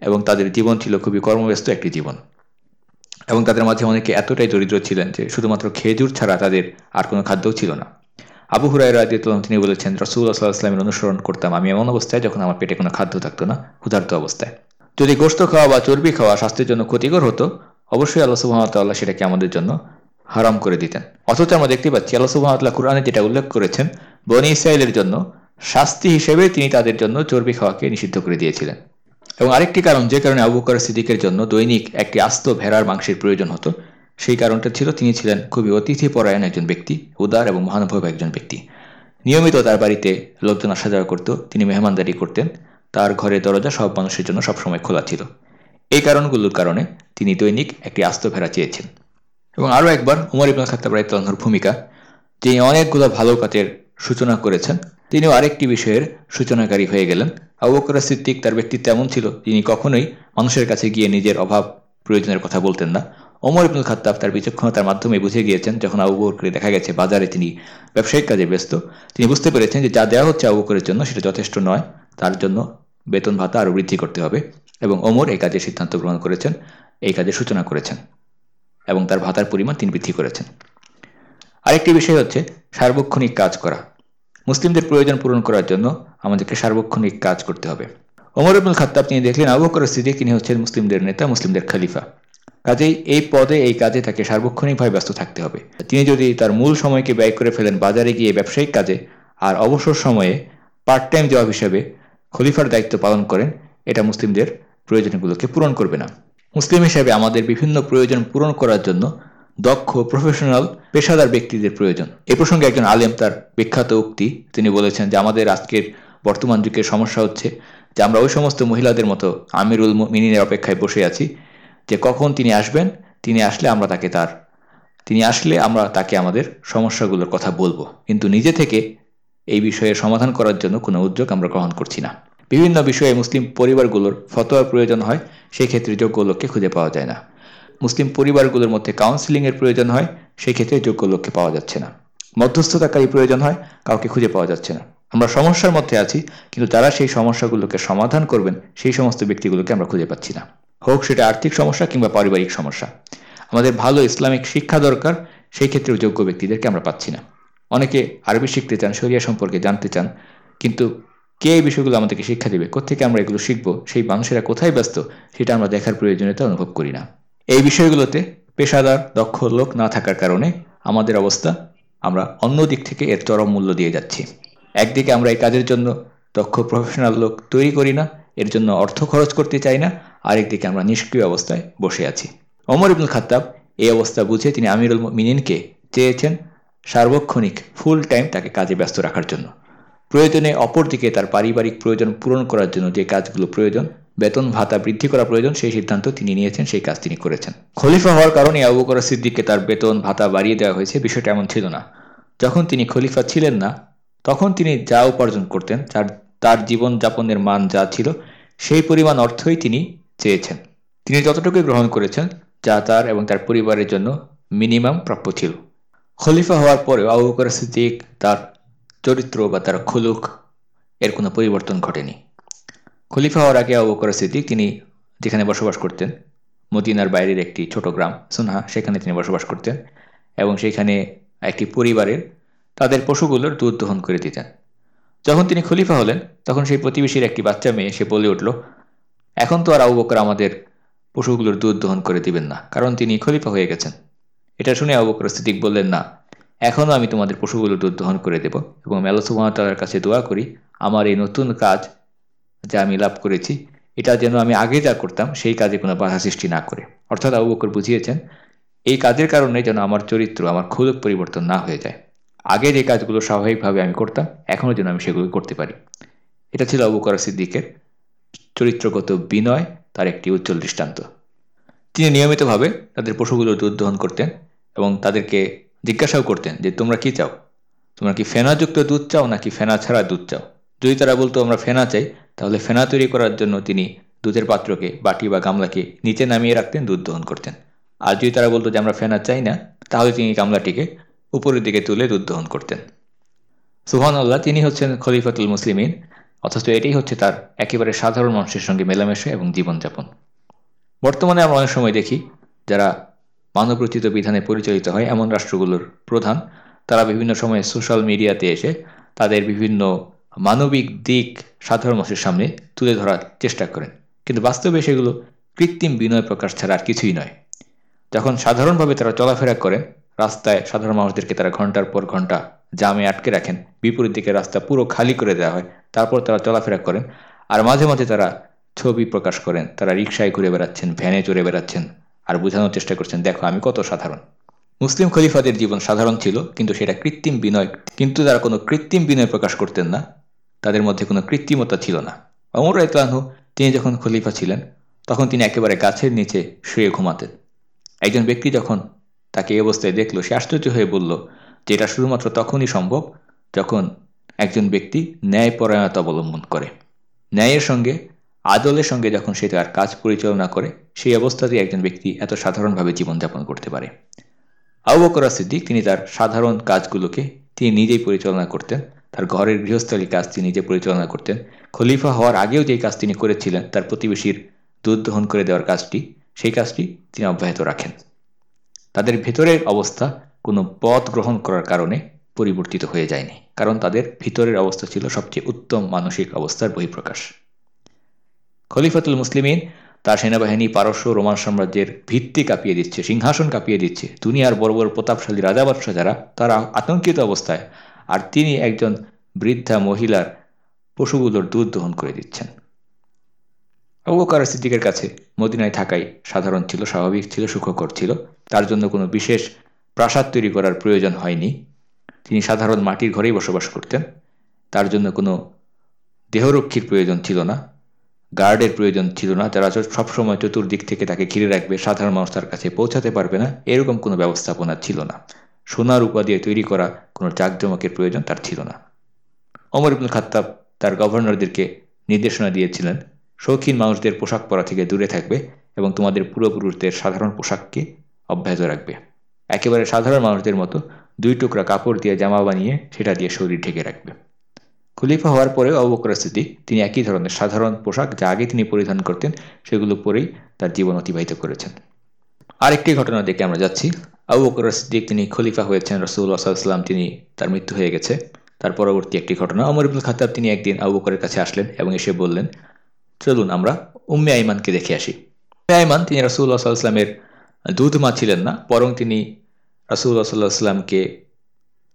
এবং তাদের জীবন ছিল খুবই কর্মব্যস্ত একটি জীবন। এবং তাদের মাঝে অনেকে এতটাই দরিদ্র ছিলেন যে শুধুমাত্র খেজুর ছাড়া তাদের আর কোনো খাদ্যও ছিল না। আবু হুরাই রাজিউল্লাহ তিনি বলেছেন রসুল্লাহ সাল্লাহ আসলামের অনুসরণ করতাম আমি এমন অবস্থায় যখন আমার পেটে কোনো খাদ্য থাকতো না, ক্ষুধার্ত অবস্থায়। যদি গোস্ত খাওয়া বা চর্বি খাওয়া স্বাস্থ্যের জন্য ক্ষতিকর হতো অবশ্যই আল্লাহ সুবাহতাল্লাহ সেটাকে আমাদের জন্য হারাম করে দিতেন। অথচ আমরা দেখতে পাচ্ছি, আল্লাহ সুবাহতাল্লাহ কোরআনে যেটা উল্লেখ করেছেন, বনি ইসরায়েলের জন্য শাস্তি হিসেবে তিনি তাদের জন্য চর্বি খাওয়াকে নিষিদ্ধ করে দিয়েছিলেন। এবং আরেকটি কারণ, যে কারণে আবু বকর সিদ্দিকের জন্য দৈনিক একটি আস্ত ভেড়ার মাংসের প্রয়োজন হতো, সেই কারণটা ছিল তিনি ছিলেন খুবই অতিথি পরায়ণ একজন ব্যক্তি, উদার এবং মহানুভব একজন ব্যক্তি। নিয়মিত তার বাড়িতে লোকজন আসা যাওয়া করত, তিনি মেহমানদারি করতেন, তার ঘরের দরজা সব মানুষের জন্য সবসময় খোলা ছিল। এই কারণগুলোর কারণে তিনি দৈনিক একটি আস্ত ভেড়া চেয়েছেন। এবং আরও একবার উমর ইবুল খাত্তাব রাইতলানহর ভূমিকা, যিনি অনেকগুলো ভালো কাজের সূচনা করেছেন, তিনিও আরেকটি বিষয়ের সূচনাকারী হয়ে গেলেন। আবু বকর সিদ্দিক তার ব্যক্তিত্ব এমন ছিল, তিনি কখনোই মানুষের কাছে গিয়ে নিজের অভাব প্রয়োজনের কথা বলতেন না। ওমর ইবনুল খাত্তাব তার বিচক্ষণতার মাধ্যমে বুঝে গিয়েছেন, যখন আবু বকরকে দেখা গেছে বাজারে তিনি ব্যবসায়িক কাজে ব্যস্ত, তিনি বুঝতে পেরেছেন যে যা দেওয়া হচ্ছে আবু বকরের জন্য সেটা যথেষ্ট নয়, তার জন্য বেতন ভাতা আরও বৃদ্ধি করতে হবে। এবং ওমর এই কাজের সিদ্ধান্ত গ্রহণ করেছেন, এই কাজের সূচনা করেছেন এবং তার ভাতার পরিমাণ তিনি বৃদ্ধি করেছেন। আরেকটি বিষয় হচ্ছে সার্বক্ষণিক কাজ করা। মুসলিমদের প্রয়োজন পূরণ করার জন্য আমাদেরকে সার্বক্ষণিক কাজ করতে হবে। ওমর আব্দুল খাত্তাব তিনি দেখলেন আবু বকর সিদ্দিক, তিনি হচ্ছেন মুসলিমদের নেতা, মুসলিমদের খালিফা। কাজেই এই পদে, এই কাজে তাকে সার্বক্ষণিকভাবে ব্যস্ত থাকতে হবে। তিনি যদি তার মূল সময়কে ব্যয় করে ফেলেন বাজারে গিয়ে ব্যবসায়িক কাজে, আর অবসর সময়ে পার্ট টাইম জবাব হিসেবে খলিফার দায়িত্ব পালন করেন, এটা মুসলিমদের প্রয়োজনগুলোকে পূরণ করবে না। মুসলিম হিসেবে আমাদের বিভিন্ন প্রয়োজন পূরণ করার জন্য দক্ষ প্রফেশনাল পেশাদার ব্যক্তিদের প্রয়োজন। এ প্রসঙ্গে একজন আলেম তার বিখ্যাত উক্তি, তিনি বলেছেন যে, আমাদের আজকের বর্তমান যুগের সমস্যা হচ্ছে যে, আমরা ওই সমস্ত মহিলাদের মতো আমিরুল মিনিনের অপেক্ষায় বসে আছি যে, কখন তিনি আসবেন, তিনি আসলে আমরা তাকে তার, তিনি আসলে আমরা তাকে আমাদের সমস্যাগুলোর কথা বলব। কিন্তু নিজে থেকে এই বিষয়ে সমাধান করার জন্য কোনো উদ্যোগ আমরা গ্রহণ করছি না। বিভিন্ন বিষয়ে মুসলিম পরিবারগুলোর ফতোয়ার প্রয়োজন হয় সেই ক্ষেত্রে যোগ্য লোককে খুঁজে পাওয়া যায় না। মুসলিম পরিবারগুলোর মধ্যে কাউন্সিলিংয়ের প্রয়োজন হয় সেই ক্ষেত্রে যোগ্য লোককে পাওয়া যাচ্ছে না। মধ্যস্থতাকারী প্রয়োজন হয়, কাউকে খুঁজে পাওয়া যাচ্ছে না। আমরা সমস্যার মধ্যে আছি, কিন্তু যারা সেই সমস্যাগুলোকে সমাধান করবেন, সেই সমস্ত ব্যক্তিগুলোকে আমরা খুঁজে পাচ্ছি না। হোক সেটা আর্থিক সমস্যা কিংবা পারিবারিক সমস্যা। আমাদের ভালো ইসলামিক শিক্ষা দরকার সেই ক্ষেত্রেও যোগ্য ব্যক্তিদেরকে আমরা পাচ্ছি না। অনেকে আরবি শিখতে চান, শরিয়া সম্পর্কে জানতে চান, কিন্তু কে এই বিষয়গুলো আমাদেরকে শিক্ষা দেবে? কোথেকে আমরা এগুলো শিখব? সেই মানুষেরা কোথায় ব্যস্ত? সেটা আমরা দেখার প্রয়োজনীয়তা অনুভব করি না। এই বিষয়গুলোতে পেশাদার, দক্ষ লোক না থাকার কারণে আমাদের অবস্থা আমরা অন্য দিক থেকে এর চরম মূল্য দিয়ে যাচ্ছি। একদিকে আমরা এই কাজের জন্য দক্ষ প্রফেশনাল লোক তৈরি করি না, এর জন্য অর্থ খরচ করতে চাই না, আরেকদিকে আমরা নিষ্ক্রিয় অবস্থায় বসে আছি। অমর ইবনুল খাত্তাব এই অবস্থা বুঝে তিনি আমিরুল মিনিনকে চেয়েছেন সার্বক্ষণিক ফুল টাইম তাকে কাজে ব্যস্ত রাখার জন্য। প্রয়োজনে অপরদিকে তার পারিবারিক প্রয়োজন পূরণ করার জন্য যে কাজগুলো প্রয়োজন, বেতন, ভাতা বৃদ্ধি করা প্রয়োজন, সেই সিদ্ধান্ত তিনি নিয়েছেন, সেই কাজ তিনি করেছেন। খলিফা হওয়ার কারণে আবু করা সিদ্দিককে তার বেতন, ভাতা বাড়িয়ে দেওয়া হয়েছে, বিষয়টা এমন ছিল না। যখন তিনি খলিফা ছিলেন না, তখন তিনি যা উপার্জন করতেন তার তার জীবনযাপনের মান যা ছিল, সেই পরিমাণ অর্থই তিনি চেয়েছেন। তিনি যতটুকু গ্রহণ করেছেন, যা তার এবং তার পরিবারের জন্য মিনিমাম প্রাপ্য ছিল। খলিফা হওয়ার পরেও আবু বকর সিদ্দিক তার চরিত্র বা তার খুলুক, এর কোনো পরিবর্তন ঘটেনি। খলিফা হওয়ার আগে আবু বকর সিদ্দিক, তিনি যেখানে বসবাস করতেন, মদিনার বাইরের একটি ছোট গ্রাম, সুনহা, সেখানে তিনি বসবাস করতেন এবং সেখানে একটি পরিবারের তাদের পশুগুলোর দুধ দহন করে দিতেন। যখন তিনি খলিফা হলেন, তখন সেই প্রতিবেশীর একটি বাচ্চা মেয়ে, সে বলে উঠল, এখন তো আর আবু বকর আমাদের পশুগুলোর দুধ দহন করে দিবেন না, কারণ তিনি খলিফা হয়ে গেছেন। এটা শুনে আবু বকর সিদ্দিক বললেন, না এখনও আমি তোমাদের পশুগুলোর দুধ দহন করে দেব এবং সুবাহতালার কাছে দোয়া করি, আমার এই নতুন কাজ যা আমি লাভ করেছি, এটা যেন আমি আগে যা করতাম, সেই কাজে কোনো বাধা সৃষ্টি না করে। অর্থাৎ আবু বকর বুঝিয়েছেন, এই কাজের কারণে যেন আমার চরিত্র, আমার খুলক পরিবর্তন না হয়ে যায়। আগে যে কাজগুলো স্বাভাবিকভাবে আমি করতাম, এখনও যেন আমি সেগুলো করতে পারি। এটা ছিল আবু করা সিদ্দিকের চরিত্রগত বিনয়, তার একটি উজ্জ্বল দৃষ্টান্ত। তিনি নিয়মিতভাবে তাদের পশুগুলো দুধ দহন করতেন এবং তাদেরকে জিজ্ঞাসাও করতেন যে, তোমরা কি চাও? তোমরা কি ফেনাযুক্ত দুধ চাও নাকি ফেনা ছাড়া দুধ চাও? যদি তারা বলতো, আমরা ফেনা চাই, তাহলে ফেনা তৈরি করার জন্য তিনি দুধের পাত্রকে, বাটি বা গামলাকে নিচে নামিয়ে রাখতেন, দুধ দহন করতেন। আর যদি তারা বলতো যে, আমরা ফেনা চাই না, তাহলে তিনি গামলাটিকে উপরের দিকে তুলে দুধ দহন করতেন। সুহান আল্লাহ তিনি হচ্ছেন খলিফাতুল মুসলিমিন, অথচ এটাই হচ্ছে তার একেবারে সাধারণ মানুষের সঙ্গে মেলামেশা এবং জীবনযাপন। বর্তমানে আমরা অনেক সময় দেখি, যারা মানবরচিত বিধানে পরিচালিত হয় এমন রাষ্ট্রগুলোর প্রধান। তারা বিভিন্ন সময়ে সোশ্যাল মিডিয়াতে এসে তাদের বিভিন্ন মানবিক দিক সাধারণ মানুষের সামনে তুলে ধরার চেষ্টা করেন। কিন্তু বাস্তবে সেগুলো কৃত্রিম বিনয় প্রকাশ ছাড়া আর কিছুই নয়। যখন সাধারণভাবে তারা চলাফেরা করেন, রাস্তায় সাধারণ মানুষদেরকে তারা ঘণ্টার পর ঘণ্টা জামে আটকে রাখেন, বিপরীত দিকে রাস্তা পুরো খালি করে দেওয়া হয়, তারপর তারা চলাফেরা করেন, আর মাঝে মাঝে তারা ছবি প্রকাশ করেন, তারা রিক্সায় ঘুরে বেড়াচ্ছেন, ভ্যানে চড়ে বেড়াচ্ছেন আর বোঝানোর চেষ্টা করছেন, দেখো, আমি কত সাধারণ। মুসলিম খলিফাদের জীবন সাধারণ ছিল, কিন্তু সেটা কৃত্রিম বিনয়, কিন্তু তারা কোনো কৃত্রিম বিনয় প্রকাশ করতেন না, তাদের মধ্যে কোনো কৃত্রিমতা ছিল না। অমর ইতলানহু তিনি যখন খলিফা ছিলেন, তখন তিনি একেবারে গাছের নিচে শুয়ে ঘুমাতেন। একজন ব্যক্তি যখন তাকে এই অবস্থায় দেখল, সে আশ্চর্য হয়ে বলল যে এটা শুধুমাত্র তখনই সম্ভব যখন একজন ব্যক্তি ন্যায়পরায়ণতা অবলম্বন করে। ন্যায়ের সঙ্গে আদলের সঙ্গে যখন সে তার কাজ পরিচালনা করে, সেই অবস্থাতেই একজন ব্যক্তি এত সাধারণভাবে জীবনযাপন করতে পারে। আবু বকরা সিদ্দিক তিনি তার সাধারণ কাজগুলোকে তিনি নিজেই পরিচালনা করতেন, তার ঘরের গৃহস্থলী কাজ তিনি নিজে পরিচালনা করতেন। খলিফা হওয়ার আগেও যেই কাজ তিনি করেছিলেন, তার প্রতিবেশীর দুধ দহন করে দেওয়ার কাজটি, সেই কাজটি তিনি অব্যাহত রাখেন। তাদের ভেতরের অবস্থা কোনো পথ গ্রহণ করার কারণে পরিবর্তিত হয়ে যায়নি, কারণ তাদের ভিতরের অবস্থা ছিল সবচেয়ে উত্তম মানসিক অবস্থার বহিঃপ্রকাশ। খলিফাতুল মুসলিমিন তার সেনাবাহিনী, পারস্য রোমান সাম্রাজ্যের ভিত্তি কাঁপিয়ে দিচ্ছে, সিংহাসন কাঁপিয়ে দিচ্ছে। দুনিয়ার বড় বড় প্রতাপশালী রাজা বাদশাহ যারা, তারা আতঙ্কিত অবস্থায়, আর তিনি একজন বৃদ্ধা মহিলার পশুগুলোর দুধ দহন করে দিচ্ছেন। অবকার সিদ্দিকের কাছে মদিনায় থাকাই সাধারণ ছিল, স্বাভাবিক ছিল, সুখকর ছিল। তার জন্য কোনো বিশেষ প্রাসাদ তৈরি করার প্রয়োজন হয়নি। তিনি সাধারণ মাটির ঘরেই বসবাস করতেন। তার জন্য কোনো দেহরক্ষীর প্রয়োজন ছিল না। গার্ডের প্রয়োজন ছিল না যারা সবসময় চতুর্দিক থেকে তাকে ঘিরে রাখবে, সাধারণ মানুষ তার কাছে পৌঁছাতে পারবে না, এরকম কোনো ব্যবস্থাপনা ছিল না। সোনার উপা দিয়ে তৈরি করা কোনো জাকজমকের প্রয়োজন তার ছিল না। অমর ইবুল খাত্তাব তার গভর্নরদেরকে নির্দেশনা দিয়েছিলেন, শৌখিন মানুষদের পোশাক পরা থেকে দূরে থাকবে এবং তোমাদের পূর্বপুরুষদের সাধারণ পোশাককে অব্যাহত রাখবে। একেবারে সাধারণ মানুষদের মতো দুই টুকরা কাপড় দিয়ে জামা বানিয়ে সেটা দিয়ে শরীর ঢেকে রাখবে। খলিফা হওয়ার পরেও অবকর স্থিতি তিনি একই ধরনের সাধারণ পোশাক যা আগে তিনি পরিধান করতেন, সেগুলো পরেই তার জীবন অতিবাহিত করেছেন। আরেকটি ঘটনা দেখে আমরা যাচ্ছি। আবু বকর সিদ্দিক, তিনি খলিফা হয়েছেন রসুল্লাহ সাল্লাম তিনি তার মৃত্যু হয়ে গেছে। তার পরবর্তী একটি ঘটনা অমর ইবুল খাতাব তিনি একদিন আবু বকরের কাছে আসলেন এবং এসে বললেন, চলুন আমরা উম্মে আইমানকে দেখে আসি। উম্মে আইমান, তিনি রসুল্লাহ সাল্লামের দুধ মা ছিলেন না, বরং তিনি রাসুল্লাহ সাল্লাহ সাল্লামকে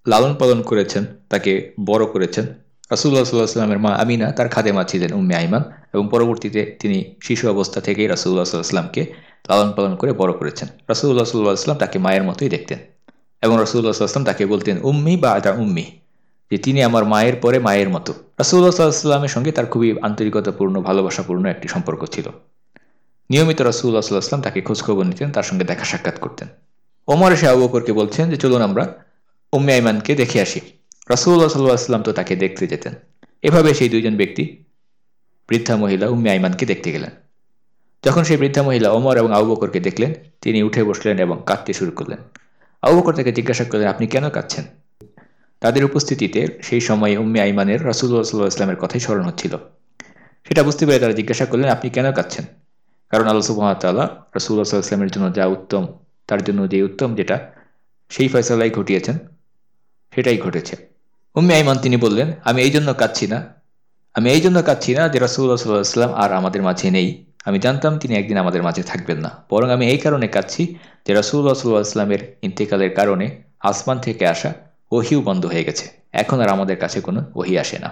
লালন পালন করেছেন, তাকে বড় করেছেন। রাসুল্লাহ সাল্লাহ মা আমিনা তার খাদেমা ছিলেন উম্মে আইমান এবং পরবর্তীতে তিনি শিশু অবস্থা থেকেই রাসুল্লাহ সাল্লাহ সাল্লামকে লালন পালন করে বড় করেছেন। রাসুল্লাহ সাল্লাহ আসলাম তাকে মায়ের মতোই দেখতেন এবং রাসুল্লাহ সাল্লাম তাকে বলতেন, উম্মি বা আদা উম্মি যে তিনি আমার মায়ের পরে মায়ের মতো। রাসুল্লাহ সাল্লাহামের সঙ্গে তার খুবই আন্তরিকতাপূর্ণ, ভালোবাসাপূর্ণ একটি সম্পর্ক ছিল। নিয়মিত রাসুল্লাহ সাল্লাহাম তাকে খোঁজখবর নিতেন, তার সঙ্গে দেখা সাক্ষাৎ করতেন। ওমর এসে আবু বকরকে বলছেন যে, চলুন আমরা উম্মে আইমানকে দেখে আসি। রাসুল্লাহ সাল্লাহ আসলাম তো তাকে দেখতে যেতেন। এভাবে সেই দুইজন ব্যক্তি বৃদ্ধা মহিলা উম্মে আইমানকে দেখতে গেলেন। যখন সেই বৃদ্ধা মহিলা ওমর এবং আবু বকরকে দেখলেন, তিনি উঠে বসলেন এবং কাঁদতে শুরু করলেন। আবু বকর তাকে জিজ্ঞাসা করলেন, আপনি কেন কাঁদছেন? তাদের উপস্থিতিতে সেই সময়ে উম্মে আইমানের রাসুল্লাহ সাল্লাহ ইসলামের কথাই স্মরণ হচ্ছিল। সেটা বুঝতে পেরে তারা জিজ্ঞাসা করলেন, আপনি কেন কাঁদছেন? কারণ আল্লাহ সুবাহতাল্লাহ রাসুল্লাহ সাল্লাহ ইসলামের জন্য যা উত্তম, তার জন্য যে উত্তম যেটা, সেই ফয়সালাই ঘটিয়েছেন, সেটাই ঘটেছে। উম্মে আইমান তিনি বললেন, আমি এই জন্য কাঁদছি না। আমি এই জন্য কাঁদছি না যে রাসুল্লাহ সাল্লাহ ইসলাম আর আমাদের মাঝে নেই। আমি জানতাম তিনি একদিন আমাদের মাঝে থাকবেন না। বরং আমি এই কারণে কাঁদছি যে রাসুল্লাহ সাল্লাহ ইসলামের ইন্তেকালের কারণে আসমান থেকে আসা ওহিও বন্ধ হয়ে গেছে। এখন আর আমাদের কাছে কোনো ওহি আসে না।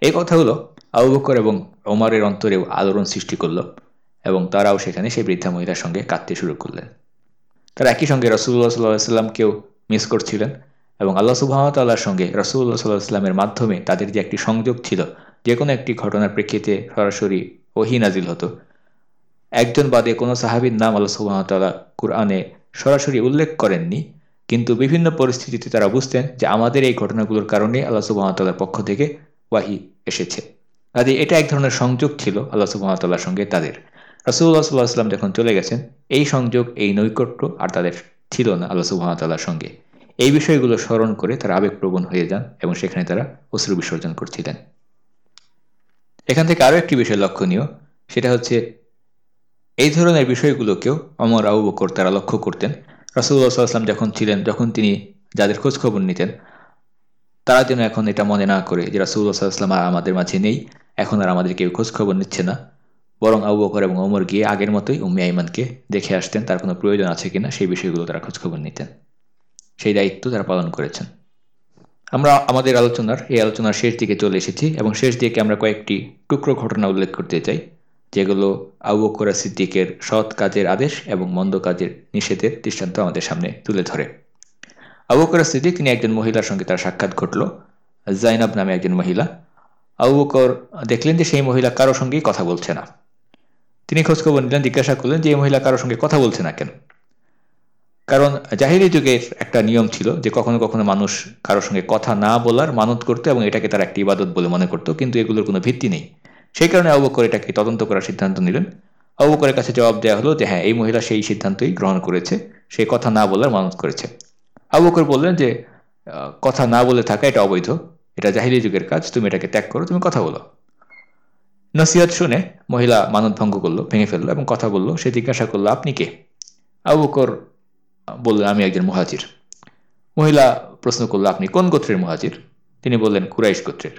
এই কথাগুলো আবু বকর এবং ওমারের অন্তরেও আলোড়ন সৃষ্টি করল এবং তারাও সেখানে সেই বৃদ্ধা মহিলার সঙ্গে কাঁদতে শুরু করলেন। তারা একই সঙ্গে রসুল্লাহ সাল্লাহ সাল্লামকেও মিস করছিলেন। এবং আল্লাহ সুবাহতাল্লাহর সঙ্গে রসুল্লাহ সাল্লাহ সাল্লামের মাধ্যমে তাদের যে একটি সংযোগ ছিল যে কোনো একটি ঘটনার প্রেক্ষিতে সরাসরি ওহি নাজিল হতো। একজন বাদে কোনো সাহাবির নাম আল্লাহ সুবাহতাল্লাহ কুরআনে সরাসরি উল্লেখ করেননি, কিন্তু বিভিন্ন পরিস্থিতিতে তারা বুঝতেন যে আমাদের এই ঘটনাগুলোর কারণে আল্লাহ সুবাহতাল্লাহর পক্ষ থেকে ওয়াহি এসেছে। কাজে এটা এক ধরনের সংযোগ ছিল আল্লাহ সুবাহতাল্লাহর সঙ্গে তাদের। রাসুল্লাহ সাল্লাহ আসলাম যখন চলে গেছেন, এই সংযোগ, এই নৈকট্য আর তাদের ছিল না আল্লাহ সুবাহতাল্লাহর সঙ্গে। এই বিষয়গুলো স্মরণ করে তারা আবেগপ্রবণ হয়ে যান এবং সেখানে তারা অশ্রু বিসর্জন করছিলেন এখান থেকে আরও একটি বিষয় লক্ষণীয়, সেটা হচ্ছে এই ধরনের বিষয়গুলোকেও অমর আবু বকর তারা লক্ষ্য করতেন। রাসুল্লাহ সাল্লাম যখন ছিলেন, যখন তিনি যাদের খোঁজখবর নিতেন, তারা যেন এখন এটা মনে না করে যে রাসুল্লাহ সাল্লাম আর আমাদের মাঝে নেই, এখন আর আমাদের কেউ খোঁজখবর নিচ্ছে না। বরং আবু বকর এবং ওমর গিয়ে আগের মতোই উম্মি আইমানকে দেখে আসতেন, তার কোনো প্রয়োজন আছে কিনা, সেই বিষয়গুলো তারা খোঁজখবর নিতেন। সেই দায়িত্ব তারা পালন করেছেন। আমরা আমাদের আলোচনার, এই আলোচনার শেষ দিকে চলে এসেছি এবং শেষ দিকে আমরা কয়েকটি টুকরো ঘটনা উল্লেখ করতে চাই, যেগুলো আবু বকর সিদ্দিকের সৎ কাজের আদেশ এবং মন্দ কাজের নিষেধের দৃষ্টান্ত আমাদের সামনে তুলে ধরে। আবু বকর সিদ্দিক তিনি একজন মহিলার সঙ্গে তার সাক্ষাৎ ঘটল, জাইনাব নামে একজন মহিলা। আবু বকর দেখলেন যে সেই মহিলা কারও সঙ্গেই কথা বলছে না। তিনি খোঁজখবর নিলেন, জিজ্ঞাসা করলেন যে এই মহিলা কারোর সঙ্গে কথা বলছে না কেন? কারণ জাহিরি যুগের একটা নিয়ম ছিল যে কখনো কখনো মানুষ কারোর সঙ্গে কথা না বলার মানত করতো এবং এটাকে তার একটি ইবাদত বলে মনে করতো, কিন্তু এগুলোর কোনো ভিত্তি নেই। সেই কারণে অবকর এটাকে তদন্ত করার সিদ্ধান্ত নিলেন। অবকরের কাছে জবাব দেওয়া হলো যে হ্যাঁ এই মহিলা সেই সিদ্ধান্তই গ্রহণ করেছে, সে কথা না বলার মানত করেছে। আবুকর বললেন যে কথা না বলে থাকা এটা অবৈধ, এটা জাহিলি যুগের কাজ, তুমি এটাকে ত্যাগ করো, তুমি কথা বলো। নসিহত শুনে মহিলা মানত ভঙ্গ করল, ভেঙে ফেলল এবং কথা বলল, সে জিজ্ঞাসা করল, আপনি কে? আবুকর বললেন, আমি একজন মহাজির। মহিলা প্রশ্ন করল, আপনি কোন গোত্রের মহাজির? তিনি বললেন, কুরাইশ গোত্রের।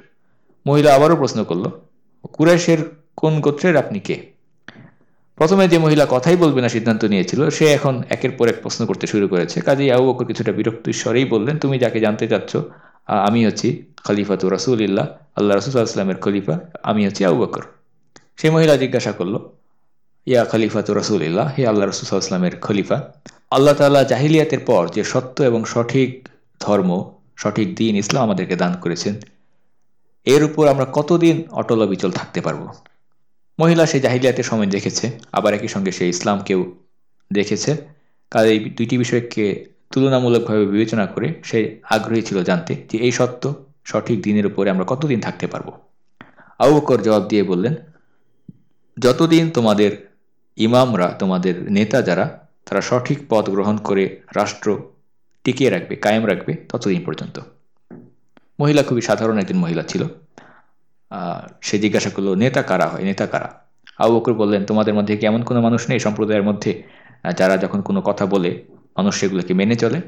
মহিলা আবারও প্রশ্ন করল, কুরাইশের কোন গোত্রের? আপনি কে? প্রথমে যে মহিলা কথাই বলবে না সিদ্ধান্ত নিয়েছিল, সে এখন একের পর এক প্রশ্ন করতে শুরু করেছে। কাজেই আবু বকর কিছুটা বিরক্ত স্বরেই বললেন, তুমি যাকে জানতে চাচ্ছ আমি হচ্ছি খলিফা তো রসুল্লাহ আল্লাহ রসুল আসলামের খলিফা, আমি হচ্ছি আবু বকর। সেই মহিলা জিজ্ঞাসা করল, ইয়া খলিফা তো রসুল্লাহ হে আল্লাহ রসুল আসলামের খলিফা? আল্লাহ তাল্লাহ জাহিলিয়াতের পর যে সত্য এবং সঠিক ধর্ম, সঠিক দিন ইসলাম আমাদেরকে দান করেছেন, এর উপর আমরা কতদিন অটল বিচল থাকতে পারব? মহিলা সে জাহিলিয়াতের সময় দেখেছে, আবার একই সঙ্গে সে ইসলামকেও দেখেছে। কাজে এই দুইটি বিষয়কে তুলনামূলকভাবে বিবেচনা করে সে আগ্রহী ছিল জানতে যে এই সত্য, সঠিক দিনের উপরে আমরা কতদিন থাকতে পারব। আবু বকর জবাব দিয়ে বললেন, যতদিন তোমাদের ইমামরা, তোমাদের নেতা যারা তারা সঠিক পথ গ্রহণ করে রাষ্ট্র টিকিয়ে রাখবে, কায়েম রাখবে ততদিন পর্যন্ত। মহিলা খুবই সাধারণ একজন মহিলা ছিল। সে জিজ্ঞাসা করল, নেতা কারা হয়? নেতা কারা? আবু বকর বললেন, তোমাদের মধ্যে কি এমন কোনো মানুষ নেই? সম্প্রদায়ের মধ্যে যারা যখন কোনো কথা বলে, মানুষ সেগুলোকে মেনে চলে?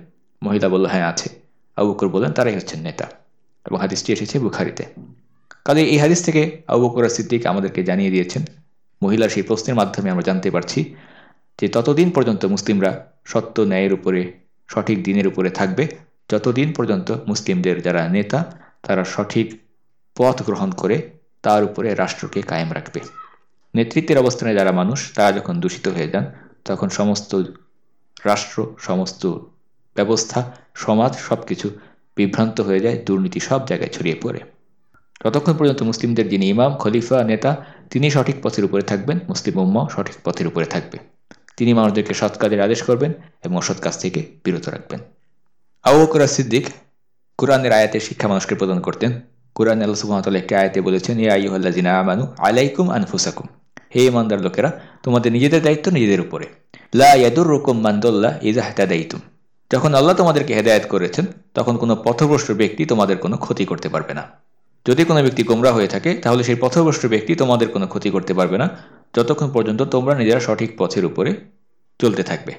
মহিলা বলল হ্যাঁ আছে। আবু বকর বললেন, তারাই হচ্ছেন নেতা এবং হাদিসটি এসেছে বুখারিতে। কাজে এই হাদিস থেকে আবু বকর সিদ্দিক আমাদেরকে জানিয়ে দিয়েছেন, মহিলার সেই প্রশ্নের মাধ্যমে আমরা জানতে পারছি যে ততদিন পর্যন্ত মুসলিমরা সত্য ন্যায়ের উপরে, সঠিক দিনের উপরে থাকবে, যতদিন পর্যন্ত মুসলিমদের যারা নেতা, তারা সঠিক পথ গ্রহণ করে তার উপরে রাষ্ট্রকে কায়েম রাখবে। নেতৃত্বের অবস্থানে যারা মানুষ, তারা যখন দূষিত হয়ে যান, তখন সমস্ত রাষ্ট্র, সমস্ত ব্যবস্থা, সমাজ সব কিছু বিভ্রান্ত হয়ে যায়, দুর্নীতি সব জায়গায় ছড়িয়ে পড়ে। ততক্ষণ পর্যন্ত মুসলিমদের যিনি ইমাম, খলিফা, নেতা, তিনি সঠিক পথের উপরে থাকবেন, মুসলিম উম্মাও সঠিক পথের উপরে থাকবে। তিনি মানুষদেরকে সৎ কাজের আদেশ করবেন এবং অসৎ কাজ থেকে বিরত রাখবেন। আবু সিদ্দিক কোরআনের আয়াতের শিক্ষা মানুষকে প্রদান করতেন। কোরআন আল্লাহ সুহামতাল্লাহ একটি আয়তে বলেছেন, ইয়া জিনা আমানু আলাইকুম আনফুসাকুম। হে ইমানদার লোকেরা, তোমাদের নিজেদের দায়িত্ব নিজেদের উপরে। লা ইয়াদুর রকম মান্দল্লাহ ইজা দায়িতুম যখন আল্লাহ তোমাদেরকে হেদায়ত করেছেন, তখন কোনো পথভ্রষ্ট ব্যক্তি তোমাদের কোনো ক্ষতি করতে পারবে না। যদি কোনো ব্যক্তি গোমরা হয়ে থাকে, তাহলে সেই পথভ্রষ্ট ব্যক্তি তোমাদের কোনো ক্ষতি করতে পারবে না। যতক্ষণ পর্যন্ত তোমরা নিজেরা সঠিক পথের উপরে চলতে থাকবে।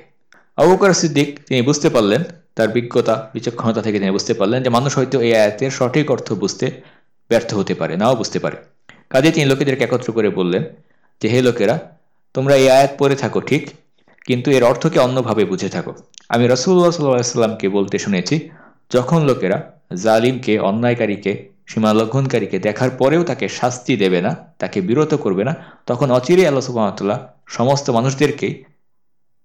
আবুকার সিদ্দিক, তিনি বুঝতে পারলেন, তার বিজ্ঞতা, বিচক্ষণতা থেকে তিনি বুঝতে পারলেন যে মানুষ হয়তো এই আয়াতের সঠিক অর্থ বুঝতে ব্যর্থ হতে পারে, নাও বুঝতে পারে। কাজে তিনি লোকেদেরকে একত্র করে বললেন যে, হে লোকেরা, তোমরা এই আয়াত পড়ে থাকো ঠিক, কিন্তু এর অর্থকে অন্যভাবে বুঝে থাকো। আমি রসুল্লাহ সাল্লাহামকে বলতে শুনেছি, যখন লোকেরা জালিমকে, অন্যায়কারীকে সীমা লঙ্ঘনকারীকে দেখার পরেও তাকে শাস্তি দেবে না, তাকে বিরত করবে না, তখন অচিরে আল্লাহ সুবাহতাল্লাহ সমস্ত মানুষদেরকেই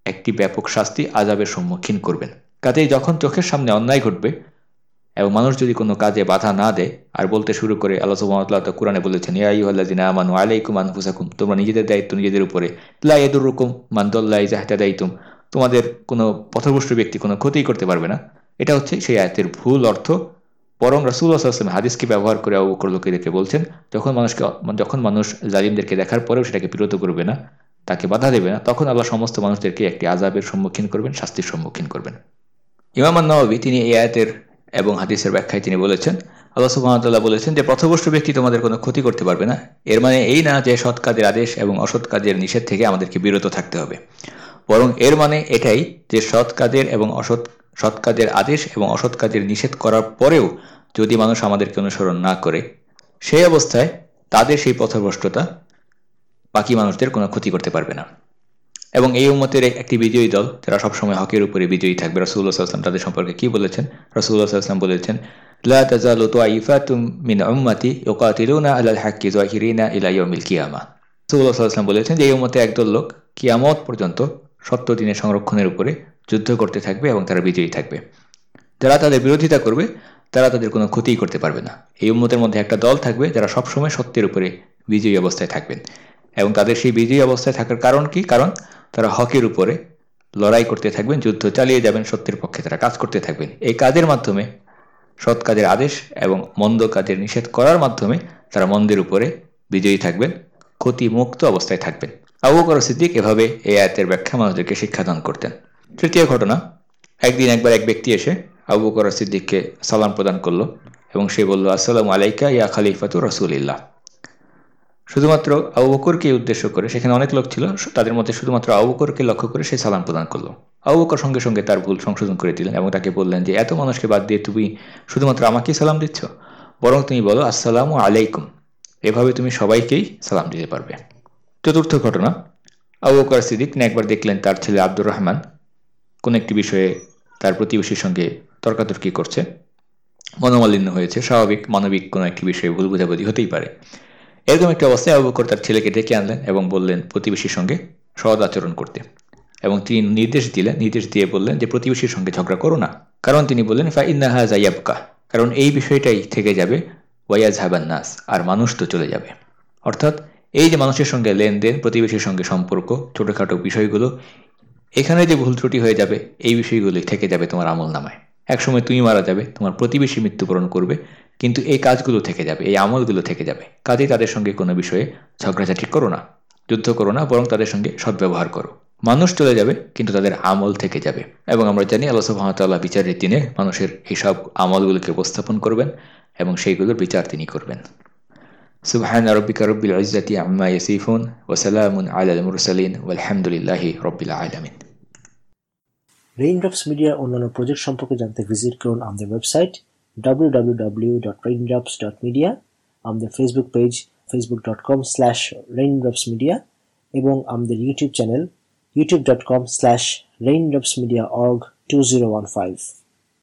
একটি ব্যাপক শাস্তি আজাবের সম্মুখীন করবেন। কাজেই যখন চোখের সামনে অন্যায় ঘটবে এবং মানুষ যদি কোনো কাজে বাধা না দেয়, আর বলতে শুরু করে আল্লাহ সুবাহতাল্লাহ তো কোরআনে বলেছেন ইয়াইহ্লাদিনা আমানু আলাইকুম আনফুসাকুম, তোমরা নিজেদের দায়িত্ব নিজেদের উপরে লাইদুর রুকুম মান্দল্লাহ জাহাদা তোমাদের কোনো পথভ্রষ্ট ব্যক্তি কোনো ক্ষতি করতে পারবে না। এটা হচ্ছে সেই আয়তের ভুল অর্থ। বরং রাসুল্লাহ হাদিসকে ব্যবহার করে অবকর লোকেদেরকে বলছেন, যখন মানুষকে যখন মানুষ জালিমদেরকে দেখার পরেও সেটাকে বিরত করবে না, তাকে বাধা দেবে না, তখন আল্লাহ সমস্ত মানুষদেরকে একটি আজাবের সম্মুখীন করবেন, শাস্তির সম্মুখীন করবেন। ইমাম নবাবী তিনি এই আয়াতের এবং হাদিসের ব্যাখ্যায় তিনি বলেছেন, আল্লাহ সুহামতাল্লাহ বলেছেন যে পথভ্রষ্ট ব্যক্তি তোমাদের কোনো ক্ষতি করতে পারবে না। এর মানে এই না যে সৎ কাজের আদেশ এবং অসৎ কাজের নিষেধ থেকে আমাদেরকে বিরত থাকতে হবে। বরং এর মানে এটাই যে সৎ কাজের এবং অসৎ সৎ কাজের আদেশ এবং অসৎ কাজের নিষেধ করার পরেও যদি মানুষ আমাদেরকে অনুসরণ না করে, সেই অবস্থায় তাদের সেই পথভ্রষ্টতা বাকি মানুষদের কোনো ক্ষতি করতে পারবে না। এবং এই উম্মতের একটি বিজয়ী দল, যারা সবসময় হকের উপরে বিজয়ী থাকবে রাসুল্লাহ সাল্লাম তাদের সম্পর্কে কি বলেছেন? রাসুল্লাহ সাল্লাম বলেছেন কিয়ামা। বলেছেন যে এই উম্মতে একদল লোক কিয়ামত পর্যন্ত সত্য দিনের সংরক্ষণের উপরে যুদ্ধ করতে থাকবে এবং তারা বিজয়ী থাকবে। যারা তাদের বিরোধিতা করবে, তারা তাদের কোনো ক্ষতিই করতে পারবে না। এই উম্মতের মধ্যে একটা দল থাকবে, যারা সবসময় সত্যের উপরে বিজয়ী অবস্থায় থাকবেন। এবং তাদের সেই বিজয়ী অবস্থায় থাকার কারণ কি? কারণ তারা হকের উপরে লড়াই করতে থাকবেন, যুদ্ধ চালিয়ে যাবেন, সত্যের পক্ষে তারা কাজ করতে থাকবেন। এই কাজের মাধ্যমে, সৎ কাজের আদেশ এবং মন্দ কাজের নিষেধ করার মাধ্যমে তারা মন্দের উপরে বিজয়ী থাকবেন, ক্ষতিমুক্ত অবস্থায় থাকবেন। আবু বকর সিদ্দিক এভাবে এই আয়াতের ব্যাখ্যা মানুষদেরকে শিক্ষাদান করতেন। তৃতীয় ঘটনা, একদিন একবার এক ব্যক্তি এসে আবু বকর সিদ্দিককে সালাম প্রদান করল এবং সে বলল, আসসালাম আলাইকা ইয়া খালিফাতু রসুলিল্লাহ। শুধুমাত্র আবু বকরকে উদ্দেশ্য করে সেখানে অনেক লোক ছিল, তাদের মধ্যে শুধুমাত্র আবু বকরকে লক্ষ্য করে সে সালাম প্রদান করল। আবু বকর সঙ্গে সঙ্গে তার ভুল সংশোধন করে দিলেন এবং তাকে বললেন যে, এত মানুষকে বাদ দিয়ে তুমি শুধুমাত্র আমাকেই সালাম দিচ্ছ, বরং তুমি বলো, আসসালাম আলাইকুম। এভাবে তুমি সবাইকেই সালাম দিতে পারবে। চতুর্থ ঘটনা, আবু বকর সিদ্দিক একবার দেখলেন তার ছেলে আব্দুর রহমান কোন একটি বিষয়ে তার প্রতিবেশীর সঙ্গে তর্কাতর্কি করছে। মনোমালিন্য হয়েছে, স্বাভাবিক মানবিক কোনো একটি বিষয়ে ভুল বোঝাবুঝি হতেই পারে। এরকম একটি অবস্থায় আবু বকর তার ছেলেকে ডেকে আনলেন এবং বললেন প্রতিবেশীর সঙ্গে সহজ আচরণ করতে। এবং তিনি নির্দেশ দিলেন, নির্দেশ দিয়ে বললেন যে, প্রতিবেশীর সঙ্গে ঝগড়া করো না। কারণ তিনি বললেন ফা ইন্নাহা জাইয়াবকা কারণ এই বিষয়টাই থেকে যাবে ওয়াইয়াজ হাবান নাস, আর মানুষ তো চলে যাবে। অর্থাৎ এই যে মানুষের সঙ্গে লেনদেন, প্রতিবেশীর সঙ্গে সম্পর্ক, ছোটোখাটো বিষয়গুলো এখানে যে ভুল ত্রুটি হয়ে যাবে, এই বিষয়গুলি থেকে যাবে তোমার আমল নামায়। একসময় তুমি মারা যাবে, তোমার প্রতিবেশী মৃত্যুবরণ করবে, কিন্তু এই কাজগুলো থেকে যাবে, এই আমলগুলো থেকে যাবে। কাজেই তাদের সঙ্গে কোনো বিষয়ে ঝগড়াঝাটি করো না, যুদ্ধ করো না, বরং তাদের সঙ্গে সদ্ব্যবহার করো। মানুষ চলে যাবে, কিন্তু তাদের আমল থেকে যাবে। এবং আমরা জানি আল্লাহ সুহামতাল্লাহ বিচারের দিনে মানুষের এইসব আমলগুলোকে উপস্থাপন করবেন এবং সেইগুলোর বিচার তিনি করবেন। সুবহান রব্বিকা রব্বিল ইজ্জাতি আম্মা ইয়াসিফুন ওয়া সালামুন আলাল মুরসালিন ওয়ালহামদুলিল্লাহি রব্বিল আলামিন। রেইনড্রপস মিডিয়া অন্যান্য প্রজেক্ট সম্পর্কে জানতে ভিজিট করুন আমাদের website W W W dot Raindrops dot media আমাদের Facebook page Facebook dot com slash Raindrops media এবং আমাদের YouTube channel YouTube dot com slash Raindrops media org two zero one five